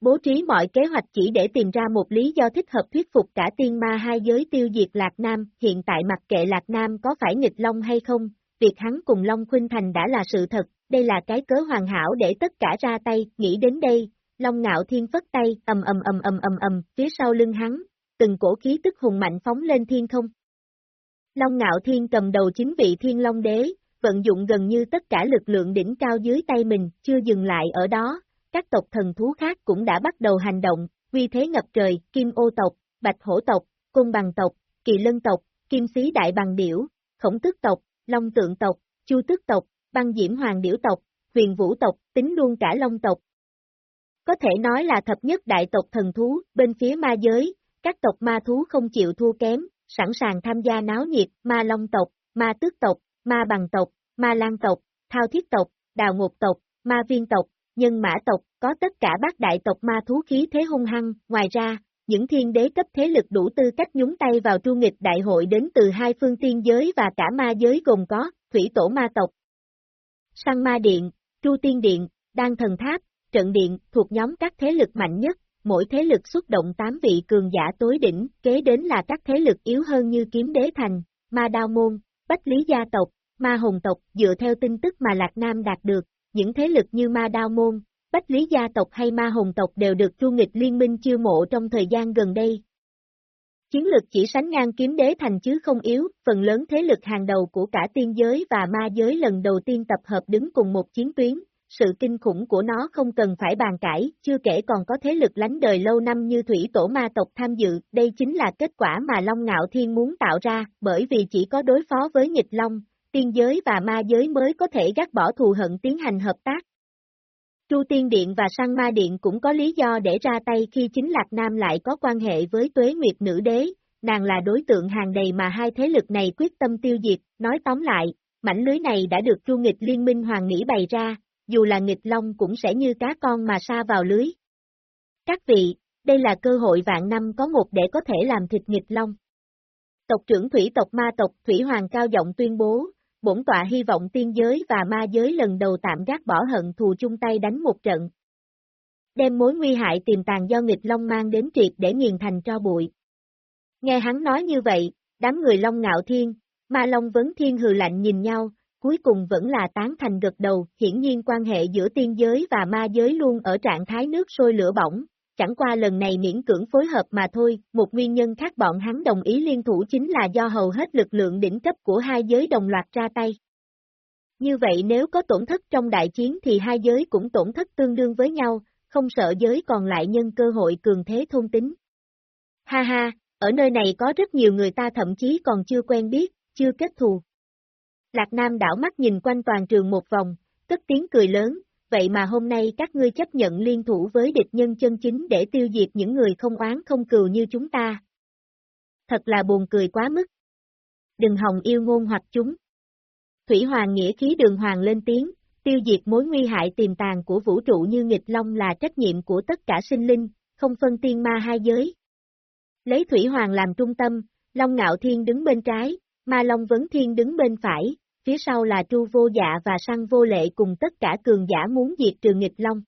Bố trí mọi kế hoạch chỉ để tìm ra một lý do thích hợp thuyết phục cả tiên ma hai giới tiêu diệt Lạc Nam, hiện tại mặc kệ Lạc Nam có phải nghịch Long hay không, việc hắn cùng Long Khuynh Thành đã là sự thật, đây là cái cớ hoàn hảo để tất cả ra tay, nghĩ đến đây, Long Ngạo Thiên phất tay, ầm ầm ầm ầm ầm ầm, phía sau lưng hắn, từng cổ khí tức hùng mạnh phóng lên thiên không. Long Ngạo Thiên cầm đầu chính vị Thiên Long Đế, vận dụng gần như tất cả lực lượng đỉnh cao dưới tay mình, chưa dừng lại ở đó, các tộc thần thú khác cũng đã bắt đầu hành động, vì thế ngập trời, Kim Ô tộc, Bạch Hổ tộc, Côn Bằng tộc, Kỳ Lân tộc, Kim Xí Đại Bằng Điểu, Khổng Tức tộc, Long Tượng tộc, Chu Tức tộc, Băng Diễm Hoàng Điểu tộc, Huyền Vũ tộc, tính luôn cả Long tộc. Có thể nói là thập nhất đại tộc thần thú, bên phía ma giới, các tộc ma thú không chịu thua kém, sẵn sàng tham gia náo nhiệt, ma long tộc, ma tước tộc, ma bằng tộc, ma lan tộc, thao thiết tộc, đào ngục tộc, ma viên tộc, nhân mã tộc, có tất cả bát đại tộc ma thú khí thế hung hăng, ngoài ra, những thiên đế cấp thế lực đủ tư cách nhúng tay vào tru nghịch đại hội đến từ hai phương tiên giới và cả ma giới gồm có, thủy tổ ma tộc, săn ma điện, tru tiên điện, đan thần tháp, trận điện, thuộc nhóm các thế lực mạnh nhất, mỗi thế lực xuất động 8 vị cường giả tối đỉnh, kế đến là các thế lực yếu hơn như kiếm đế thành, ma đao môn, bách lý gia tộc, ma Hùng tộc, dựa theo tin tức mà Lạc Nam đạt được, những thế lực như ma đao môn, bách lý gia tộc hay ma Hùng tộc đều được chu nghịch liên minh chiêu mộ trong thời gian gần đây. Chiến lực chỉ sánh ngang kiếm đế thành chứ không yếu, phần lớn thế lực hàng đầu của cả tiên giới và ma giới lần đầu tiên tập hợp đứng cùng một chiến tuyến, sự kinh khủng của nó không cần phải bàn cãi, chưa kể còn có thế lực lánh đời lâu năm như thủy tổ ma tộc tham dự, đây chính là kết quả mà Long Ngạo Thiên muốn tạo ra, bởi vì chỉ có đối phó với nghịch Long, tiên giới và ma giới mới có thể gác bỏ thù hận tiến hành hợp tác. Chu Tiên Điện và Sang Ma Điện cũng có lý do để ra tay khi chính Lạc Nam lại có quan hệ với Tuế Nguyệt Nữ Đế, nàng là đối tượng hàng đầy mà hai thế lực này quyết tâm tiêu diệt, nói tóm lại, mảnh lưới này đã được chu nghịch liên minh hoàng nghĩ bày ra, dù là nghịch long cũng sẽ như cá con mà sa vào lưới. Các vị, đây là cơ hội vạn năm có một để có thể làm thịt nghịch long. Tộc trưởng thủy tộc ma tộc Thủy Hoàng cao giọng tuyên bố, bổn tọa hy vọng tiên giới và ma giới lần đầu tạm gác bỏ hận thù chung tay đánh một trận. Đem mối nguy hại tiềm tàng do nghịch long mang đến triệt để nghiền thành cho bụi. Nghe hắn nói như vậy, đám người long ngạo thiên, ma long vấn thiên hừ lạnh nhìn nhau, cuối cùng vẫn là tán thành gật đầu, hiển nhiên quan hệ giữa tiên giới và ma giới luôn ở trạng thái nước sôi lửa bỏng, chẳng qua lần này miễn cưỡng phối hợp mà thôi, một nguyên nhân khác bọn hắn đồng ý liên thủ chính là do hầu hết lực lượng đỉnh cấp của hai giới đồng loạt ra tay. Như vậy nếu có tổn thất trong đại chiến thì hai giới cũng tổn thất tương đương với nhau, không sợ giới còn lại nhân cơ hội cường thế thôn tính. Ha ha, ở nơi này có rất nhiều người ta thậm chí còn chưa quen biết, chưa kết thù. Lạc Nam đảo mắt nhìn quanh toàn trường một vòng, cất tiếng cười lớn, vậy mà hôm nay các ngươi chấp nhận liên thủ với địch nhân chân chính để tiêu diệt những người không oán không cừu như chúng ta. Thật là buồn cười quá mức. Đừng hòng yêu ngôn hoặc chúng. Thủy Hoàng nghĩa khí đường hoàng lên tiếng, tiêu diệt mối nguy hại tiềm tàng của vũ trụ như nghịch long là trách nhiệm của tất cả sinh linh, không phân tiên ma hai giới. Lấy Thủy Hoàng làm trung tâm, Long Ngạo Thiên đứng bên trái, Ma Long Vấn Thiên đứng bên phải, phía sau là Tru Vô Dạ và Sang Vô Lệ cùng tất cả cường giả muốn diệt trừ nghịch long.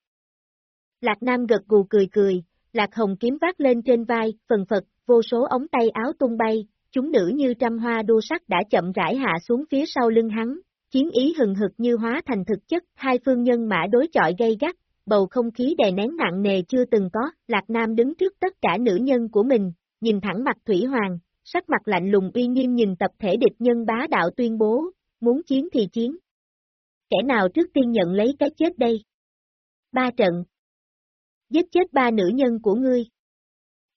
Lạc Nam gật gù cười cười, Lạc Hồng kiếm vác lên trên vai, phần phật, vô số ống tay áo tung bay, chúng nữ như trăm hoa đua sắc đã chậm rãi hạ xuống phía sau lưng hắn, chiến ý hừng hực như hóa thành thực chất, hai phương nhân mã đối chọi gây gắt, bầu không khí đè nén nặng nề chưa từng có, Lạc Nam đứng trước tất cả nữ nhân của mình, nhìn thẳng mặt Thủy Hoàng, sắc mặt lạnh lùng uy nghiêm nhìn tập thể địch nhân bá đạo tuyên bố, muốn chiến thì chiến. Kẻ nào trước tiên nhận lấy cái chết đây? Ba trận. Giết chết ba nữ nhân của ngươi.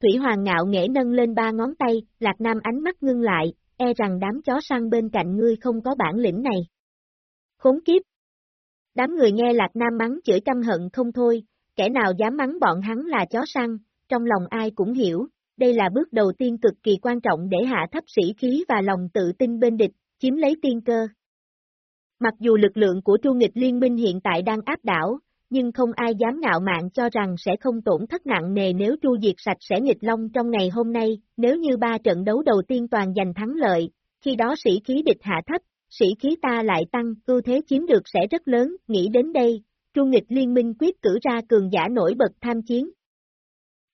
Thủy Hoàng ngạo nghễ nâng lên ba ngón tay, Lạc Nam ánh mắt ngưng lại, e rằng đám chó săn bên cạnh ngươi không có bản lĩnh này. Khốn kiếp! Đám người nghe Lạc Nam mắng chửi căm hận không thôi, kẻ nào dám mắng bọn hắn là chó săn, trong lòng ai cũng hiểu, đây là bước đầu tiên cực kỳ quan trọng để hạ thấp sĩ khí và lòng tự tin bên địch, chiếm lấy tiên cơ. Mặc dù lực lượng của Chu nghịch liên minh hiện tại đang áp đảo, nhưng không ai dám ngạo mạn cho rằng sẽ không tổn thất nặng nề nếu Chu diệt sạch sẽ nghịch long trong ngày hôm nay, nếu như ba trận đấu đầu tiên toàn giành thắng lợi, khi đó sĩ khí địch hạ thấp, sĩ khí ta lại tăng, ưu thế chiếm được sẽ rất lớn, nghĩ đến đây, Tru nghịch liên minh quyết cử ra cường giả nổi bật tham chiến.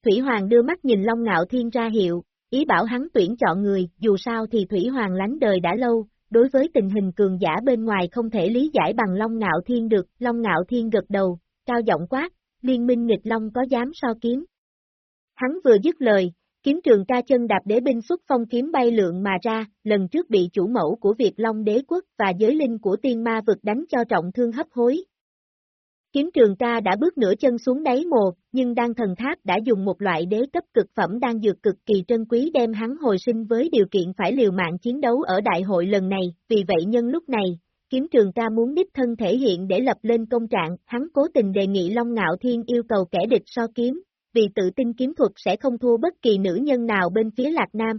Thủy Hoàng đưa mắt nhìn Long Ngạo Thiên ra hiệu, ý bảo hắn tuyển chọn người, dù sao thì Thủy Hoàng lánh đời đã lâu, đối với tình hình cường giả bên ngoài không thể lý giải bằng Long Ngạo Thiên được, Long Ngạo Thiên gật đầu, cao giọng quát, liên minh nghịch Long có dám so kiếm. Hắn vừa dứt lời, kiếm trường ca chân đạp đế binh xuất phong kiếm bay lượng mà ra, lần trước bị chủ mẫu của Việt Long đế quốc và giới linh của tiên ma vực đánh cho trọng thương hấp hối, Kiếm trường ca đã bước nửa chân xuống đáy mồ, nhưng đan thần tháp đã dùng một loại đế cấp cực phẩm đang dược cực kỳ trân quý đem hắn hồi sinh với điều kiện phải liều mạng chiến đấu ở đại hội lần này, vì vậy nhân lúc này, kiếm trường ca muốn đích thân thể hiện để lập lên công trạng, hắn cố tình đề nghị Long Ngạo Thiên yêu cầu kẻ địch so kiếm, vì tự tin kiếm thuật sẽ không thua bất kỳ nữ nhân nào bên phía Lạc Nam.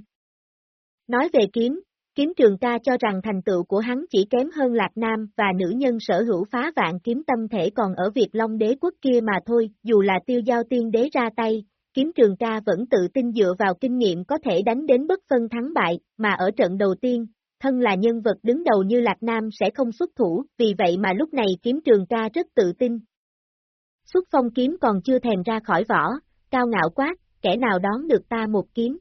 Nói về kiếm, Kiếm trường ca cho rằng thành tựu của hắn chỉ kém hơn Lạc Nam và nữ nhân sở hữu phá vạn kiếm tâm thể còn ở Việt Long đế quốc kia mà thôi, dù là tiêu giao tiên đế ra tay, kiếm trường ca vẫn tự tin dựa vào kinh nghiệm có thể đánh đến bất phân thắng bại, mà ở trận đầu tiên, thân là nhân vật đứng đầu như Lạc Nam sẽ không xuất thủ, vì vậy mà lúc này kiếm trường ca rất tự tin. Xuất phong kiếm còn chưa thèm ra khỏi vỏ, cao ngạo quát, kẻ nào đón được ta một kiếm.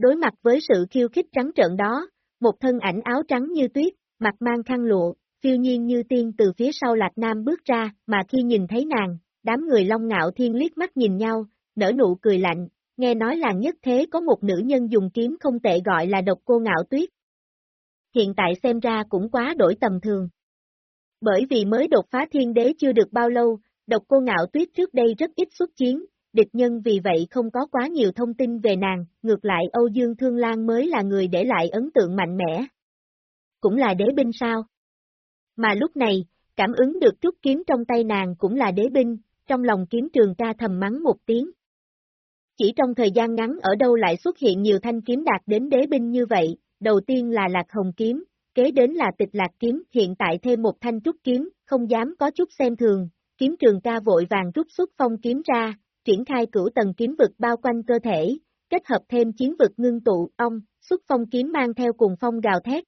Đối mặt với sự khiêu khích trắng trợn đó, một thân ảnh áo trắng như tuyết, mặt mang khăn lụa, phiêu nhiên như tiên từ phía sau Lạc Nam bước ra, mà khi nhìn thấy nàng, đám người long ngạo thiên liếc mắt nhìn nhau, nở nụ cười lạnh, nghe nói làng nhất thế có một nữ nhân dùng kiếm không tệ gọi là độc cô ngạo tuyết. Hiện tại xem ra cũng quá đổi tầm thường. Bởi vì mới đột phá thiên đế chưa được bao lâu, độc cô ngạo tuyết trước đây rất ít xuất chiến, địch nhân vì vậy không có quá nhiều thông tin về nàng, ngược lại Âu Dương Thương Lan mới là người để lại ấn tượng mạnh mẽ. Cũng là đế binh sao? Mà lúc này, cảm ứng được trúc kiếm trong tay nàng cũng là đế binh, trong lòng kiếm trường ca thầm mắng một tiếng. chỉ trong thời gian ngắn ở đâu lại xuất hiện nhiều thanh kiếm đạt đến đế binh như vậy, đầu tiên là lạc hồng kiếm, kế đến là tịch lạc kiếm, hiện tại thêm một thanh trúc kiếm, không dám có chút xem thường, kiếm trường ca vội vàng rút xuất phong kiếm ra, triển khai cửu tầng kiếm vực bao quanh cơ thể, kết hợp thêm chiến vực ngưng tụ, ong, xuất phong kiếm mang theo cùng phong gào thét.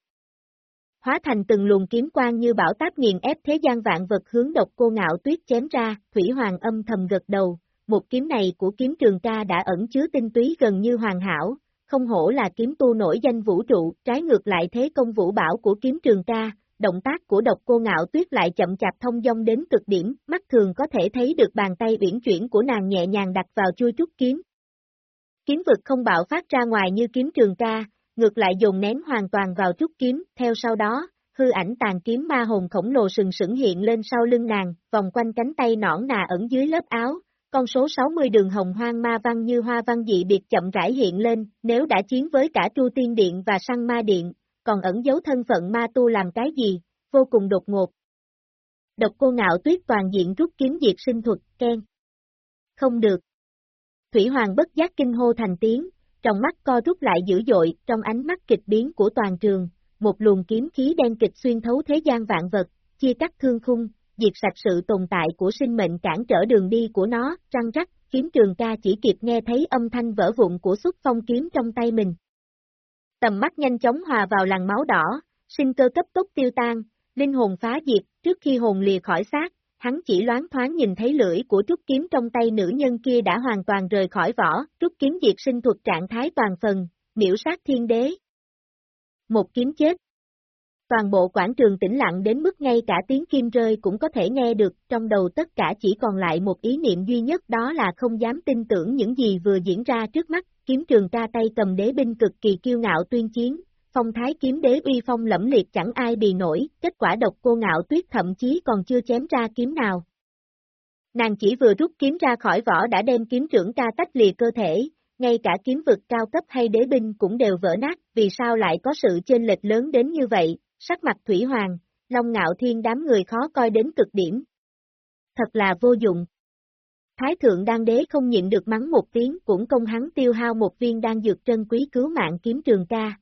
Hóa thành từng luồng kiếm quang như bão táp nghiền ép thế gian vạn vật hướng độc cô ngạo tuyết chém ra, Thủy Hoàng âm thầm gật đầu, một kiếm này của kiếm trường ca đã ẩn chứa tinh túy gần như hoàn hảo, không hổ là kiếm tu nổi danh vũ trụ, trái ngược lại thế công vũ bảo của kiếm trường ca, động tác của độc cô ngạo tuyết lại chậm chạp thông dong đến cực điểm, mắt thường có thể thấy được bàn tay uyển chuyển của nàng nhẹ nhàng đặt vào chui trúc kiếm. Kiếm vực không bạo phát ra ngoài như kiếm trường ca, ngược lại dùng nén hoàn toàn vào trúc kiếm, theo sau đó, hư ảnh tàn kiếm ma hồn khổng lồ sừng sững hiện lên sau lưng nàng, vòng quanh cánh tay nõn nà ẩn dưới lớp áo, con số 60 đường hồng hoang ma văn như hoa văn dị biệt chậm rãi hiện lên, nếu đã chiến với cả chu Tiên Điện và Săn Ma Điện, còn ẩn giấu thân phận ma tu làm cái gì, vô cùng đột ngột. Độc cô ngạo tuyết toàn diện rút kiếm diệt sinh thuật, khen. Không được. Thủy Hoàng bất giác kinh hô thành tiếng, trong mắt co rút lại dữ dội, trong ánh mắt kịch biến của toàn trường, một luồng kiếm khí đen kịch xuyên thấu thế gian vạn vật, chia cắt thương khung, diệt sạch sự tồn tại của sinh mệnh cản trở đường đi của nó, răng rắc, kiếm trường ca chỉ kịp nghe thấy âm thanh vỡ vụn của xuất phong kiếm trong tay mình. Tầm mắt nhanh chóng hòa vào làn máu đỏ, sinh cơ cấp tốc tiêu tan, linh hồn phá diệt, trước khi hồn lìa khỏi xác, hắn chỉ loáng thoáng nhìn thấy lưỡi của trúc kiếm trong tay nữ nhân kia đã hoàn toàn rời khỏi vỏ, trúc kiếm diệt sinh thuật trạng thái toàn phần, miễu sát thiên đế. Một kiếm chết, toàn bộ quảng trường tĩnh lặng đến mức ngay cả tiếng kim rơi cũng có thể nghe được, trong đầu tất cả chỉ còn lại một ý niệm duy nhất đó là không dám tin tưởng những gì vừa diễn ra trước mắt, kiếm trường ca tay cầm đế binh cực kỳ kiêu ngạo tuyên chiến, phong thái kiếm đế uy phong lẫm liệt chẳng ai bì nổi, kết quả độc cô ngạo tuyết thậm chí còn chưa chém ra kiếm nào. Nàng chỉ vừa rút kiếm ra khỏi vỏ đã đem kiếm trưởng ca tách lìa cơ thể, ngay cả kiếm vực cao cấp hay đế binh cũng đều vỡ nát, vì sao lại có sự chênh lệch lớn đến như vậy, sắc mặt Thủy Hoàng, Long Ngạo Thiên đám người khó coi đến cực điểm. Thật là vô dụng. Thái thượng đan đế không nhịn được mắng một tiếng cũng công hắn tiêu hao một viên đan dược trân quý cứu mạng kiếm trường ca.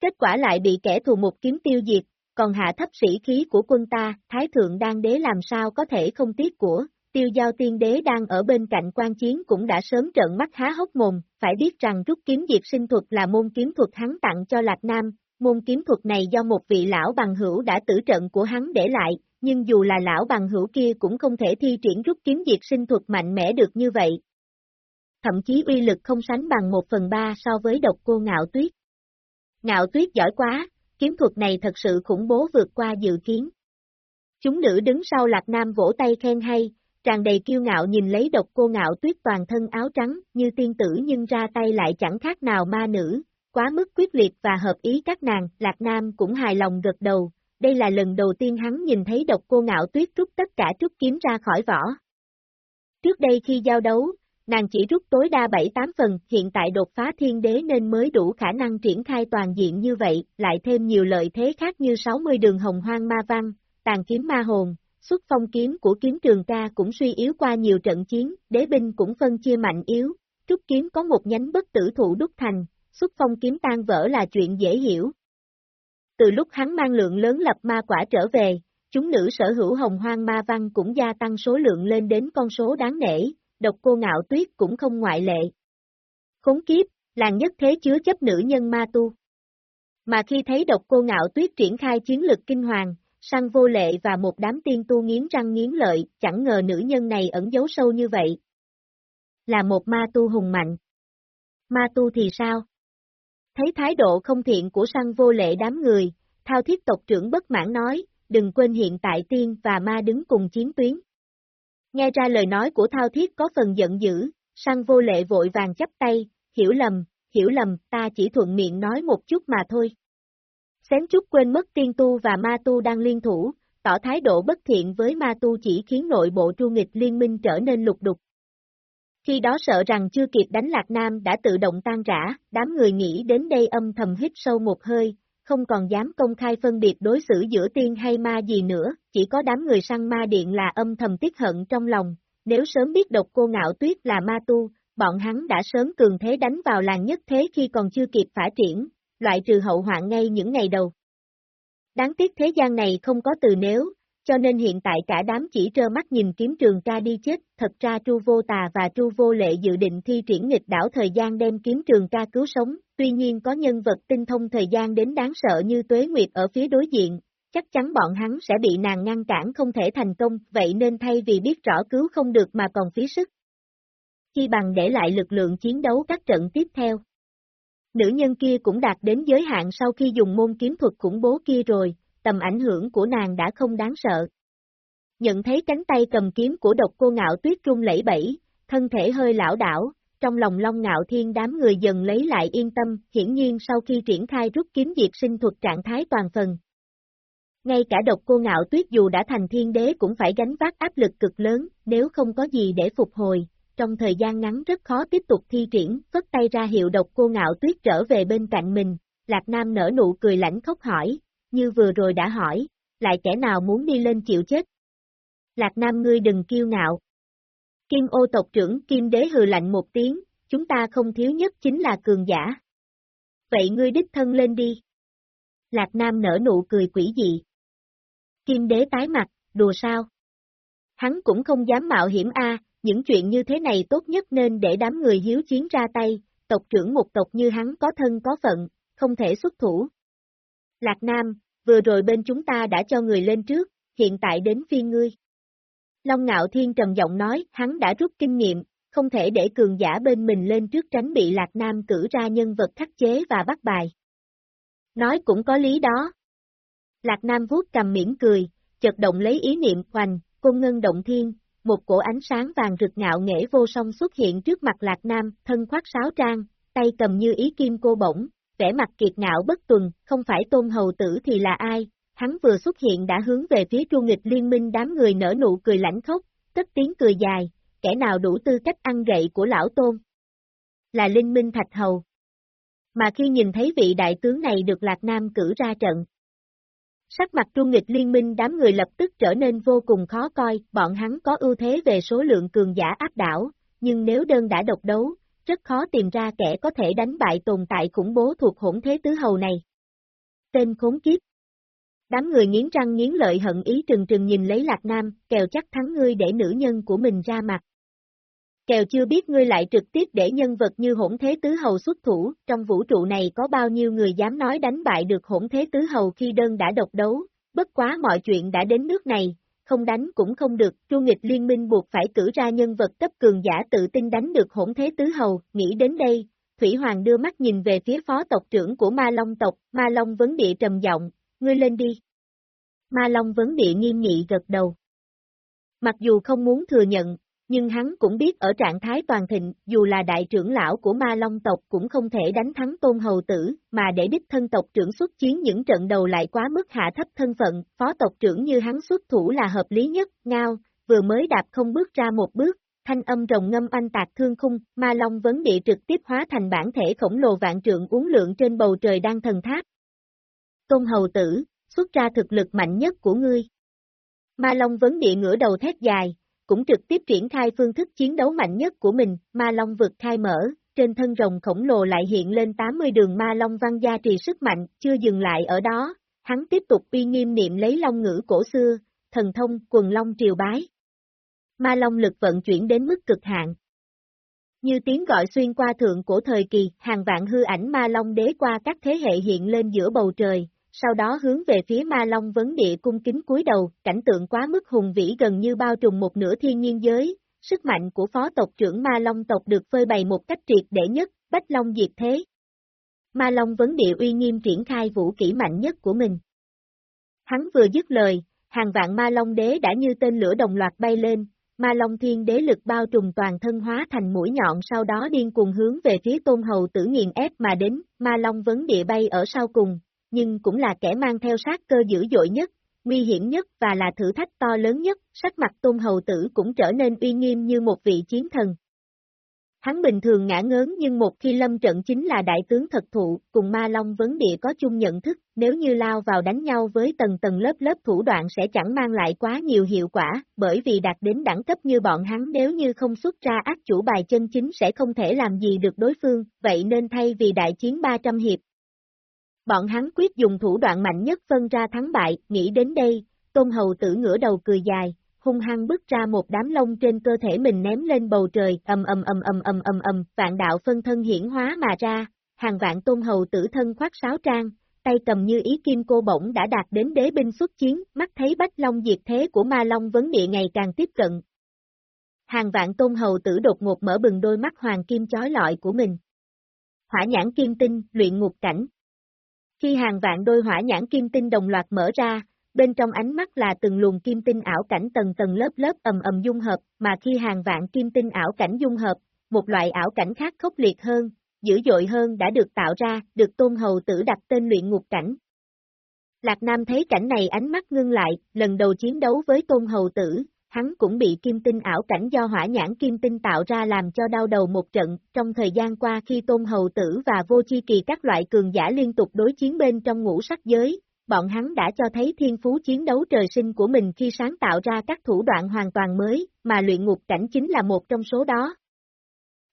Kết quả lại bị kẻ thù một kiếm tiêu diệt, còn hạ thấp sĩ khí của quân ta, Thái thượng đan đế làm sao có thể không tiếc của, tiêu giao tiên đế đang ở bên cạnh quan chiến cũng đã sớm trợn mắt há hốc mồm, phải biết rằng rút kiếm diệt sinh thuật là môn kiếm thuật hắn tặng cho Lạc Nam, Môn kiếm thuật này do một vị lão bằng hữu đã tử trận của hắn để lại, nhưng dù là lão bằng hữu kia cũng không thể thi triển rút kiếm diệt sinh thuật mạnh mẽ được như vậy. Thậm chí uy lực không sánh bằng một phần ba so với độc cô ngạo tuyết. Ngạo tuyết giỏi quá, kiếm thuật này thật sự khủng bố vượt qua dự kiến. Chúng nữ đứng sau lạc nam vỗ tay khen hay, tràn đầy kiêu ngạo nhìn lấy độc cô ngạo tuyết toàn thân áo trắng như tiên tử nhưng ra tay lại chẳng khác nào ma nữ, quá mức quyết liệt và hợp ý các nàng, Lạc Nam cũng hài lòng gật đầu, đây là lần đầu tiên hắn nhìn thấy độc cô ngạo tuyết rút tất cả trúc kiếm ra khỏi vỏ. Trước đây khi giao đấu, nàng chỉ rút tối đa 7-8 phần, hiện tại đột phá thiên đế nên mới đủ khả năng triển khai toàn diện như vậy, lại thêm nhiều lợi thế khác như 60 đường hồng hoang ma văn, tàn kiếm ma hồn, xuất phong kiếm của kiếm trường ca cũng suy yếu qua nhiều trận chiến, đế binh cũng phân chia mạnh yếu, trúc kiếm có một nhánh bất tử thụ đúc thành, xuất phong kiếm tan vỡ là chuyện dễ hiểu. Từ lúc hắn mang lượng lớn lập ma quả trở về, chúng nữ sở hữu hồng hoang ma văn cũng gia tăng số lượng lên đến con số đáng nể, độc cô ngạo tuyết cũng không ngoại lệ. Khốn kiếp, làng nhất thế chứa chấp nữ nhân ma tu. Mà khi thấy độc cô ngạo tuyết triển khai chiến lực kinh hoàng, săn vô lệ và một đám tiên tu nghiến răng nghiến lợi, chẳng ngờ nữ nhân này ẩn giấu sâu như vậy. Là một ma tu hùng mạnh. Ma tu thì sao? Thấy thái độ không thiện của săn vô lệ đám người, thao thiết tộc trưởng bất mãn nói, đừng quên hiện tại tiên và ma đứng cùng chiến tuyến. Nghe ra lời nói của thao thiết có phần giận dữ, săn vô lệ vội vàng chấp tay, hiểu lầm, hiểu lầm, ta chỉ thuận miệng nói một chút mà thôi. Xém chút quên mất tiên tu và ma tu đang liên thủ, tỏ thái độ bất thiện với ma tu chỉ khiến nội bộ tru nghịch liên minh trở nên lục đục. Khi đó sợ rằng chưa kịp đánh Lạc Nam đã tự động tan rã, đám người nghĩ đến đây âm thầm hít sâu một hơi, không còn dám công khai phân biệt đối xử giữa tiên hay ma gì nữa, chỉ có đám người săn ma điện là âm thầm tiếc hận trong lòng, nếu sớm biết độc cô ngạo tuyết là ma tu, bọn hắn đã sớm cường thế đánh vào làng nhất thế khi còn chưa kịp phả triển, loại trừ hậu hoạn ngay những ngày đầu. Đáng tiếc thế gian này không có từ nếu, cho nên hiện tại cả đám chỉ trơ mắt nhìn kiếm trường ca đi chết, thật ra chu Vô Tà và chu Vô Lệ dự định thi triển nghịch đảo thời gian đem kiếm trường ca cứu sống, tuy nhiên có nhân vật tinh thông thời gian đến đáng sợ như Tuế Nguyệt ở phía đối diện, chắc chắn bọn hắn sẽ bị nàng ngăn cản không thể thành công, vậy nên thay vì biết rõ cứu không được mà còn phí sức. Chi bằng để lại lực lượng chiến đấu các trận tiếp theo. Nữ nhân kia cũng đạt đến giới hạn sau khi dùng môn kiếm thuật khủng bố kia rồi, tầm ảnh hưởng của nàng đã không đáng sợ. Nhận thấy cánh tay cầm kiếm của độc cô ngạo tuyết rung lẫy bẫy, thân thể hơi lão đảo, trong lòng long ngạo thiên đám người dần lấy lại yên tâm, hiển nhiên sau khi triển khai rút kiếm diệt sinh thuật trạng thái toàn phần. Ngay cả độc cô ngạo tuyết dù đã thành thiên đế cũng phải gánh vác áp lực cực lớn, nếu không có gì để phục hồi, trong thời gian ngắn rất khó tiếp tục thi triển, phất tay ra hiệu độc cô ngạo tuyết trở về bên cạnh mình, Lạc Nam nở nụ cười lãnh khóc hỏi, như vừa rồi đã hỏi, lại kẻ nào muốn đi lên chịu chết. Lạc Nam ngươi đừng kiêu ngạo. Kim ô tộc trưởng Kim đế hừ lạnh một tiếng, chúng ta không thiếu nhất chính là cường giả. Vậy ngươi đích thân lên đi. Lạc Nam nở nụ cười quỷ dị. Kim đế tái mặt, đùa sao? Hắn cũng không dám mạo hiểm a, những chuyện như thế này tốt nhất nên để đám người hiếu chiến ra tay, tộc trưởng một tộc như hắn có thân có phận, không thể xuất thủ. Lạc Nam, vừa rồi bên chúng ta đã cho người lên trước, hiện tại đến phiên ngươi. Long Ngạo Thiên trầm giọng nói, hắn đã rút kinh nghiệm, không thể để cường giả bên mình lên trước tránh bị Lạc Nam cử ra nhân vật khắc chế và bắt bài. Nói cũng có lý đó. Lạc Nam vuốt cầm mỉm cười, chợt động lấy ý niệm hoành, cung ngân động thiên, một cổ ánh sáng vàng rực ngạo nghễ vô song xuất hiện trước mặt Lạc Nam, thân khoác sáo trang, tay cầm như ý kim cô bổng, vẻ mặt kiệt ngạo bất tuần, không phải tôn hầu tử thì là ai, hắn vừa xuất hiện đã hướng về phía tru nghịch liên minh đám người nở nụ cười lãnh khốc, tất tiếng cười dài, kẻ nào đủ tư cách ăn gậy của lão tôn. Là linh minh thạch hầu. Mà khi nhìn thấy vị đại tướng này được Lạc Nam cử ra trận, Sắc mặt trung nghịch liên minh đám người lập tức trở nên vô cùng khó coi, bọn hắn có ưu thế về số lượng cường giả áp đảo, nhưng nếu đơn đã độc đấu, rất khó tìm ra kẻ có thể đánh bại tồn tại khủng bố thuộc hỗn thế tứ hầu này. Tên khốn kiếp Đám người nghiến răng nghiến lợi hận ý trừng trừng nhìn lấy Lạc Nam, kèo chắc thắng ngươi để nữ nhân của mình ra mặt. Kèo chưa biết ngươi lại trực tiếp để nhân vật như hỗn thế tứ hầu xuất thủ, trong vũ trụ này có bao nhiêu người dám nói đánh bại được hỗn thế tứ hầu khi đơn đã độc đấu, bất quá mọi chuyện đã đến nước này, không đánh cũng không được, chu nghịch liên minh buộc phải cử ra nhân vật cấp cường giả tự tin đánh được hỗn thế tứ hầu, nghĩ đến đây, Thủy Hoàng đưa mắt nhìn về phía phó tộc trưởng của Ma Long tộc, Ma Long vấn địa trầm giọng, ngươi lên đi. Ma Long vấn địa nghiêm nghị gật đầu. Mặc dù không muốn thừa nhận, nhưng hắn cũng biết ở trạng thái toàn thịnh, dù là đại trưởng lão của ma long tộc cũng không thể đánh thắng tôn hầu tử, mà để đích thân tộc trưởng xuất chiến những trận đầu lại quá mức hạ thấp thân phận, phó tộc trưởng như hắn xuất thủ là hợp lý nhất, ngao, vừa mới đạp không bước ra một bước, thanh âm rồng ngâm anh tạc thương khung, ma long vấn địa trực tiếp hóa thành bản thể khổng lồ vạn trượng uốn lượng trên bầu trời đang thần tháp. Tôn hầu tử, xuất ra thực lực mạnh nhất của ngươi. Ma long vấn địa ngửa đầu thét dài, cũng trực tiếp triển khai phương thức chiến đấu mạnh nhất của mình, ma long vực khai mở, trên thân rồng khổng lồ lại hiện lên 80 đường ma long văn gia trì sức mạnh, chưa dừng lại ở đó, hắn tiếp tục uy nghiêm niệm lấy long ngữ cổ xưa, thần thông, quần long triều bái. Ma long lực vận chuyển đến mức cực hạn. Như tiếng gọi xuyên qua thượng cổ thời kỳ, hàng vạn hư ảnh ma long đế qua các thế hệ hiện lên giữa bầu trời, sau đó hướng về phía ma long vấn địa cung kính cúi đầu, cảnh tượng quá mức hùng vĩ gần như bao trùm một nửa thiên nhiên giới, sức mạnh của phó tộc trưởng ma long tộc được phơi bày một cách triệt để nhất, bách long diệt thế. Ma long vấn địa uy nghiêm triển khai vũ kỹ mạnh nhất của mình. Hắn vừa dứt lời, hàng vạn ma long đế đã như tên lửa đồng loạt bay lên, ma long thiên đế lực bao trùm toàn thân hóa thành mũi nhọn sau đó điên cuồng hướng về phía tôn hầu tử nghiền ép mà đến, ma long vấn địa bay ở sau cùng, nhưng cũng là kẻ mang theo sát cơ dữ dội nhất, nguy hiểm nhất và là thử thách to lớn nhất, sắc mặt tôn hầu tử cũng trở nên uy nghiêm như một vị chiến thần. Hắn bình thường ngã ngớn nhưng một khi lâm trận chính là đại tướng thật thụ, cùng ma long vấn địa có chung nhận thức, nếu như lao vào đánh nhau với tầng tầng lớp lớp thủ đoạn sẽ chẳng mang lại quá nhiều hiệu quả, bởi vì đạt đến đẳng cấp như bọn hắn nếu như không xuất ra ác chủ bài chân chính sẽ không thể làm gì được đối phương, vậy nên thay vì đại chiến 300 hiệp. Bọn hắn quyết dùng thủ đoạn mạnh nhất phân ra thắng bại, nghĩ đến đây, tôn hầu tử ngửa đầu cười dài, hung hăng bứt ra một đám lông trên cơ thể mình ném lên bầu trời, ầm ầm ầm ầm ầm ầm ầm, vạn đạo phân thân hiển hóa mà ra, hàng vạn tôn hầu tử thân khoác sáo trang, tay cầm như ý kim cô bổng đã đạt đến đế binh xuất chiến, mắt thấy bách long diệt thế của ma long vấn địa ngày càng tiếp cận. Hàng vạn tôn hầu tử đột ngột mở bừng đôi mắt hoàng kim chói lọi của mình. Hỏa nhãn kim tinh, luyện ngục cảnh. Khi hàng vạn đôi hỏa nhãn kim tinh đồng loạt mở ra, bên trong ánh mắt là từng luồng kim tinh ảo cảnh tầng tầng lớp lớp ầm ầm dung hợp, mà khi hàng vạn kim tinh ảo cảnh dung hợp, một loại ảo cảnh khác khốc liệt hơn, dữ dội hơn đã được tạo ra, được tôn hầu tử đặt tên luyện ngục cảnh. Lạc Nam thấy cảnh này ánh mắt ngưng lại, lần đầu chiến đấu với tôn hầu tử, hắn cũng bị kim tinh ảo cảnh do hỏa nhãn kim tinh tạo ra làm cho đau đầu một trận, trong thời gian qua khi tôn hầu tử và vô chi kỳ các loại cường giả liên tục đối chiến bên trong ngũ sắc giới, bọn hắn đã cho thấy thiên phú chiến đấu trời sinh của mình khi sáng tạo ra các thủ đoạn hoàn toàn mới, mà luyện ngục cảnh chính là một trong số đó.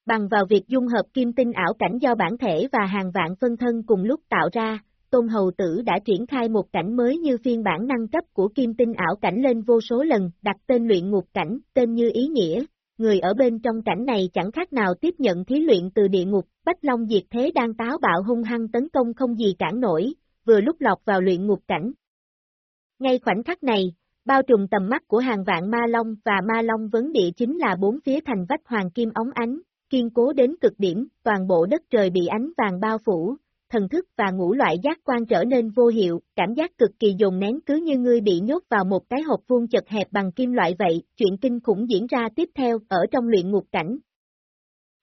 Bằng vào việc dung hợp kim tinh ảo cảnh do bản thể và hàng vạn phân thân cùng lúc tạo ra, Tôn Hầu Tử đã triển khai một cảnh mới như phiên bản nâng cấp của kim tinh ảo cảnh lên vô số lần, đặt tên luyện ngục cảnh, tên như ý nghĩa. Người ở bên trong cảnh này chẳng khác nào tiếp nhận thí luyện từ địa ngục, Bách Long Diệt Thế đang táo bạo hung hăng tấn công không gì cản nổi, vừa lúc lọt vào luyện ngục cảnh. Ngay khoảnh khắc này, bao trùm tầm mắt của hàng vạn ma long và ma long vấn địa chính là bốn phía thành vách hoàng kim ống ánh, kiên cố đến cực điểm, toàn bộ đất trời bị ánh vàng bao phủ, thần thức và ngũ loại giác quan trở nên vô hiệu, cảm giác cực kỳ dồn nén cứ như ngươi bị nhốt vào một cái hộp vuông chật hẹp bằng kim loại vậy, chuyện kinh khủng diễn ra tiếp theo ở trong luyện ngục cảnh.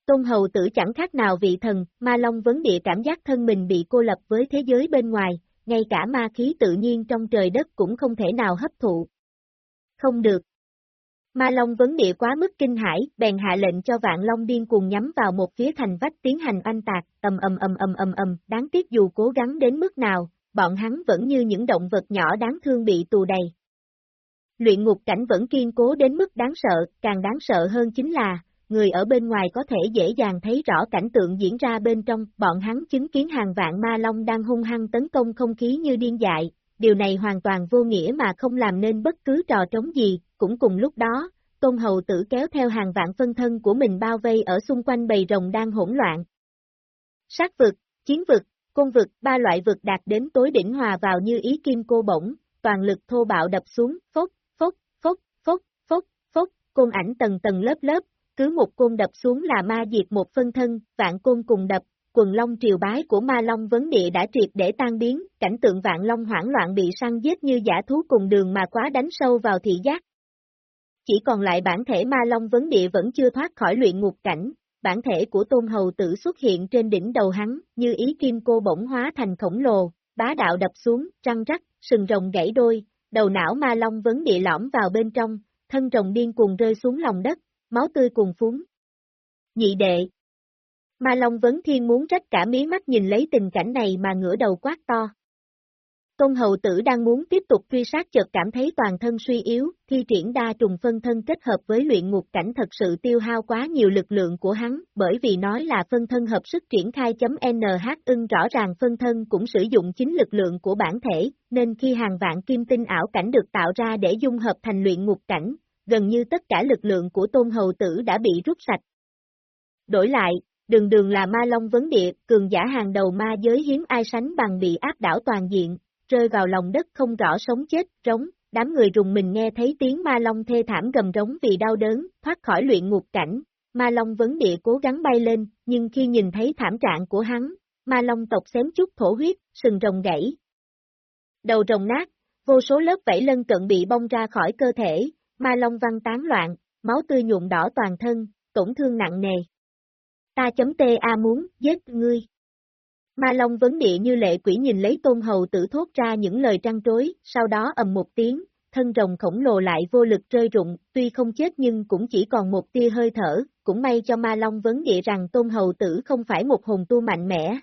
Tôn hầu tử chẳng khác nào vị thần, ma long vấn địa cảm giác thân mình bị cô lập với thế giới bên ngoài, ngay cả ma khí tự nhiên trong trời đất cũng không thể nào hấp thụ. Không được. Ma Long vấn địa quá mức kinh hãi, bèn hạ lệnh cho vạn Long điên cuồng nhắm vào một phía thành vách tiến hành oanh tạc, ầm ầm ầm ầm ầm ầm, đáng tiếc dù cố gắng đến mức nào, bọn hắn vẫn như những động vật nhỏ đáng thương bị tù đầy. Luyện ngục cảnh vẫn kiên cố đến mức đáng sợ, càng đáng sợ hơn chính là, người ở bên ngoài có thể dễ dàng thấy rõ cảnh tượng diễn ra bên trong, bọn hắn chứng kiến hàng vạn ma long đang hung hăng tấn công không khí như điên dại, điều này hoàn toàn vô nghĩa mà không làm nên bất cứ trò trống gì, cũng cùng lúc đó, Tôn Hầu Tử kéo theo hàng vạn phân thân của mình bao vây ở xung quanh bầy rồng đang hỗn loạn. Sát vực, chiến vực, côn vực, ba loại vực đạt đến tối đỉnh hòa vào như ý kim cô bổng, toàn lực thô bạo đập xuống, phốc, phốc, phốc, phốc, phốc, phốc, côn ảnh tầng tầng lớp lớp, cứ một côn đập xuống là ma diệt một phân thân, vạn côn cùng đập, quần long triều bái của ma long vấn địa đã triệt để tan biến, cảnh tượng vạn long hoảng loạn bị săn giết như giả thú cùng đường mà quá đánh sâu vào thị giác. Chỉ còn lại bản thể ma long vấn địa vẫn chưa thoát khỏi luyện ngục cảnh, bản thể của tôn hầu tử xuất hiện trên đỉnh đầu hắn, như ý kim cô bỗng hóa thành khổng lồ, bá đạo đập xuống, răng rắc, sừng rồng gãy đôi, đầu não ma long vấn địa lõm vào bên trong, thân rồng điên cuồng rơi xuống lòng đất, máu tươi cuồng phúng. Nhị đệ. Ma Long Vấn Thiên muốn trách cả mí mắt nhìn lấy tình cảnh này mà ngửa đầu quát to. Tôn hầu tử đang muốn tiếp tục truy sát chợt cảm thấy toàn thân suy yếu, thi triển đa trùng phân thân kết hợp với luyện ngục cảnh thật sự tiêu hao quá nhiều lực lượng của hắn, bởi vì nói là phân thân hợp sức triển khai chấm NH ưng rõ ràng phân thân cũng sử dụng chính lực lượng của bản thể, nên khi hàng vạn kim tinh ảo cảnh được tạo ra để dung hợp thành luyện ngục cảnh, gần như tất cả lực lượng của tôn hầu tử đã bị rút sạch. Đổi lại, đường đường là ma long vấn địa, cường giả hàng đầu ma giới hiếm ai sánh bằng bị áp đảo toàn diện, rơi vào lòng đất không rõ sống chết, rống, đám người rùng mình nghe thấy tiếng ma long thê thảm gầm rống vì đau đớn, thoát khỏi luyện ngục cảnh, ma long vấn địa cố gắng bay lên, nhưng khi nhìn thấy thảm trạng của hắn, ma long tộc xém chút thổ huyết, sừng rồng gãy. Đầu rồng nát, vô số lớp vảy lân cận bị bong ra khỏi cơ thể, ma long văn tán loạn, máu tươi nhuộm đỏ toàn thân, tổn thương nặng nề. Ta chấm tê a muốn, giết ngươi. Ma Long vấn địa như lệ quỷ nhìn lấy tôn hầu tử thốt ra những lời trăng trối, sau đó ầm một tiếng, thân rồng khổng lồ lại vô lực rơi rụng, tuy không chết nhưng cũng chỉ còn một tia hơi thở, cũng may cho ma long vấn địa rằng tôn hầu tử không phải một hồn tu mạnh mẽ.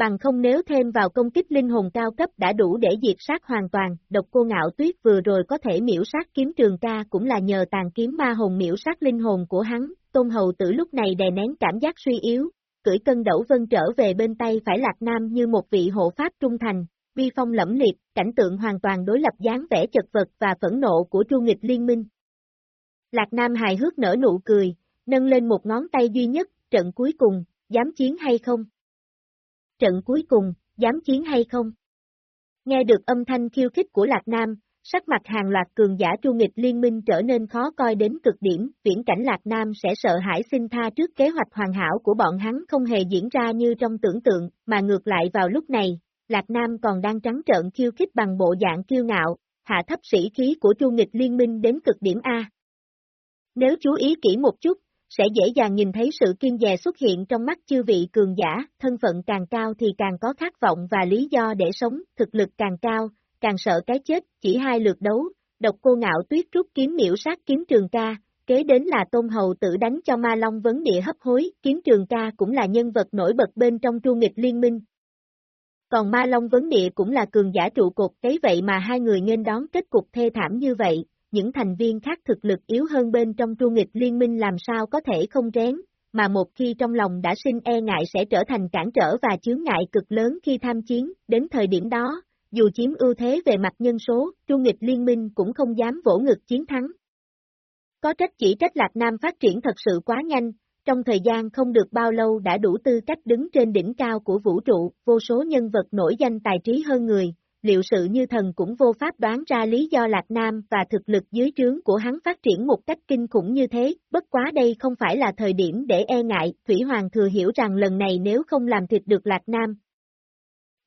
Bằng không nếu thêm vào công kích linh hồn cao cấp đã đủ để diệt sát hoàn toàn, độc cô ngạo tuyết vừa rồi có thể miễu sát kiếm trường ca cũng là nhờ tàn kiếm ma hồn miễu sát linh hồn của hắn, tôn hầu tử lúc này đè nén cảm giác suy yếu, cưỡi cân đẩu vân trở về bên tay phải Lạc Nam như một vị hộ pháp trung thành, vi phong lẫm liệt, cảnh tượng hoàn toàn đối lập dáng vẻ chật vật và phẫn nộ của tru nghịch liên minh. Lạc Nam hài hước nở nụ cười, nâng lên một ngón tay duy nhất, trận cuối cùng, dám chiến hay không? Trận cuối cùng, dám chiến hay không? Nghe được âm thanh khiêu khích của Lạc Nam, sắc mặt hàng loạt cường giả tru nghịch liên minh trở nên khó coi đến cực điểm, viễn cảnh Lạc Nam sẽ sợ hãi xin tha trước kế hoạch hoàn hảo của bọn hắn không hề diễn ra như trong tưởng tượng, mà ngược lại vào lúc này, Lạc Nam còn đang trắng trợn khiêu khích bằng bộ dạng kiêu ngạo, hạ thấp sĩ khí của chu nghịch liên minh đến cực điểm A. Nếu chú ý kỹ một chút, sẽ dễ dàng nhìn thấy sự kiên dè xuất hiện trong mắt chư vị cường giả, thân phận càng cao thì càng có khát vọng và lý do để sống, thực lực càng cao, càng sợ cái chết, chỉ hai lượt đấu, độc cô ngạo tuyết rút kiếm miễu sát kiếm trường ca, kế đến là tôn hầu tử đánh cho ma long vấn địa hấp hối, kiếm trường ca cũng là nhân vật nổi bật bên trong tru nghịch liên minh, còn Ma Long Vấn Địa cũng là cường giả trụ cột, cái vậy mà hai người nên đón kết cục thê thảm như vậy, những thành viên khác thực lực yếu hơn bên trong tru nghịch liên minh làm sao có thể không rén, mà một khi trong lòng đã sinh e ngại sẽ trở thành cản trở và chướng ngại cực lớn khi tham chiến, đến thời điểm đó, dù chiếm ưu thế về mặt nhân số, tru nghịch liên minh cũng không dám vỗ ngực chiến thắng. Có trách chỉ trách Lạc Nam phát triển thật sự quá nhanh, trong thời gian không được bao lâu đã đủ tư cách đứng trên đỉnh cao của vũ trụ, vô số nhân vật nổi danh tài trí hơn người, liệu sự như thần cũng vô pháp đoán ra lý do Lạc Nam và thực lực dưới trướng của hắn phát triển một cách kinh khủng như thế, bất quá đây không phải là thời điểm để e ngại, Thủy Hoàng thừa hiểu rằng lần này nếu không làm thịt được Lạc Nam.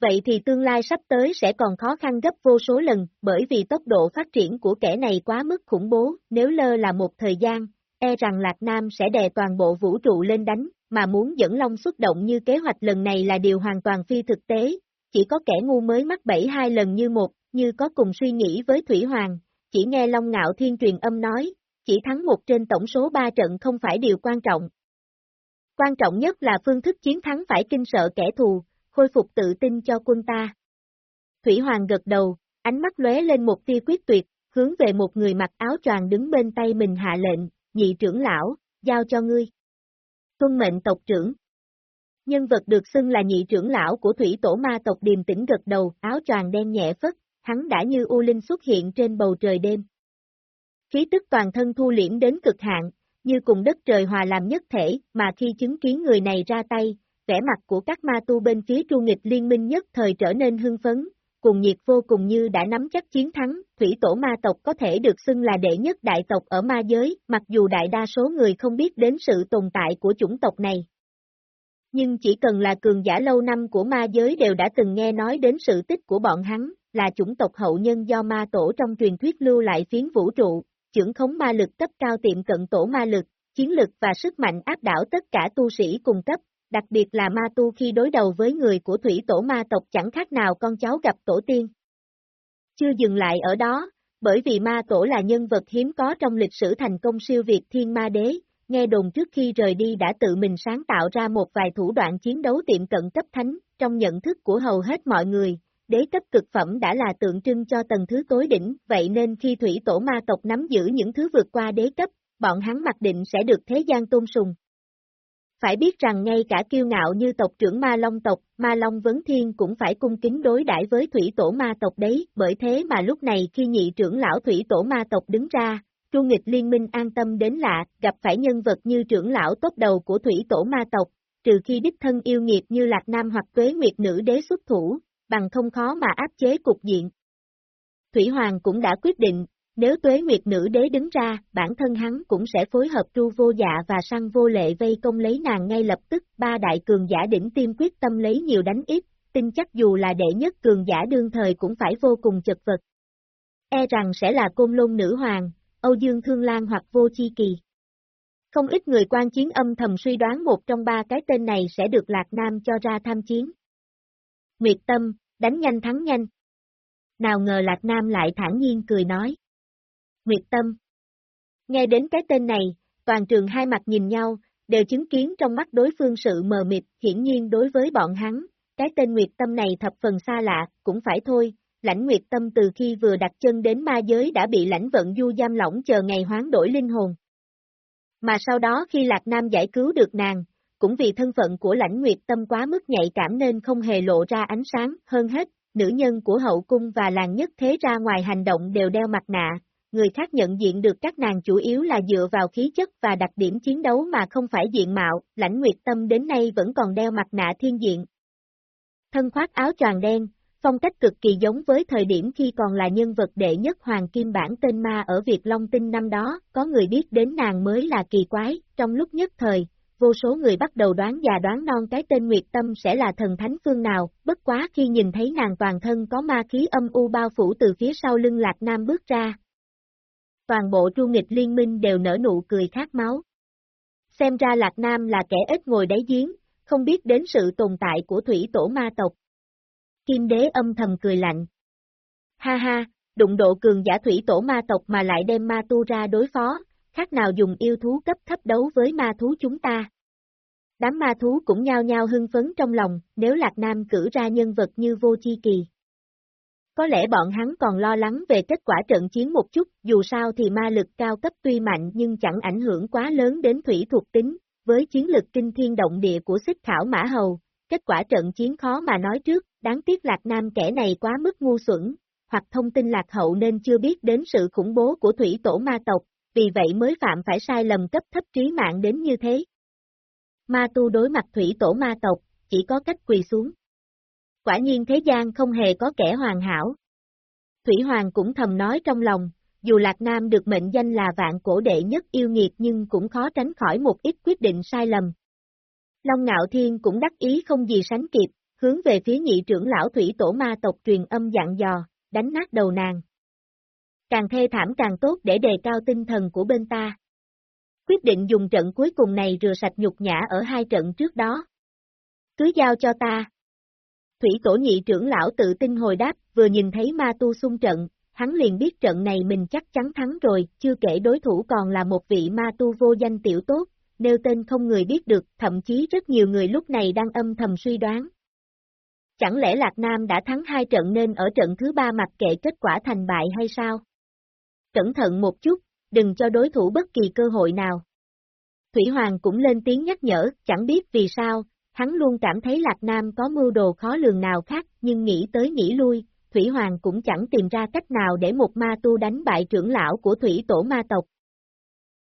Vậy thì tương lai sắp tới sẽ còn khó khăn gấp vô số lần, bởi vì tốc độ phát triển của kẻ này quá mức khủng bố, nếu lơ là một thời gian, e rằng Lạc Nam sẽ đè toàn bộ vũ trụ lên đánh, mà muốn dẫn Long xuất động như kế hoạch lần này là điều hoàn toàn phi thực tế, chỉ có kẻ ngu mới mắc bẫy hai lần như một, như có cùng suy nghĩ với Thủy Hoàng, chỉ nghe Long Ngạo Thiên truyền âm nói, chỉ thắng một trên tổng số ba trận không phải điều quan trọng. Quan trọng nhất là phương thức chiến thắng phải kinh sợ kẻ thù, khôi phục tự tin cho quân ta. Thủy Hoàng gật đầu, ánh mắt lóe lên một tia quyết tuyệt, hướng về một người mặc áo choàng đứng bên tay mình hạ lệnh, nhị trưởng lão, giao cho ngươi. Tuân mệnh tộc trưởng. Nhân vật được xưng là nhị trưởng lão của thủy tổ ma tộc điềm tĩnh gật đầu, áo choàng đen nhẹ phất, hắn đã như U Linh xuất hiện trên bầu trời đêm. Khí tức toàn thân thu liễm đến cực hạn, như cùng đất trời hòa làm nhất thể, mà khi chứng kiến người này ra tay, vẻ mặt của các ma tu bên phía tru nghịch liên minh nhất thời trở nên hưng phấn, cùng nhiệt vô cùng như đã nắm chắc chiến thắng, thủy tổ ma tộc có thể được xưng là đệ nhất đại tộc ở ma giới, mặc dù đại đa số người không biết đến sự tồn tại của chủng tộc này. Nhưng chỉ cần là cường giả lâu năm của ma giới đều đã từng nghe nói đến sự tích của bọn hắn, là chủng tộc hậu nhân do ma tổ trong truyền thuyết lưu lại phiến vũ trụ, trưởng khống ma lực cấp cao tiệm cận tổ ma lực, chiến lực và sức mạnh áp đảo tất cả tu sĩ cùng cấp, đặc biệt là ma tu khi đối đầu với người của thủy tổ ma tộc chẳng khác nào con cháu gặp tổ tiên. Chưa dừng lại ở đó, bởi vì ma tổ là nhân vật hiếm có trong lịch sử thành công siêu việt thiên ma đế, nghe đồn trước khi rời đi đã tự mình sáng tạo ra một vài thủ đoạn chiến đấu tiệm cận cấp thánh, trong nhận thức của hầu hết mọi người, đế cấp cực phẩm đã là tượng trưng cho tầng thứ tối đỉnh, vậy nên khi thủy tổ ma tộc nắm giữ những thứ vượt qua đế cấp, bọn hắn mặc định sẽ được thế gian tôn sùng. Phải biết rằng ngay cả kiêu ngạo như tộc trưởng Ma Long tộc, Ma Long Vấn Thiên cũng phải cung kính đối đãi với thủy tổ ma tộc đấy, bởi thế mà lúc này khi nhị trưởng lão thủy tổ ma tộc đứng ra, Chu nghịch liên minh an tâm đến lạ, gặp phải nhân vật như trưởng lão tốt đầu của thủy tổ ma tộc, trừ khi đích thân yêu nghiệt như Lạc Nam hoặc Tuế Nguyệt Nữ đế xuất thủ, bằng không khó mà áp chế cục diện. Thủy Hoàng cũng đã quyết định, nếu tuế nguyệt nữ đế đứng ra, bản thân hắn cũng sẽ phối hợp tru vô dạ và săn vô lệ vây công lấy nàng ngay lập tức, ba đại cường giả đỉnh tiêm quyết tâm lấy nhiều đánh ít, tin chắc dù là đệ nhất cường giả đương thời cũng phải vô cùng chật vật. E rằng sẽ là côn lôn nữ hoàng, Âu Dương Thương Lan hoặc vô chi kỳ. Không ít người quan chiến âm thầm suy đoán một trong ba cái tên này sẽ được Lạc Nam cho ra tham chiến. Nguyệt Tâm, đánh nhanh thắng nhanh. nào ngờ Lạc Nam lại thản nhiên cười nói. Nguyệt Tâm. Nghe đến cái tên này, toàn trường hai mặt nhìn nhau, đều chứng kiến trong mắt đối phương sự mờ mịt, hiển nhiên đối với bọn hắn, cái tên Nguyệt Tâm này thập phần xa lạ, cũng phải thôi, lãnh Nguyệt Tâm từ khi vừa đặt chân đến ma giới đã bị lãnh vận du giam lỏng chờ ngày hoán đổi linh hồn. Mà sau đó khi Lạc Nam giải cứu được nàng, cũng vì thân phận của lãnh Nguyệt Tâm quá mức nhạy cảm nên không hề lộ ra ánh sáng, hơn hết, nữ nhân của hậu cung và làng nhất thế ra ngoài hành động đều đeo mặt nạ, người khác nhận diện được các nàng chủ yếu là dựa vào khí chất và đặc điểm chiến đấu mà không phải diện mạo, lãnh nguyệt tâm đến nay vẫn còn đeo mặt nạ thiên diện. Thân khoác áo choàng đen, phong cách cực kỳ giống với thời điểm khi còn là nhân vật đệ nhất hoàng kim bản tên ma ở Việt Long Tinh năm đó, có người biết đến nàng mới là kỳ quái, trong lúc nhất thời, vô số người bắt đầu đoán già đoán non cái tên Nguyệt Tâm sẽ là thần thánh phương nào, bất quá khi nhìn thấy nàng toàn thân có ma khí âm u bao phủ từ phía sau lưng Lạc Nam bước ra. Toàn bộ tru nghịch liên minh đều nở nụ cười khát máu. Xem ra Lạc Nam là kẻ ít ngồi đáy giếng, không biết đến sự tồn tại của thủy tổ ma tộc. Kim đế âm thầm cười lạnh. Ha ha, đụng độ cường giả thủy tổ ma tộc mà lại đem ma tu ra đối phó, khác nào dùng yêu thú cấp thấp đấu với ma thú chúng ta. Đám ma thú cũng nhao nhao hưng phấn trong lòng, nếu Lạc Nam cử ra nhân vật như vô chi kỳ. Có lẽ bọn hắn còn lo lắng về kết quả trận chiến một chút, dù sao thì ma lực cao cấp tuy mạnh nhưng chẳng ảnh hưởng quá lớn đến thủy thuộc tính, với chiến lực kinh thiên động địa của xích khảo mã hầu, kết quả trận chiến khó mà nói trước, đáng tiếc Lạc Nam kẻ này quá mức ngu xuẩn, hoặc thông tin lạc hậu nên chưa biết đến sự khủng bố của thủy tổ ma tộc, vì vậy mới phạm phải sai lầm cấp thấp trí mạng đến như thế. Ma tu đối mặt thủy tổ ma tộc, chỉ có cách quỳ xuống. Quả nhiên thế gian không hề có kẻ hoàn hảo. Thủy Hoàng cũng thầm nói trong lòng, dù Lạc Nam được mệnh danh là vạn cổ đệ nhất yêu nghiệt nhưng cũng khó tránh khỏi một ít quyết định sai lầm. Long Ngạo Thiên cũng đắc ý không gì sánh kịp, hướng về phía nhị trưởng lão thủy tổ ma tộc truyền âm dặn dò, đánh nát đầu nàng càng thê thảm càng tốt để đề cao tinh thần của bên ta. Quyết định dùng trận cuối cùng này rửa sạch nhục nhã ở hai trận trước đó. Cứ giao cho ta. Thủy tổ nhị trưởng lão tự tin hồi đáp, vừa nhìn thấy ma tu xung trận, hắn liền biết trận này mình chắc chắn thắng rồi, chưa kể đối thủ còn là một vị ma tu vô danh tiểu tốt, nêu tên không người biết được, thậm chí rất nhiều người lúc này đang âm thầm suy đoán. Chẳng lẽ Lạc Nam đã thắng hai trận nên ở trận thứ ba mặc kệ kết quả thành bại hay sao? cẩn thận một chút, đừng cho đối thủ bất kỳ cơ hội nào. Thủy Hoàng cũng lên tiếng nhắc nhở, chẳng biết vì sao, hắn luôn cảm thấy Lạc Nam có mưu đồ khó lường nào khác, nhưng nghĩ tới nghĩ lui, Thủy Hoàng cũng chẳng tìm ra cách nào để một ma tu đánh bại trưởng lão của Thủy Tổ ma tộc.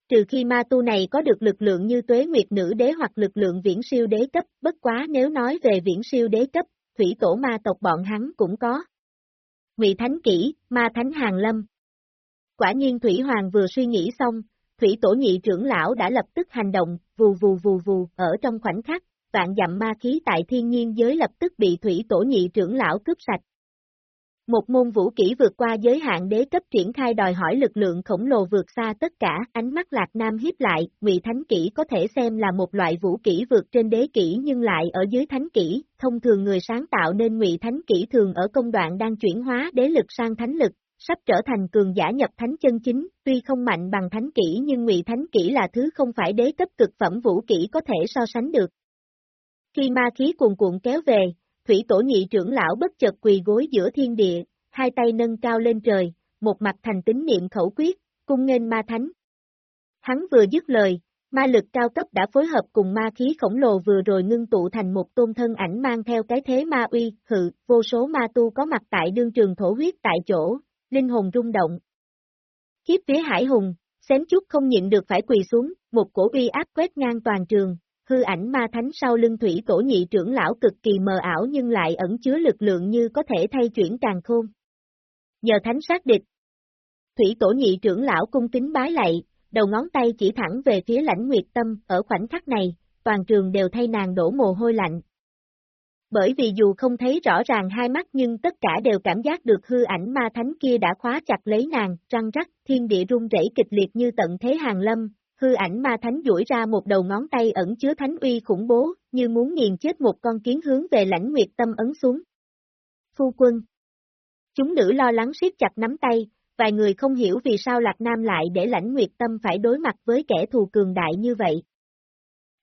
Trừ khi ma tu này có được lực lượng như tuế nguyệt nữ đế hoặc lực lượng viễn siêu đế cấp, bất quá nếu nói về viễn siêu đế cấp, Thủy Tổ ma tộc bọn hắn cũng có. Ngụy Thánh Kỷ, Ma Thánh Hàng Lâm, Quả nhiên Thủy Hoàng vừa suy nghĩ xong, Thủy Tổ nhị trưởng lão đã lập tức hành động, vù vù vù vù, ở trong khoảnh khắc, vạn dặm ma khí tại thiên nhiên giới lập tức bị Thủy Tổ nhị trưởng lão cướp sạch. Một môn vũ kỹ vượt qua giới hạn đế cấp triển khai đòi hỏi lực lượng khổng lồ vượt xa tất cả, ánh mắt Lạc Nam hiếp lại, Ngụy Thánh kỹ có thể xem là một loại vũ kỹ vượt trên đế kỹ nhưng lại ở dưới thánh kỹ, thông thường người sáng tạo nên Ngụy Thánh kỹ thường ở công đoạn đang chuyển hóa đế lực sang thánh lực, sắp trở thành cường giả nhập thánh chân chính, tuy không mạnh bằng thánh kỹ nhưng ngụy thánh kỹ là thứ không phải đế cấp cực phẩm vũ kỹ có thể so sánh được. Khi ma khí cuồn cuộn kéo về, thủy tổ nhị trưởng lão bất chợt quỳ gối giữa thiên địa, hai tay nâng cao lên trời, một mặt thành tín niệm khẩu quyết, cung nghênh ma thánh. Hắn vừa dứt lời, ma lực cao cấp đã phối hợp cùng ma khí khổng lồ vừa rồi ngưng tụ thành một tôn thân ảnh mang theo cái thế ma uy, hự, vô số ma tu có mặt tại đương trường thổ huyết tại chỗ, linh hồn rung động. Kiếp phía hải hùng, xém chút không nhịn được phải quỳ xuống, một cổ uy áp quét ngang toàn trường, hư ảnh ma thánh sau lưng thủy tổ nhị trưởng lão cực kỳ mờ ảo nhưng lại ẩn chứa lực lượng như có thể thay chuyển càng khôn. Nhờ thánh sát địch. Thủy tổ nhị trưởng lão cung kính bái lạy, đầu ngón tay chỉ thẳng về phía lãnh nguyệt tâm, ở khoảnh khắc này, toàn trường đều thay nàng đổ mồ hôi lạnh, bởi vì dù không thấy rõ ràng hai mắt nhưng tất cả đều cảm giác được hư ảnh ma thánh kia đã khóa chặt lấy nàng, răng rắc, thiên địa rung rẩy kịch liệt như tận thế hàng lâm, hư ảnh ma thánh duỗi ra một đầu ngón tay ẩn chứa thánh uy khủng bố, như muốn nghiền chết một con kiến hướng về lãnh nguyệt tâm ấn xuống. Phu quân Chúng nữ lo lắng siết chặt nắm tay, vài người không hiểu vì sao Lạc Nam lại để lãnh nguyệt tâm phải đối mặt với kẻ thù cường đại như vậy.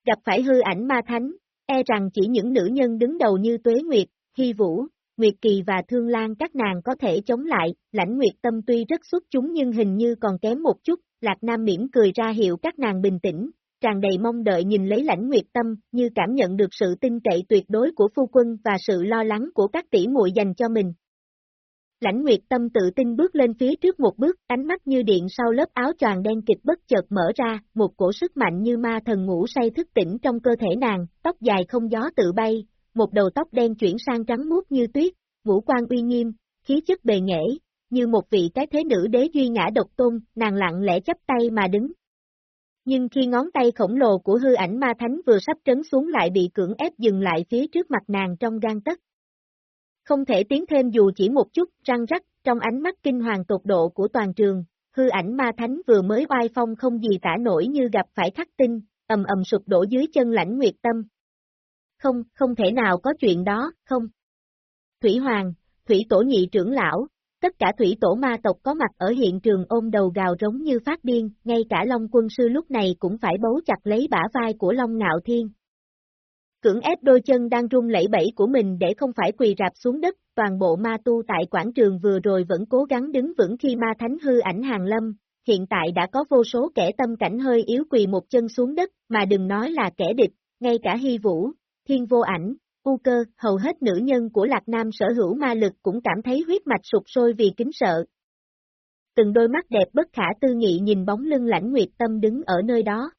Gặp phải hư ảnh ma thánh, e rằng chỉ những nữ nhân đứng đầu như Tuế Nguyệt, Hy Vũ, Nguyệt Kỳ và Thương Lan các nàng có thể chống lại, lãnh Nguyệt Tâm tuy rất xuất chúng nhưng hình như còn kém một chút, Lạc Nam mỉm cười ra hiệu các nàng bình tĩnh, tràn đầy mong đợi nhìn lấy lãnh Nguyệt Tâm, như cảm nhận được sự tin cậy tuyệt đối của phu quân và sự lo lắng của các tỷ muội dành cho mình. Lãnh Nguyệt Tâm tự tin bước lên phía trước một bước, ánh mắt như điện sau lớp áo choàng đen kịch bất chợt mở ra, một cổ sức mạnh như ma thần ngủ say thức tỉnh trong cơ thể nàng, tóc dài không gió tự bay, một đầu tóc đen chuyển sang trắng muốt như tuyết, vũ quan uy nghiêm, khí chất bề nghệ, như một vị cái thế nữ đế duy ngã độc tôn, nàng lặng lẽ chấp tay mà đứng. Nhưng khi ngón tay khổng lồ của hư ảnh ma thánh vừa sắp trấn xuống lại bị cưỡng ép dừng lại phía trước mặt nàng trong gan tất. Không thể tiến thêm dù chỉ một chút, răng rắc, trong ánh mắt kinh hoàng tột độ của toàn trường, hư ảnh ma thánh vừa mới oai phong không gì tả nổi như gặp phải khắc tinh, ầm ầm sụp đổ dưới chân lãnh nguyệt tâm. Không, không thể nào có chuyện đó, không. Thủy Hoàng, Thủy Tổ nhị trưởng lão, tất cả Thủy Tổ ma tộc có mặt ở hiện trường ôm đầu gào rống như phát điên, ngay cả Long quân sư lúc này cũng phải bấu chặt lấy bả vai của Long Ngạo Thiên. Cưỡng ép đôi chân đang rung lẫy bẫy của mình để không phải quỳ rạp xuống đất, toàn bộ ma tu tại quảng trường vừa rồi vẫn cố gắng đứng vững khi ma thánh hư ảnh hàng lâm, hiện tại đã có vô số kẻ tâm cảnh hơi yếu quỳ một chân xuống đất, mà đừng nói là kẻ địch, ngay cả hy vũ, thiên vô ảnh, u cơ, hầu hết nữ nhân của Lạc Nam sở hữu ma lực cũng cảm thấy huyết mạch sụp sôi vì kính sợ. Từng đôi mắt đẹp bất khả tư nghị nhìn bóng lưng lãnh nguyệt tâm đứng ở nơi đó.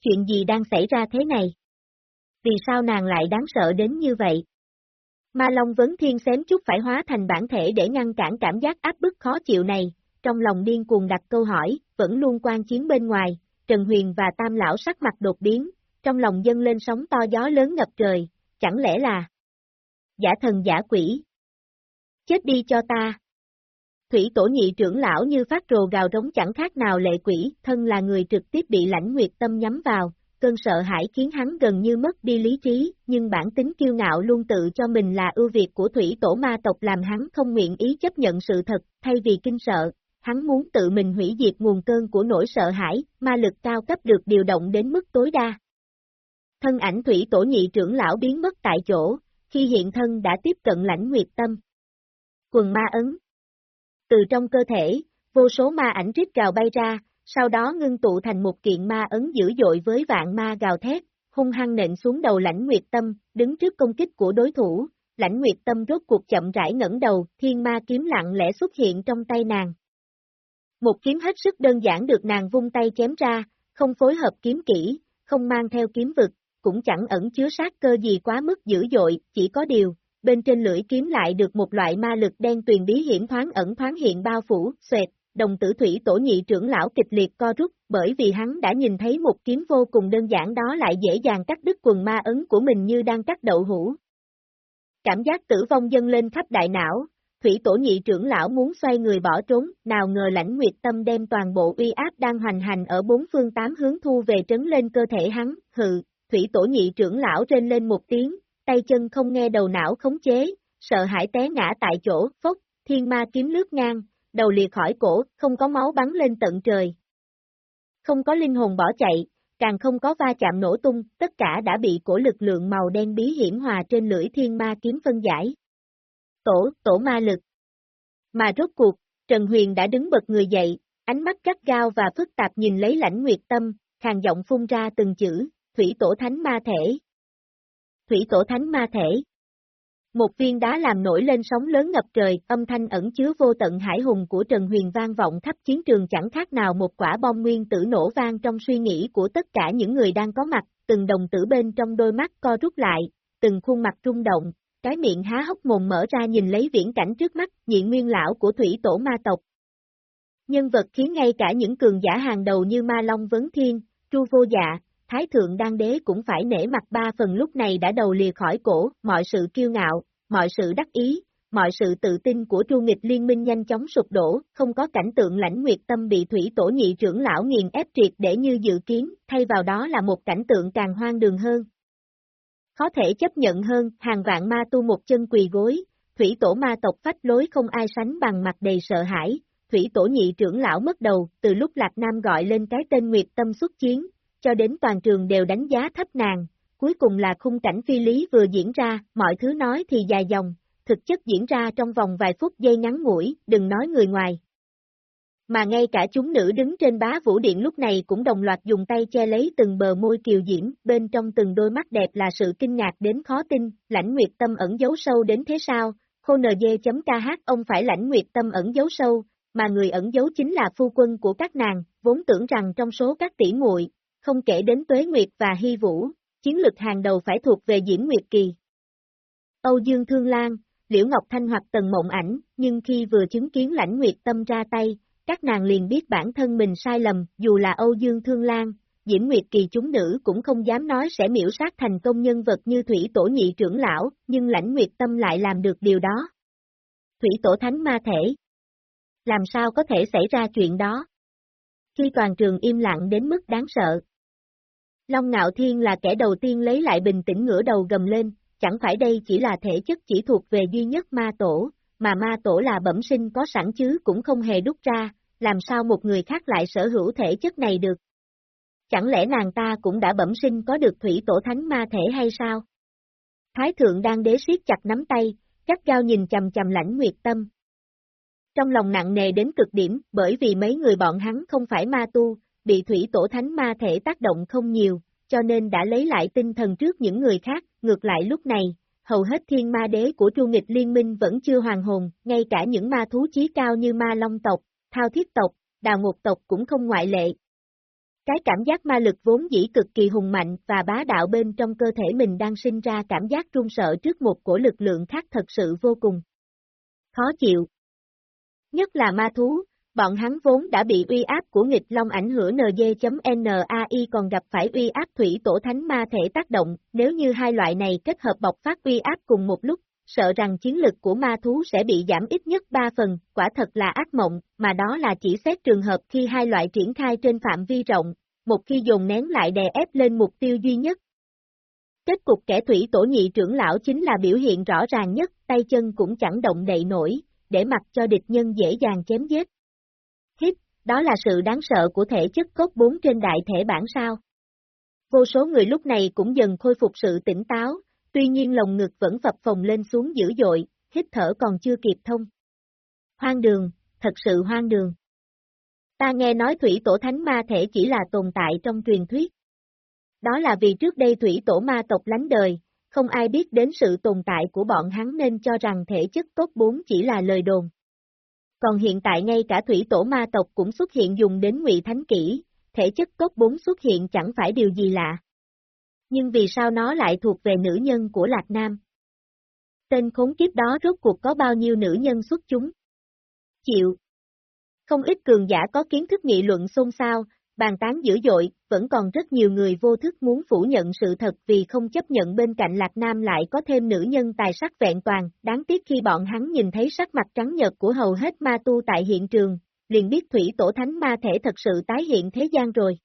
Chuyện gì đang xảy ra thế này? Vì sao nàng lại đáng sợ đến như vậy? Ma Long Vấn Thiên xém chút phải hóa thành bản thể để ngăn cản cảm giác áp bức khó chịu này, trong lòng điên cuồng đặt câu hỏi, vẫn luôn quan chiến bên ngoài, Trần Huyền và Tam Lão sắc mặt đột biến, trong lòng dâng lên sóng to gió lớn ngập trời, chẳng lẽ là giả thần giả quỷ? Chết đi cho ta! Thủy tổ nhị trưởng lão như phát rồ gào rống chẳng khác nào lệ quỷ, thân là người trực tiếp bị lãnh nguyệt tâm nhắm vào, cơn sợ hãi khiến hắn gần như mất đi lý trí, nhưng bản tính kiêu ngạo luôn tự cho mình là ưu việt của thủy tổ ma tộc làm hắn không nguyện ý chấp nhận sự thật, thay vì kinh sợ, hắn muốn tự mình hủy diệt nguồn cơn của nỗi sợ hãi, ma lực cao cấp được điều động đến mức tối đa. Thân ảnh thủy tổ nhị trưởng lão biến mất tại chỗ, khi hiện thân đã tiếp cận lãnh nguyệt tâm. Quần ma ấn Từ trong cơ thể, vô số ma ảnh rít gào bay ra, sau đó ngưng tụ thành một kiện ma ấn dữ dội với vạn ma gào thét, hung hăng nện xuống đầu lãnh nguyệt tâm, đứng trước công kích của đối thủ, lãnh nguyệt tâm rốt cuộc chậm rãi ngẩng đầu, thiên ma kiếm lặng lẽ xuất hiện trong tay nàng. Một kiếm hết sức đơn giản được nàng vung tay chém ra, không phối hợp kiếm kỹ, không mang theo kiếm vực, cũng chẳng ẩn chứa sát cơ gì quá mức dữ dội, chỉ có điều, bên trên lưỡi kiếm lại được một loại ma lực đen tuyền bí hiểm thoáng ẩn thoáng hiện bao phủ, xoẹt, đồng tử thủy tổ nhị trưởng lão kịch liệt co rút, bởi vì hắn đã nhìn thấy một kiếm vô cùng đơn giản đó lại dễ dàng cắt đứt quần ma ấn của mình như đang cắt đậu hũ. Cảm giác tử vong dâng lên khắp đại não, thủy tổ nhị trưởng lão muốn xoay người bỏ trốn, nào ngờ lãnh nguyệt tâm đem toàn bộ uy áp đang hoành hành ở bốn phương tám hướng thu về trấn lên cơ thể hắn, hừ, thủy tổ nhị trưởng lão trên lên một tiếng, tay chân không nghe đầu não khống chế, sợ hãi té ngã tại chỗ, phốc, thiên ma kiếm lướt ngang, đầu liệt khỏi cổ, không có máu bắn lên tận trời. Không có linh hồn bỏ chạy, càng không có va chạm nổ tung, tất cả đã bị cổ lực lượng màu đen bí hiểm hòa trên lưỡi thiên ma kiếm phân giải. Tổ, tổ ma lực. Mà rốt cuộc, Trần Huyền đã đứng bật người dậy, ánh mắt gắt gao và phức tạp nhìn lấy lãnh nguyệt tâm, hàng giọng phun ra từng chữ, thủy tổ thánh ma thể. Thủy tổ thánh ma thể, một viên đá làm nổi lên sóng lớn ngập trời, âm thanh ẩn chứa vô tận hải hùng của Trần Huyền vang vọng khắp chiến trường chẳng khác nào một quả bom nguyên tử nổ vang trong suy nghĩ của tất cả những người đang có mặt, từng đồng tử bên trong đôi mắt co rút lại, từng khuôn mặt rung động, cái miệng há hốc mồm mở ra nhìn lấy viễn cảnh trước mắt, nhị nguyên lão của thủy tổ ma tộc. Nhân vật khiến ngay cả những cường giả hàng đầu như Ma Long Vấn Thiên, chu Vô Dạ, Thái Thượng Đan Đế cũng phải nể mặt ba phần lúc này đã đầu lìa khỏi cổ, mọi sự kiêu ngạo, mọi sự đắc ý, mọi sự tự tin của tru nghịch liên minh nhanh chóng sụp đổ, không có cảnh tượng lãnh nguyệt tâm bị thủy tổ nhị trưởng lão nghiền ép triệt để như dự kiến, thay vào đó là một cảnh tượng càng hoang đường hơn. Khó thể chấp nhận hơn, hàng vạn ma tu một chân quỳ gối, thủy tổ ma tộc phách lối không ai sánh bằng mặt đầy sợ hãi, thủy tổ nhị trưởng lão mất đầu, từ lúc Lạc Nam gọi lên cái tên Nguyệt Tâm xuất chiến, cho đến toàn trường đều đánh giá thấp nàng, cuối cùng là khung cảnh phi lý vừa diễn ra, mọi thứ nói thì dài dòng, thực chất diễn ra trong vòng vài phút giây ngắn ngủi, đừng nói người ngoài. Mà ngay cả chúng nữ đứng trên bá vũ điện lúc này cũng đồng loạt dùng tay che lấy từng bờ môi kiều diễm, bên trong từng đôi mắt đẹp là sự kinh ngạc đến khó tin, lãnh nguyệt tâm ẩn giấu sâu đến thế sao, khô nd.kh ông phải lãnh nguyệt tâm ẩn giấu sâu, mà người ẩn giấu chính là phu quân của các nàng, vốn tưởng rằng trong số các tỷ muội, không kể đến Tuế Nguyệt và Hy Vũ, chiến lực hàng đầu phải thuộc về Diễm Nguyệt Kỳ. Âu Dương Thương Lan, Liễu Ngọc Thanh hoặc Tần Mộng Ảnh, nhưng khi vừa chứng kiến lãnh Nguyệt Tâm ra tay, các nàng liền biết bản thân mình sai lầm, dù là Âu Dương Thương Lan, Diễm Nguyệt Kỳ chúng nữ cũng không dám nói sẽ miễu sát thành công nhân vật như Thủy Tổ Nhị trưởng lão, nhưng lãnh Nguyệt Tâm lại làm được điều đó. Thủy Tổ Thánh Ma Thể Làm sao có thể xảy ra chuyện đó? Khi toàn trường im lặng đến mức đáng sợ. Long Ngạo Thiên là kẻ đầu tiên lấy lại bình tĩnh ngửa đầu gầm lên, chẳng phải đây chỉ là thể chất chỉ thuộc về duy nhất ma tổ, mà ma tổ là bẩm sinh có sẵn chứ cũng không hề đúc ra, làm sao một người khác lại sở hữu thể chất này được? Chẳng lẽ nàng ta cũng đã bẩm sinh có được thủy tổ thánh ma thể hay sao? Thái thượng đang đế siết chặt nắm tay, cắt gao nhìn chầm chầm lãnh nguyệt tâm. Trong lòng nặng nề đến cực điểm, bởi vì mấy người bọn hắn không phải ma tu, bị thủy tổ thánh ma thể tác động không nhiều, cho nên đã lấy lại tinh thần trước những người khác, ngược lại lúc này, hầu hết thiên ma đế của tru nghịch liên minh vẫn chưa hoàn hồn, ngay cả những ma thú chí cao như ma long tộc, thao thiết tộc, đào ngục tộc cũng không ngoại lệ. Cái cảm giác ma lực vốn dĩ cực kỳ hùng mạnh và bá đạo bên trong cơ thể mình đang sinh ra cảm giác run sợ trước một cổ lực lượng khác thật sự vô cùng. Khó chịu. Nhất là ma thú, bọn hắn vốn đã bị uy áp của nghịch long ảnh hưởng NG.NAI còn gặp phải uy áp thủy tổ thánh ma thể tác động, nếu như hai loại này kết hợp bộc phát uy áp cùng một lúc, sợ rằng chiến lực của ma thú sẽ bị giảm ít nhất 3 phần, quả thật là ác mộng, mà đó là chỉ xét trường hợp khi hai loại triển khai trên phạm vi rộng, một khi dồn nén lại đè ép lên mục tiêu duy nhất. Kết cục kẻ thủy tổ nhị trưởng lão chính là biểu hiện rõ ràng nhất, tay chân cũng chẳng động đậy nổi, để mặc cho địch nhân dễ dàng chém giết. Hít, đó là sự đáng sợ của thể chất cốt 4 trên đại thể bản sao. Vô số người lúc này cũng dần khôi phục sự tỉnh táo, tuy nhiên lồng ngực vẫn phập phồng lên xuống dữ dội, hít thở còn chưa kịp thông. Hoang đường, thật sự hoang đường. Ta nghe nói thủy tổ thánh ma thể chỉ là tồn tại trong truyền thuyết. Đó là vì trước đây thủy tổ ma tộc lánh đời, không ai biết đến sự tồn tại của bọn hắn nên cho rằng thể chất cốt 4 chỉ là lời đồn. Còn hiện tại ngay cả thủy tổ ma tộc cũng xuất hiện dùng đến ngụy thánh kỹ, thể chất cốt 4 xuất hiện chẳng phải điều gì lạ. Nhưng vì sao nó lại thuộc về nữ nhân của Lạc Nam? Tên khốn kiếp đó rốt cuộc có bao nhiêu nữ nhân xuất chúng? Chịu. Không ít cường giả có kiến thức nghị luận xôn xao, bàn tán dữ dội, vẫn còn rất nhiều người vô thức muốn phủ nhận sự thật vì không chấp nhận bên cạnh Lạc Nam lại có thêm nữ nhân tài sắc vẹn toàn, đáng tiếc khi bọn hắn nhìn thấy sắc mặt trắng nhật của hầu hết ma tu tại hiện trường, liền biết thủy tổ thánh ma thể thật sự tái hiện thế gian rồi.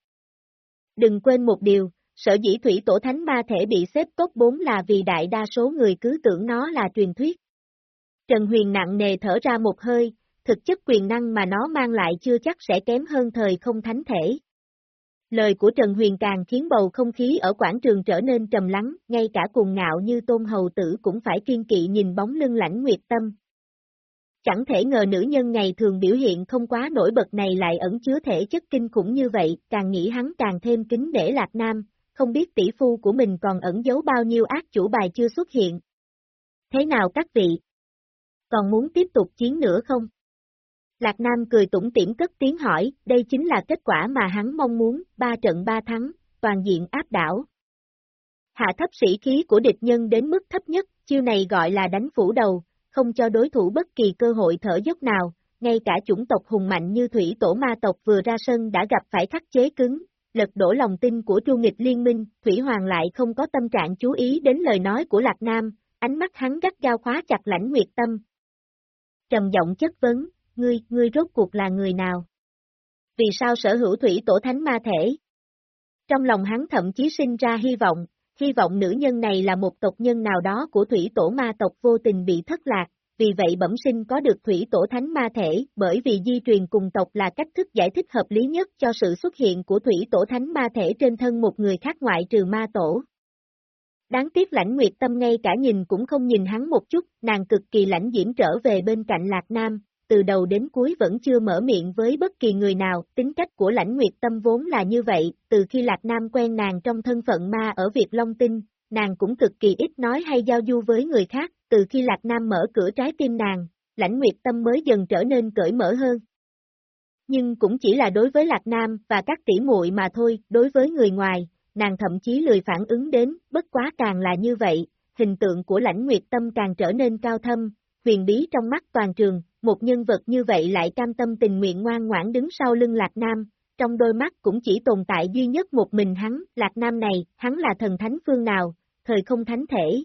Đừng quên một điều, sở dĩ thủy tổ thánh ma thể bị xếp tốt 4 là vì đại đa số người cứ tưởng nó là truyền thuyết. Trần Huyền nặng nề thở ra một hơi, thực chất quyền năng mà nó mang lại chưa chắc sẽ kém hơn thời không thánh thể. Lời của Trần Huyền càng khiến bầu không khí ở quảng trường trở nên trầm lắng, ngay cả cuồng ngạo như tôn hầu tử cũng phải kiên kỵ nhìn bóng lưng lãnh nguyệt tâm. Chẳng thể ngờ nữ nhân ngày thường biểu hiện không quá nổi bật này lại ẩn chứa thể chất kinh khủng như vậy, càng nghĩ hắn càng thêm kính để lạc nam, không biết tỷ phu của mình còn ẩn giấu bao nhiêu ác chủ bài chưa xuất hiện. Thế nào các vị? Còn muốn tiếp tục chiến nữa không? Lạc Nam cười tủm tỉm cất tiếng hỏi, đây chính là kết quả mà hắn mong muốn, ba trận ba thắng, toàn diện áp đảo. Hạ thấp sĩ khí của địch nhân đến mức thấp nhất, chiêu này gọi là đánh phủ đầu, không cho đối thủ bất kỳ cơ hội thở dốc nào, ngay cả chủng tộc hùng mạnh như thủy tổ ma tộc vừa ra sân đã gặp phải khắc chế cứng, lật đổ lòng tin của tru nghịch liên minh, Thủy Hoàng lại không có tâm trạng chú ý đến lời nói của Lạc Nam, ánh mắt hắn gắt gao khóa chặt lãnh nguyệt tâm. Trầm giọng chất vấn, ngươi, ngươi rốt cuộc là người nào? Vì sao sở hữu thủy tổ thánh ma thể? Trong lòng hắn thậm chí sinh ra hy vọng, hy vọng nữ nhân này là một tộc nhân nào đó của thủy tổ ma tộc vô tình bị thất lạc, vì vậy bẩm sinh có được thủy tổ thánh ma thể, bởi vì di truyền cùng tộc là cách thức giải thích hợp lý nhất cho sự xuất hiện của thủy tổ thánh ma thể trên thân một người khác ngoại trừ ma tổ. Đáng tiếc lãnh nguyệt tâm ngay cả nhìn cũng không nhìn hắn một chút, nàng cực kỳ lãnh diễm trở về bên cạnh Lạc Nam, từ đầu đến cuối vẫn chưa mở miệng với bất kỳ người nào, tính cách của lãnh nguyệt tâm vốn là như vậy, từ khi Lạc Nam quen nàng trong thân phận ma ở Việt Long Tinh, nàng cũng cực kỳ ít nói hay giao du với người khác, từ khi Lạc Nam mở cửa trái tim nàng, lãnh nguyệt tâm mới dần trở nên cởi mở hơn. Nhưng cũng chỉ là đối với Lạc Nam và các tỷ muội mà thôi, đối với người ngoài, nàng thậm chí lười phản ứng đến, bất quá càng là như vậy, hình tượng của lãnh nguyệt tâm càng trở nên cao thâm, huyền bí trong mắt toàn trường, một nhân vật như vậy lại cam tâm tình nguyện ngoan ngoãn đứng sau lưng Lạc Nam, trong đôi mắt cũng chỉ tồn tại duy nhất một mình hắn, Lạc Nam này, hắn là thần thánh phương nào, thời không thánh thể.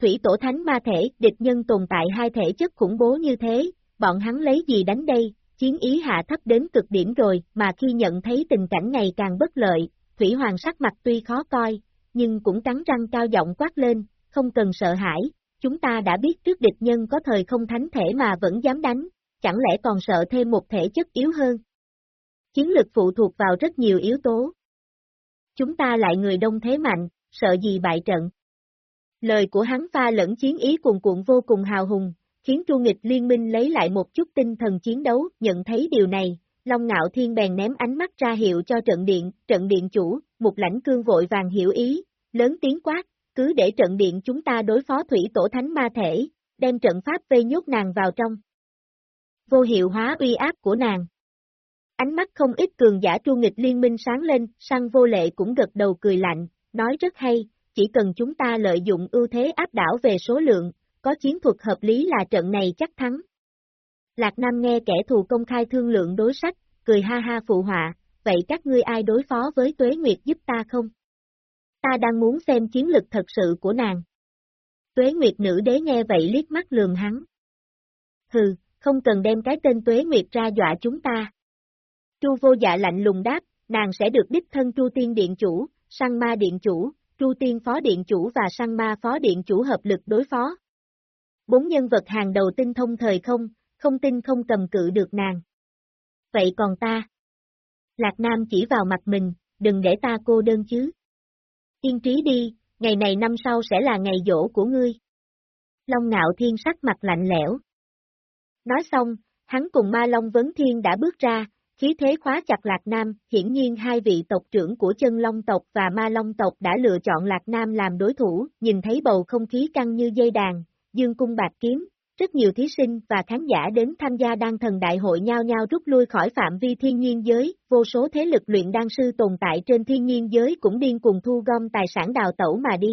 Thủy tổ thánh ma thể, địch nhân tồn tại hai thể chất khủng bố như thế, bọn hắn lấy gì đánh đây, chiến ý hạ thấp đến cực điểm rồi, mà khi nhận thấy tình cảnh ngày càng bất lợi, Thủy Hoàng sắc mặt tuy khó coi, nhưng cũng cắn răng cao giọng quát lên, không cần sợ hãi, chúng ta đã biết trước địch nhân có thời không thánh thể mà vẫn dám đánh, chẳng lẽ còn sợ thêm một thể chất yếu hơn. Chiến lực phụ thuộc vào rất nhiều yếu tố. Chúng ta lại người đông thế mạnh, sợ gì bại trận. Lời của hắn pha lẫn chiến ý cuồn cuộn vô cùng hào hùng, khiến Chu Nghịch liên minh lấy lại một chút tinh thần chiến đấu, nhận thấy điều này, Long Ngạo Thiên bèn ném ánh mắt ra hiệu cho trận điện, trận điện chủ, một lãnh cương vội vàng hiểu ý, lớn tiếng quát, cứ để trận điện chúng ta đối phó thủy tổ thánh ma thể, đem trận pháp vây nhốt nàng vào trong. Vô hiệu hóa uy áp của nàng. Ánh mắt không ít cường giả tru nghịch liên minh sáng lên, săn vô lệ cũng gật đầu cười lạnh, nói rất hay, chỉ cần chúng ta lợi dụng ưu thế áp đảo về số lượng, có chiến thuật hợp lý là trận này chắc thắng. Lạc Nam nghe kẻ thù công khai thương lượng đối sách, cười ha ha phụ họa, vậy các ngươi ai đối phó với Tuế Nguyệt giúp ta không? Ta đang muốn xem chiến lực thật sự của nàng. Tuế Nguyệt nữ đế nghe vậy liếc mắt lườm hắn. Hừ, không cần đem cái tên Tuế Nguyệt ra dọa chúng ta. Chu vô dạ lạnh lùng đáp, nàng sẽ được đích thân Chu Tiên Điện Chủ, Sang Ma Điện Chủ, Chu Tiên Phó Điện Chủ và Sang Ma Phó Điện Chủ hợp lực đối phó. Bốn nhân vật hàng đầu tinh thông thời không, không tin không cầm cự được nàng. Vậy còn ta? Lạc Nam chỉ vào mặt mình, đừng để ta cô đơn chứ. Yên trí đi, ngày này năm sau sẽ là ngày dỗ của ngươi. Long ngạo thiên sắc mặt lạnh lẽo. Nói xong, hắn cùng ma Long Vấn Thiên đã bước ra, khí thế khóa chặt Lạc Nam, hiển nhiên hai vị tộc trưởng của chân Long tộc và ma Long tộc đã lựa chọn Lạc Nam làm đối thủ, nhìn thấy bầu không khí căng như dây đàn, dương cung bạc kiếm, rất nhiều thí sinh và khán giả đến tham gia đan thần đại hội nhau nhau rút lui khỏi phạm vi thiên nhiên giới, vô số thế lực luyện đan sư tồn tại trên thiên nhiên giới cũng điên cùng thu gom tài sản đào tẩu mà đi.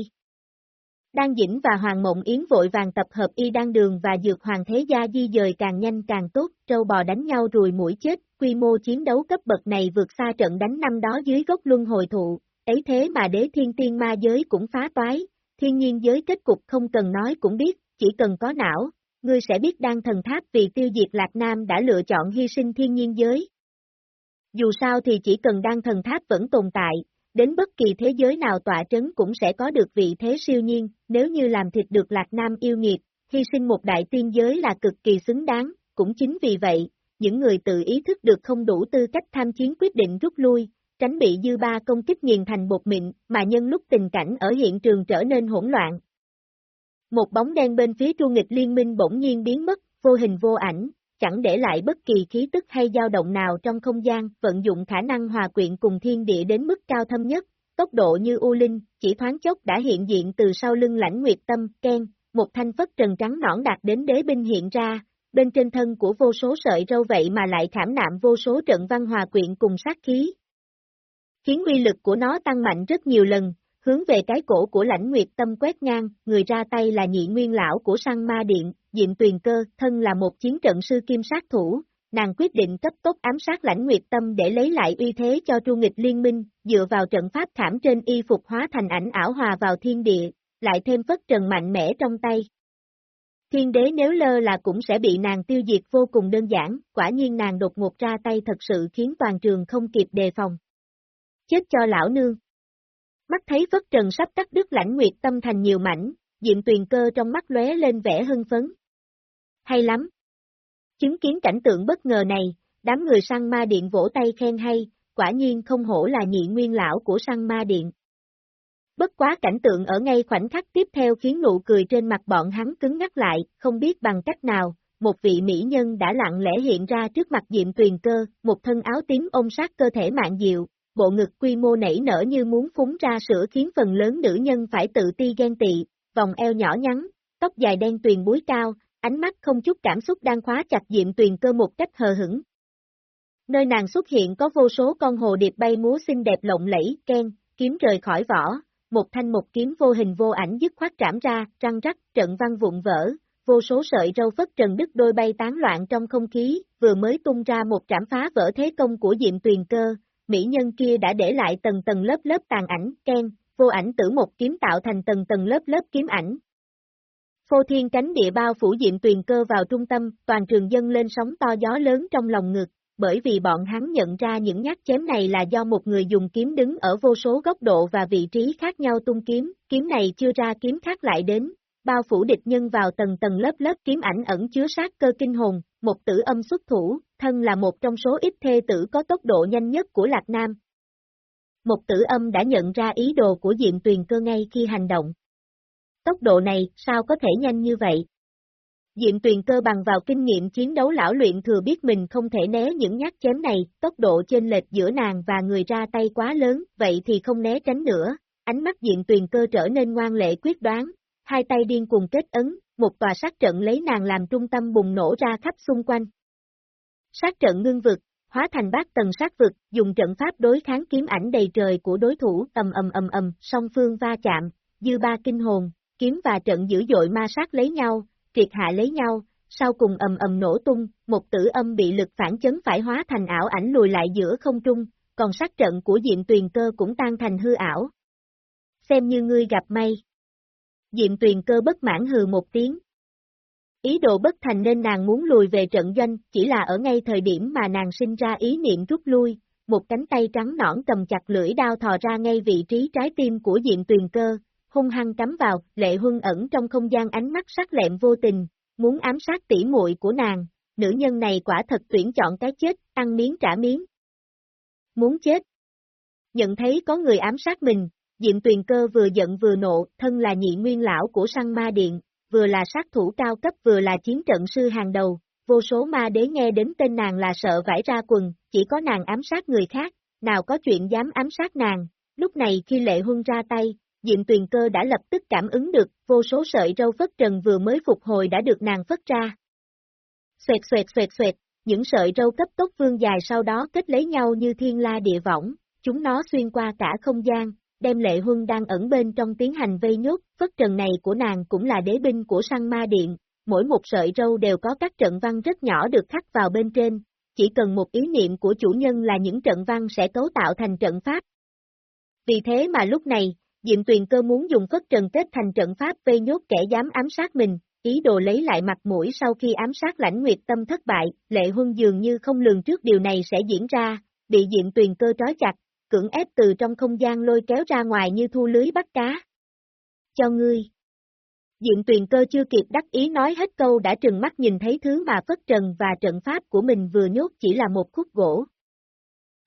Đan Dĩnh và Hoàng Mộng Yến vội vàng tập hợp y đan đường và dược hoàng thế gia di dời càng nhanh càng tốt, trâu bò đánh nhau rùi mũi chết, quy mô chiến đấu cấp bậc này vượt xa trận đánh năm đó dưới gốc luân hồi thụ, ấy thế mà đế thiên tiên ma giới cũng phá toái, thiên nhiên giới kết cục không cần nói cũng biết, chỉ cần có não, ngươi sẽ biết đan thần tháp vì tiêu diệt Lạc Nam đã lựa chọn hy sinh thiên nhiên giới. Dù sao thì chỉ cần đan thần tháp vẫn tồn tại, đến bất kỳ thế giới nào tọa trấn cũng sẽ có được vị thế siêu nhiên, nếu như làm thịt được Lạc Nam yêu nghiệt, hy sinh một đại tiên giới là cực kỳ xứng đáng, cũng chính vì vậy, những người tự ý thức được không đủ tư cách tham chiến quyết định rút lui, tránh bị dư ba công kích nghiền thành bột mịn, mà nhân lúc tình cảnh ở hiện trường trở nên hỗn loạn, một bóng đen bên phía tru nghịch liên minh bỗng nhiên biến mất, vô hình vô ảnh, chẳng để lại bất kỳ khí tức hay dao động nào trong không gian, vận dụng khả năng hòa quyện cùng thiên địa đến mức cao thâm nhất, tốc độ như u linh, chỉ thoáng chốc đã hiện diện từ sau lưng lãnh nguyệt tâm, ken, một thanh phất trần trắng nõn đạt đến đế binh hiện ra, bên trên thân của vô số sợi râu vậy mà lại khảm nạm vô số trận văn hòa quyện cùng sát khí. Khiến uy lực của nó tăng mạnh rất nhiều lần, hướng về cái cổ của lãnh nguyệt tâm quét ngang, người ra tay là nhị nguyên lão của săn ma điện, Diệm Tuyền Cơ, thân là một chiến trận sư kim sát thủ, nàng quyết định cấp tốc ám sát lãnh nguyệt tâm để lấy lại uy thế cho tru nghịch liên minh, dựa vào trận pháp thảm trên y phục hóa thành ảnh ảo hòa vào thiên địa, lại thêm phất trần mạnh mẽ trong tay. Thiên đế nếu lơ là cũng sẽ bị nàng tiêu diệt vô cùng đơn giản, quả nhiên nàng đột ngột ra tay thật sự khiến toàn trường không kịp đề phòng. Chết cho lão nương. Mắt thấy Phất Trần sắp cắt đứt lãnh nguyệt tâm thành nhiều mảnh, Diệm Tuyền Cơ trong mắt lóe lên vẻ hưng phấn. hay lắm. Chứng kiến cảnh tượng bất ngờ này, đám người săn ma điện vỗ tay khen hay, quả nhiên không hổ là nhị nguyên lão của săn ma điện. Bất quá cảnh tượng ở ngay khoảnh khắc tiếp theo khiến nụ cười trên mặt bọn hắn cứng ngắt lại, không biết bằng cách nào, một vị mỹ nhân đã lặng lẽ hiện ra trước mặt Diệm Tuyền Cơ, một thân áo tím ôm sát cơ thể mạng diệu, bộ ngực quy mô nảy nở như muốn phúng ra sữa khiến phần lớn nữ nhân phải tự ti ghen tị, vòng eo nhỏ nhắn, tóc dài đen tuyền búi cao, ánh mắt không chút cảm xúc đang khóa chặt Diệm Tuyền Cơ một cách hờ hững. Nơi nàng xuất hiện có vô số con hồ điệp bay múa xinh đẹp lộng lẫy, ken, kiếm rời khỏi vỏ, một thanh một kiếm vô hình vô ảnh dứt khoát trảm ra, răng rắc, trận văn vụn vỡ, vô số sợi râu phất trần đứt đôi bay tán loạn trong không khí, vừa mới tung ra một trảm phá vỡ thế công của Diệm Tuyền Cơ, mỹ nhân kia đã để lại tầng tầng lớp lớp tàn ảnh, ken, vô ảnh tử một kiếm tạo thành tầng tầng lớp lớp kiếm ảnh. Phô thiên cánh địa bao phủ Diệm Tuyền Cơ vào trung tâm, toàn trường dân lên sóng to gió lớn trong lòng ngực, bởi vì bọn hắn nhận ra những nhát chém này là do một người dùng kiếm đứng ở vô số góc độ và vị trí khác nhau tung kiếm, kiếm này chưa ra kiếm khác lại đến, bao phủ địch nhân vào tầng tầng lớp lớp kiếm ảnh ẩn chứa sát cơ kinh hồn, một tử âm xuất thủ, thân là một trong số ít thê tử có tốc độ nhanh nhất của Lạc Nam. Một tử âm đã nhận ra ý đồ của Diệm Tuyền cơ ngay khi hành động. Tốc độ này, sao có thể nhanh như vậy? Diệm Tuyền cơ bằng vào kinh nghiệm chiến đấu lão luyện thừa biết mình không thể né những nhát chém này, tốc độ trên lệch giữa nàng và người ra tay quá lớn, vậy thì không né tránh nữa. Ánh mắt Diệm Tuyền cơ trở nên ngoan lệ quyết đoán, hai tay điên cùng kết ấn, một tòa sát trận lấy nàng làm trung tâm bùng nổ ra khắp xung quanh. Sát trận ngưng vực, hóa thành bát tầng sát vực, dùng trận pháp đối kháng kiếm ảnh đầy trời của đối thủ, ầm ầm ầm ầm, song phương va chạm, dư ba kinh hồn, kiếm và trận dữ dội ma sát lấy nhau, triệt hạ lấy nhau, sau cùng ầm ầm nổ tung, một tử âm bị lực phản chấn phải hóa thành ảo ảnh lùi lại giữa không trung, còn sát trận của Diệm Tuyền Cơ cũng tan thành hư ảo. Xem như ngươi gặp may. Diệm Tuyền Cơ bất mãn hừ một tiếng. Ý đồ bất thành nên nàng muốn lùi về trận doanh, chỉ là ở ngay thời điểm mà nàng sinh ra ý niệm rút lui, một cánh tay trắng nõn cầm chặt lưỡi đao thò ra ngay vị trí trái tim của Diệm Tuyền Cơ, hung hăng cắm vào, lệ huân ẩn trong không gian ánh mắt sắc lẹm vô tình, muốn ám sát tỉ muội của nàng, nữ nhân này quả thật tuyển chọn cái chết, ăn miếng trả miếng. Muốn chết. Nhận thấy có người ám sát mình, Diệm Tuyền Cơ vừa giận vừa nộ, thân là nhị nguyên lão của săn ma điện, vừa là sát thủ cao cấp vừa là chiến trận sư hàng đầu, vô số ma đế nghe đến tên nàng là sợ vải ra quần, chỉ có nàng ám sát người khác, nào có chuyện dám ám sát nàng. Lúc này khi lệ huân ra tay, Diệm Tuyền Cơ đã lập tức cảm ứng được, vô số sợi râu phất trần vừa mới phục hồi đã được nàng phất ra. Xoẹt xoẹt xoẹt xoẹt, những sợi râu cấp tốc vương dài sau đó kết lấy nhau như thiên la địa võng, chúng nó xuyên qua cả không gian, đem lệ huân đang ẩn bên trong tiến hành vây nhốt, phất trần này của nàng cũng là đế binh của săn ma điện, mỗi một sợi râu đều có các trận văn rất nhỏ được khắc vào bên trên, chỉ cần một ý niệm của chủ nhân là những trận văn sẽ cấu tạo thành trận pháp. Vì thế mà lúc này, Diệm Tuyền Cơ muốn dùng phất trần kết thành trận pháp vây nhốt kẻ dám ám sát mình, ý đồ lấy lại mặt mũi sau khi ám sát lãnh nguyệt tâm thất bại, lệ huân dường như không lường trước điều này sẽ diễn ra, bị Diệm Tuyền Cơ trói chặt, cưỡng ép từ trong không gian lôi kéo ra ngoài như thu lưới bắt cá. Cho ngươi. Diện Tuyền Cơ chưa kịp đắc ý nói hết câu đã trừng mắt nhìn thấy thứ mà phất trần và trận pháp của mình vừa nhốt chỉ là một khúc gỗ,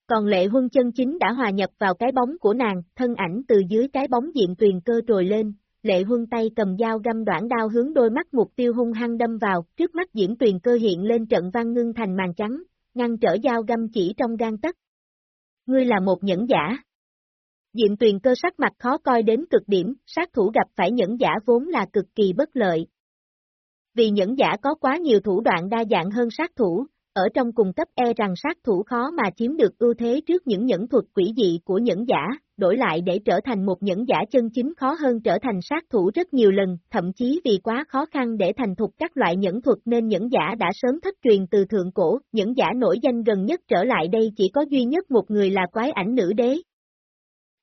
còn lệ huân chân chính đã hòa nhập vào cái bóng của nàng, thân ảnh từ dưới cái bóng diện tuyền cơ trồi lên, lệ huân tay cầm dao găm đoạn đao hướng đôi mắt mục tiêu hung hăng đâm vào, trước mắt diễm tuyền cơ hiện lên trận văn ngưng thành màn trắng, ngăn trở dao găm chỉ trong gan tất. Ngươi là một nhẫn giả. Diệm tuyền cơ sắc mặt khó coi đến cực điểm, sát thủ gặp phải nhẫn giả vốn là cực kỳ bất lợi. Vì nhẫn giả có quá nhiều thủ đoạn đa dạng hơn sát thủ, ở trong cùng cấp e rằng sát thủ khó mà chiếm được ưu thế trước những nhẫn thuật quỷ dị của nhẫn giả, đổi lại để trở thành một nhẫn giả chân chính khó hơn trở thành sát thủ rất nhiều lần, thậm chí vì quá khó khăn để thành thục các loại nhẫn thuật nên nhẫn giả đã sớm thất truyền từ thượng cổ, nhẫn giả nổi danh gần nhất trở lại đây chỉ có duy nhất một người là quái ảnh nữ đế.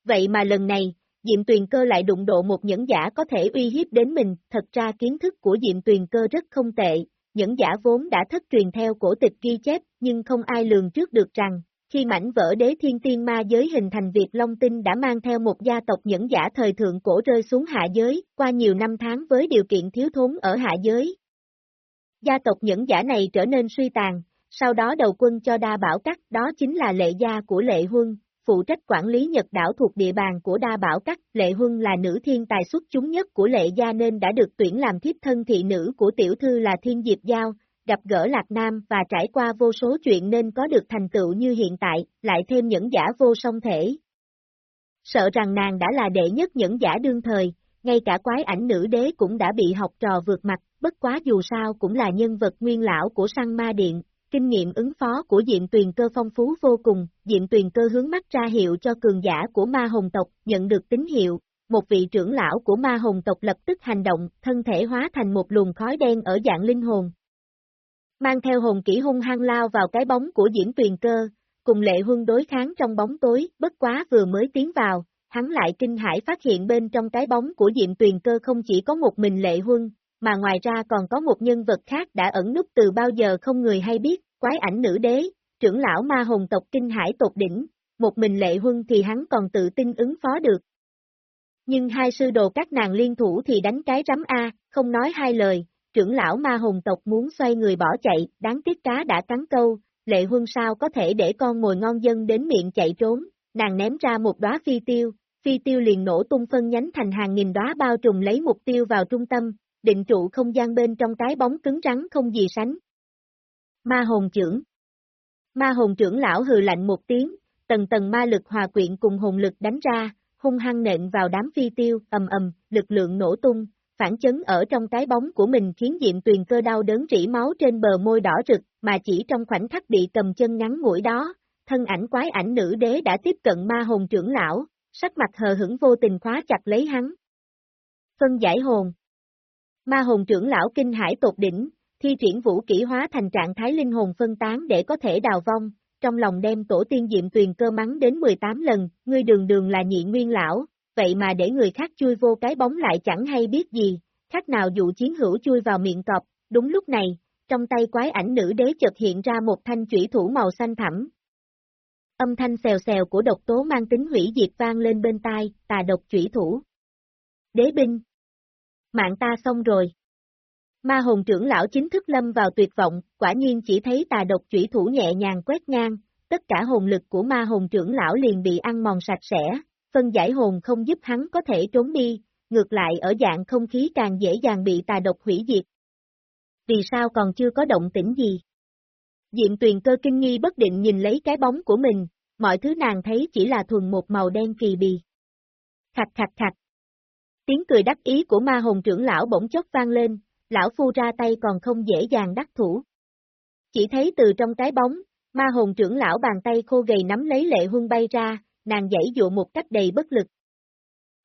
Vậy mà lần này, Diệm Tuyền Cơ lại đụng độ một nhẫn giả có thể uy hiếp đến mình, thật ra kiến thức của Diệm Tuyền Cơ rất không tệ, những giả vốn đã thất truyền theo cổ tịch ghi chép, nhưng không ai lường trước được rằng, khi mảnh vỡ đế thiên tiên ma giới hình thành Việt Long Tinh đã mang theo một gia tộc nhẫn giả thời thượng cổ rơi xuống hạ giới, qua nhiều năm tháng với điều kiện thiếu thốn ở hạ giới. Gia tộc những giả này trở nên suy tàn, sau đó đầu quân cho đa bảo cắt đó chính là lệ gia của lệ huân, phụ trách quản lý Nhật đảo thuộc địa bàn của đa bảo cắt. Lệ huân là nữ thiên tài xuất chúng nhất của lệ gia nên đã được tuyển làm thiếp thân thị nữ của tiểu thư là thiên diệp giao, gặp gỡ Lạc Nam và trải qua vô số chuyện nên có được thành tựu như hiện tại, lại thêm những giả vô song thể. Sợ rằng nàng đã là đệ nhất những giả đương thời, ngay cả quái ảnh nữ đế cũng đã bị học trò vượt mặt, bất quá dù sao cũng là nhân vật nguyên lão của săn ma điện, kinh nghiệm ứng phó của Diện Tuyền Cơ phong phú vô cùng, Diện Tuyền Cơ hướng mắt ra hiệu cho cường giả của ma hồng tộc, nhận được tín hiệu, một vị trưởng lão của ma hồng tộc lập tức hành động, thân thể hóa thành một luồng khói đen ở dạng linh hồn. Mang theo hồn kỹ hung hăng lao vào cái bóng của diễn Tuyền Cơ, cùng lệ huân đối kháng trong bóng tối, bất quá vừa mới tiến vào, hắn lại kinh hãi phát hiện bên trong cái bóng của Diện Tuyền Cơ không chỉ có một mình lệ huân, mà ngoài ra còn có một nhân vật khác đã ẩn núp từ bao giờ không người hay biết, quái ảnh nữ đế, trưởng lão ma hồn tộc kinh hải tột đỉnh, một mình lệ huân thì hắn còn tự tin ứng phó được. Nhưng hai sư đồ các nàng liên thủ thì đánh cái rắm A, không nói hai lời, trưởng lão ma hồn tộc muốn xoay người bỏ chạy, đáng tiếc cá đã cắn câu, lệ huân sao có thể để con mồi ngon dân đến miệng chạy trốn, nàng ném ra một đóa phi tiêu, phi tiêu liền nổ tung phân nhánh thành hàng nghìn đóa bao trùm lấy mục tiêu vào trung tâm, định trụ không gian bên trong cái bóng cứng rắn không gì sánh. Ma hồn trưởng Ma hồn trưởng lão hừ lạnh một tiếng, tầng tầng ma lực hòa quyện cùng hồn lực đánh ra, hung hăng nện vào đám phi tiêu, ầm ầm, lực lượng nổ tung, phản chấn ở trong cái bóng của mình khiến Diệm Tuyền cơ đau đớn rỉ máu trên bờ môi đỏ rực, mà chỉ trong khoảnh khắc bị cầm chân ngắn ngủi đó, thân ảnh quái ảnh nữ đế đã tiếp cận ma hồn trưởng lão, sắc mặt hờ hững vô tình khóa chặt lấy hắn. Phân giải hồn Ma hồn trưởng lão kinh hải tột đỉnh, thi triển vũ kỹ hóa thành trạng thái linh hồn phân tán để có thể đào vong, trong lòng đem tổ tiên diệm tuyền cơ mắng đến 18 lần, ngươi đường đường là nhị nguyên lão, vậy mà để người khác chui vô cái bóng lại chẳng hay biết gì, khác nào dụ chiến hữu chui vào miệng cọp, đúng lúc này, trong tay quái ảnh nữ đế chợt hiện ra một thanh chủy thủ màu xanh thẳm. Âm thanh xèo xèo của độc tố mang tính hủy diệt vang lên bên tai, tà độc chủy thủ. Đế binh. Mạng ta xong rồi. Ma hồn trưởng lão chính thức lâm vào tuyệt vọng, quả nhiên chỉ thấy tà độc chủy thủ nhẹ nhàng quét ngang, tất cả hồn lực của ma hồn trưởng lão liền bị ăn mòn sạch sẽ, phân giải hồn không giúp hắn có thể trốn đi, ngược lại ở dạng không khí càng dễ dàng bị tà độc hủy diệt. Vì sao còn chưa có động tĩnh gì? Diệm tuyền cơ kinh nghi bất định nhìn lấy cái bóng của mình, mọi thứ nàng thấy chỉ là thuần một màu đen kỳ bì. Khạch khạch khạch. Tiếng cười đắc ý của ma hồn trưởng lão bỗng chốc vang lên, lão phu ra tay còn không dễ dàng đắc thủ. Chỉ thấy từ trong cái bóng, ma hồn trưởng lão bàn tay khô gầy nắm lấy lệ huân bay ra, nàng dãy dụ một cách đầy bất lực.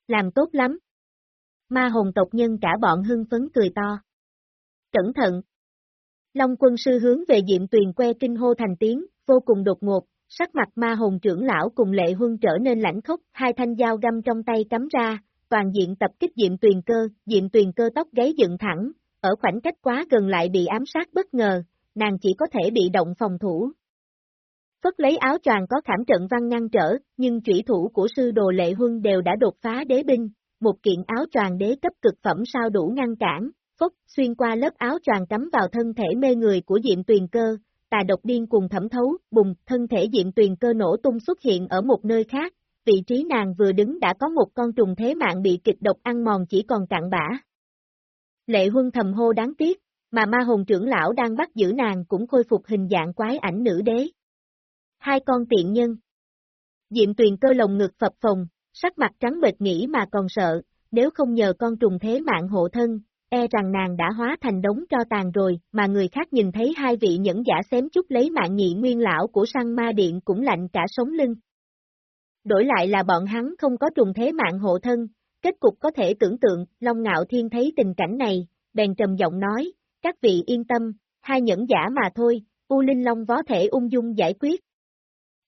Làm tốt lắm. Ma hồn tộc nhân cả bọn hưng phấn cười to. Cẩn thận. Long quân sư hướng về diệm tuyền que kinh hô thành tiếng, vô cùng đột ngột, sắc mặt ma hồn trưởng lão cùng lệ huân trở nên lãnh khốc, hai thanh dao găm trong tay cắm ra, toàn diện tập kích diệm tuyền cơ, diệm tuyền cơ tóc gáy dựng thẳng, ở khoảnh cách quá gần lại bị ám sát bất ngờ, nàng chỉ có thể bị động phòng thủ. Phất lấy áo choàng có khảm trận văn ngăn trở, nhưng chủy thủ của sư đồ lệ huân đều đã đột phá đế binh, một kiện áo choàng đế cấp cực phẩm sao đủ ngăn cản, phất xuyên qua lớp áo choàng cắm vào thân thể mê người của Diệm Tuyền Cơ, tà độc điên cùng thẩm thấu, bùng, thân thể Diệm Tuyền Cơ nổ tung xuất hiện ở một nơi khác, vị trí nàng vừa đứng đã có một con trùng thế mạng bị kịch độc ăn mòn chỉ còn cạn bã. Lệ huân thầm hô đáng tiếc, mà ma hồn trưởng lão đang bắt giữ nàng cũng khôi phục hình dạng quái ảnh nữ đế. Hai con tiện nhân. Diệm tuyền cơ lồng ngực phập phồng, sắc mặt trắng bệch nghĩ mà còn sợ, nếu không nhờ con trùng thế mạng hộ thân, e rằng nàng đã hóa thành đống cho tàn rồi, mà người khác nhìn thấy hai vị nhẫn giả xém chút lấy mạng nhị nguyên lão của săn ma điện cũng lạnh cả sống lưng. Đổi lại là bọn hắn không có trùng thế mạng hộ thân, kết cục có thể tưởng tượng, Long Ngạo Thiên thấy tình cảnh này, bèn trầm giọng nói, các vị yên tâm, hai nhẫn giả mà thôi, U Linh Long vó thể ung dung giải quyết.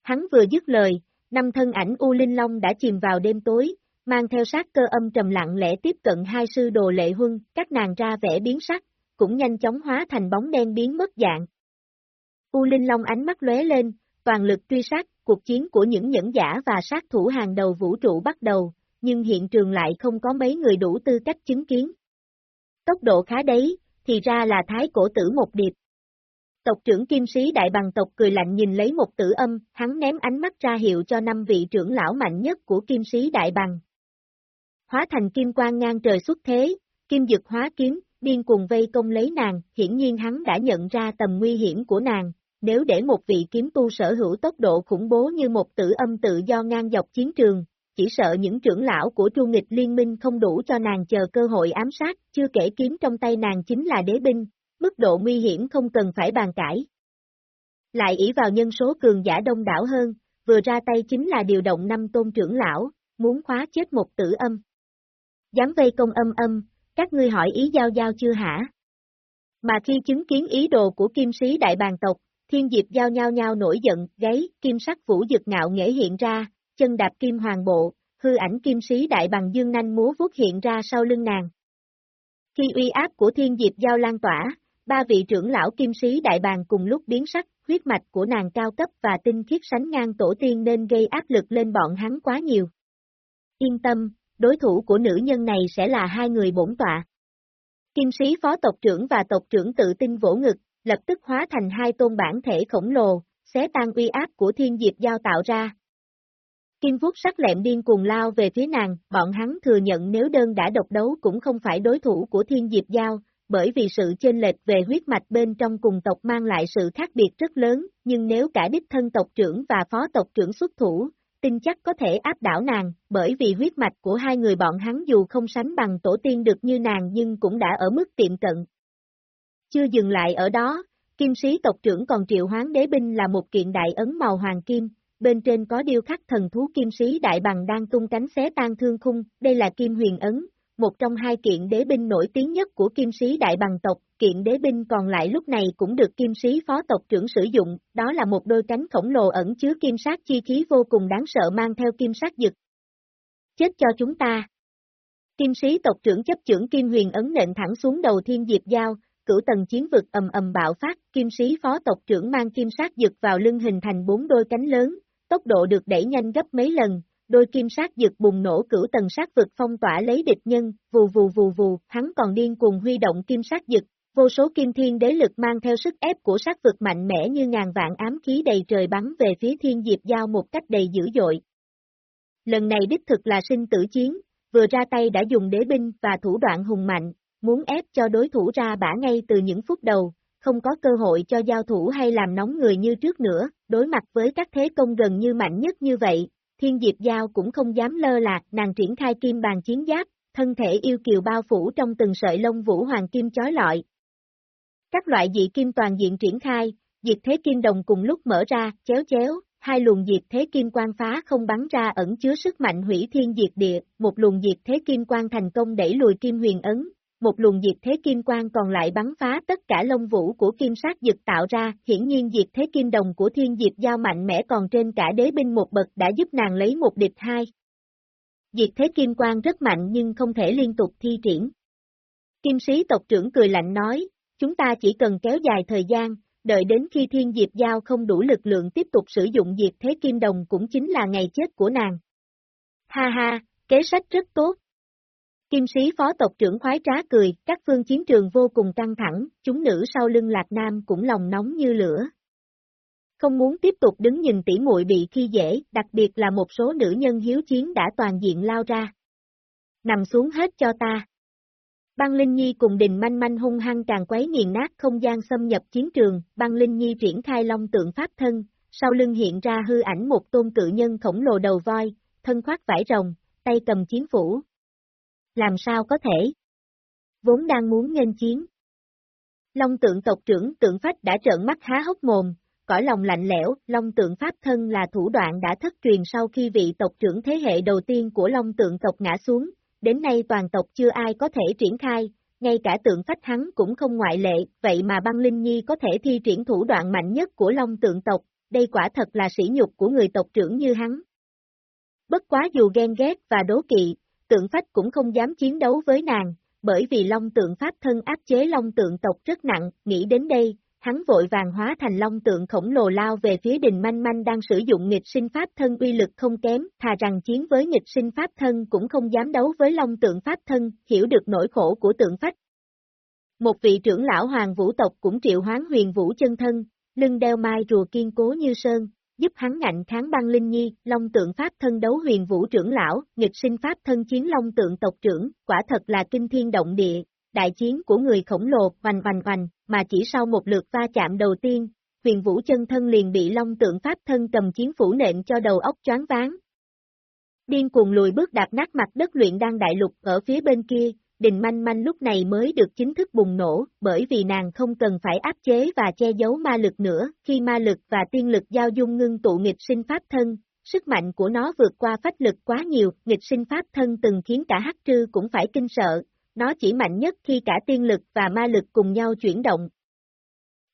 Hắn vừa dứt lời, năm thân ảnh U Linh Long đã chìm vào đêm tối, mang theo sát cơ âm trầm lặng lẽ tiếp cận hai sư đồ lệ huân, các nàng ra vẻ biến sắc, cũng nhanh chóng hóa thành bóng đen biến mất dạng. U Linh Long ánh mắt lóe lên, toàn lực truy sát, cuộc chiến của những nhẫn giả và sát thủ hàng đầu vũ trụ bắt đầu, nhưng hiện trường lại không có mấy người đủ tư cách chứng kiến. Tốc độ khá đấy, thì ra là thái cổ tử một điệp. Tộc trưởng kim sĩ đại bằng tộc cười lạnh nhìn lấy một tử âm, hắn ném ánh mắt ra hiệu cho năm vị trưởng lão mạnh nhất của kim sĩ đại bằng. Hóa thành kim quang ngang trời xuất thế, kim dực hóa kiếm, điên cuồng vây công lấy nàng, hiển nhiên hắn đã nhận ra tầm nguy hiểm của nàng, nếu để một vị kiếm tu sở hữu tốc độ khủng bố như một tử âm tự do ngang dọc chiến trường, chỉ sợ những trưởng lão của Chu nghịch liên minh không đủ cho nàng chờ cơ hội ám sát, chưa kể kiếm trong tay nàng chính là đế binh, mức độ nguy hiểm không cần phải bàn cãi. Lại ỷ vào nhân số cường giả đông đảo hơn, vừa ra tay chính là điều động năm tôn trưởng lão, muốn khóa chết một tử âm. Dám vây công âm âm, các ngươi hỏi ý giao giao chưa hả? Mà khi chứng kiến ý đồ của kim sĩ đại bàn tộc, thiên diệp giao nhau nhau nổi giận, gáy, kim sắc vũ dực ngạo nghệ hiện ra, chân đạp kim hoàng bộ, hư ảnh kim sĩ đại bằng dương nanh múa vuốt hiện ra sau lưng nàng. Khi uy áp của thiên diệp giao lan tỏa, ba vị trưởng lão kim sĩ đại bàng cùng lúc biến sắc, huyết mạch của nàng cao cấp và tinh khiết sánh ngang tổ tiên nên gây áp lực lên bọn hắn quá nhiều. Yên tâm, đối thủ của nữ nhân này sẽ là hai người bổn tọa. Kim sĩ phó tộc trưởng và tộc trưởng tự tin vỗ ngực, lập tức hóa thành hai tôn bản thể khổng lồ, xé tan uy áp của thiên diệp giao tạo ra. Kim vuốt sắc lẹm điên cuồng lao về phía nàng, bọn hắn thừa nhận nếu đơn đã độc đấu cũng không phải đối thủ của thiên diệp giao, bởi vì sự chênh lệch về huyết mạch bên trong cùng tộc mang lại sự khác biệt rất lớn, nhưng nếu cả đích thân tộc trưởng và phó tộc trưởng xuất thủ, tin chắc có thể áp đảo nàng, bởi vì huyết mạch của hai người bọn hắn dù không sánh bằng tổ tiên được như nàng nhưng cũng đã ở mức tiệm cận. Chưa dừng lại ở đó, kim sĩ tộc trưởng còn triệu hoán đế binh là một kiện đại ấn màu hoàng kim, bên trên có điêu khắc thần thú kim sĩ đại bằng đang tung cánh xé tan thương khung, đây là kim huyền ấn, một trong hai kiện đế binh nổi tiếng nhất của kim sĩ đại bằng tộc, kiện đế binh còn lại lúc này cũng được kim sĩ phó tộc trưởng sử dụng, đó là một đôi cánh khổng lồ ẩn chứa kim sát chi khí vô cùng đáng sợ mang theo kim sát dực. Chết cho chúng ta! Kim sĩ tộc trưởng chấp trưởng kim huyền ấn nện thẳng xuống đầu thiên diệp giao, cửu tầng chiến vực ầm ầm bạo phát, kim sĩ phó tộc trưởng mang kim sát dực vào lưng hình thành bốn đôi cánh lớn, tốc độ được đẩy nhanh gấp mấy lần, đôi kim sát dực bùng nổ cửu tầng sát vực phong tỏa lấy địch nhân, vù vù vù vù, hắn còn điên cuồng huy động kim sát dực, vô số kim thiên đế lực mang theo sức ép của sát vực mạnh mẽ như ngàn vạn ám khí đầy trời bắn về phía thiên diệp giao một cách đầy dữ dội. Lần này đích thực là sinh tử chiến, vừa ra tay đã dùng đế binh và thủ đoạn hùng mạnh, muốn ép cho đối thủ ra bả ngay từ những phút đầu, không có cơ hội cho giao thủ hay làm nóng người như trước nữa, đối mặt với các thế công gần như mạnh nhất như vậy, Thiên Diệp Giao cũng không dám lơ là, nàng triển khai kim bàn chiến giáp, thân thể yêu kiều bao phủ trong từng sợi lông vũ hoàng kim chói lọi. Các loại dị kim toàn diện triển khai, diệt thế kim đồng cùng lúc mở ra, chéo chéo, hai luồng diệt thế kim quang phá không bắn ra ẩn chứa sức mạnh hủy thiên diệt địa, một luồng diệt thế kim quang thành công đẩy lùi kim huyền ấn, một luồng diệt thế kim quang còn lại bắn phá tất cả lông vũ của kim sát dực tạo ra, hiển nhiên diệt thế kim đồng của thiên diệp giao mạnh mẽ còn trên cả đế binh một bậc đã giúp nàng lấy một địch hai. Diệt thế kim quang rất mạnh nhưng không thể liên tục thi triển. Kim sĩ tộc trưởng cười lạnh nói, chúng ta chỉ cần kéo dài thời gian, đợi đến khi thiên diệp giao không đủ lực lượng tiếp tục sử dụng diệt thế kim đồng cũng chính là ngày chết của nàng. Ha ha, kế sách rất tốt, Kim sĩ phó tộc trưởng khoái trá cười, các phương chiến trường vô cùng căng thẳng, chúng nữ sau lưng Lạc Nam cũng lòng nóng như lửa. Không muốn tiếp tục đứng nhìn tỉ muội bị khi dễ, đặc biệt là một số nữ nhân hiếu chiến đã toàn diện lao ra. Nằm xuống hết cho ta. Băng Linh Nhi cùng đình manh manh hung hăng càng quấy nghiền nát không gian xâm nhập chiến trường, băng Linh Nhi triển khai long tượng pháp thân, sau lưng hiện ra hư ảnh một tôn cự nhân khổng lồ đầu voi, thân khoác vải rồng, tay cầm chiến phủ, làm sao có thể? Vốn đang muốn nghênh chiến. Long tượng tộc trưởng tượng phách đã trợn mắt há hốc mồm, cõi lòng lạnh lẽo, Long tượng pháp thân là thủ đoạn đã thất truyền sau khi vị tộc trưởng thế hệ đầu tiên của Long tượng tộc ngã xuống, đến nay toàn tộc chưa ai có thể triển khai, ngay cả tượng phách hắn cũng không ngoại lệ, vậy mà băng Linh Nhi có thể thi triển thủ đoạn mạnh nhất của Long tượng tộc, đây quả thật là sỉ nhục của người tộc trưởng như hắn. Bất quá dù ghen ghét và đố kỵ, tượng phách cũng không dám chiến đấu với nàng, bởi vì long tượng pháp thân áp chế long tượng tộc rất nặng, nghĩ đến đây, hắn vội vàng hóa thành long tượng khổng lồ lao về phía đình manh manh đang sử dụng nghịch sinh pháp thân uy lực không kém, thà rằng chiến với nghịch sinh pháp thân cũng không dám đấu với long tượng pháp thân, hiểu được nỗi khổ của tượng phách. Một vị trưởng lão hoàng vũ tộc cũng triệu hoán huyền vũ chân thân, lưng đeo mai rùa kiên cố như sơn, giúp hắn ngạnh kháng băng linh nhi, long tượng pháp thân đấu huyền vũ trưởng lão, nghịch sinh pháp thân chiến long tượng tộc trưởng, quả thật là kinh thiên động địa, đại chiến của người khổng lồ, vành vành vành mà chỉ sau một lượt va chạm đầu tiên, huyền vũ chân thân liền bị long tượng pháp thân cầm chiến phủ nện cho đầu óc choáng váng. Điên cuồng lùi bước đạp nát mặt đất luyện đang đại lục ở phía bên kia, Đình Manh Manh lúc này mới được chính thức bùng nổ, bởi vì nàng không cần phải áp chế và che giấu ma lực nữa, khi ma lực và tiên lực giao dung ngưng tụ nghịch sinh pháp thân, sức mạnh của nó vượt qua phách lực quá nhiều, nghịch sinh pháp thân từng khiến cả hắc trư cũng phải kinh sợ, nó chỉ mạnh nhất khi cả tiên lực và ma lực cùng nhau chuyển động.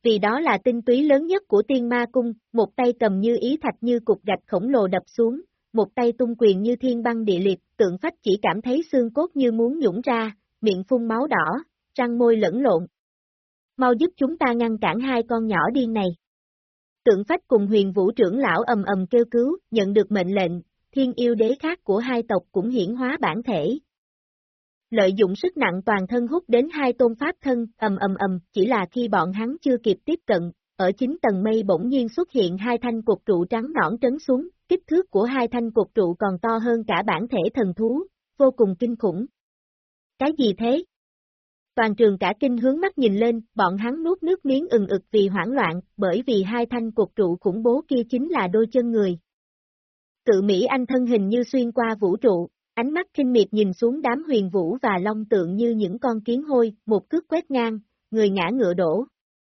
Vì đó là tinh túy lớn nhất của tiên ma cung, một tay cầm như ý thạch như cục gạch khổng lồ đập xuống, một tay tung quyền như thiên băng địa liệt, tượng phách chỉ cảm thấy xương cốt như muốn nhũng ra, miệng phun máu đỏ, răng môi lẫn lộn. Mau giúp chúng ta ngăn cản hai con nhỏ điên này. Tượng phách cùng huyền vũ trưởng lão ầm ầm kêu cứu, nhận được mệnh lệnh, thiên yêu đế khác của hai tộc cũng hiển hóa bản thể. Lợi dụng sức nặng toàn thân hút đến hai tôn pháp thân, ầm ầm ầm, chỉ là khi bọn hắn chưa kịp tiếp cận, ở chính tầng mây bỗng nhiên xuất hiện hai thanh cục trụ trắng nõn trấn xuống, kích thước của hai thanh cục trụ còn to hơn cả bản thể thần thú, vô cùng kinh khủng. Cái gì thế? Toàn trường cả kinh hướng mắt nhìn lên, bọn hắn nuốt nước miếng ừng ực vì hoảng loạn, bởi vì hai thanh cục trụ khủng bố kia chính là đôi chân người. Cự Mỹ Anh thân hình như xuyên qua vũ trụ, ánh mắt kinh miệt nhìn xuống đám huyền vũ và long tượng như những con kiến hôi, một cước quét ngang, người ngã ngựa đổ,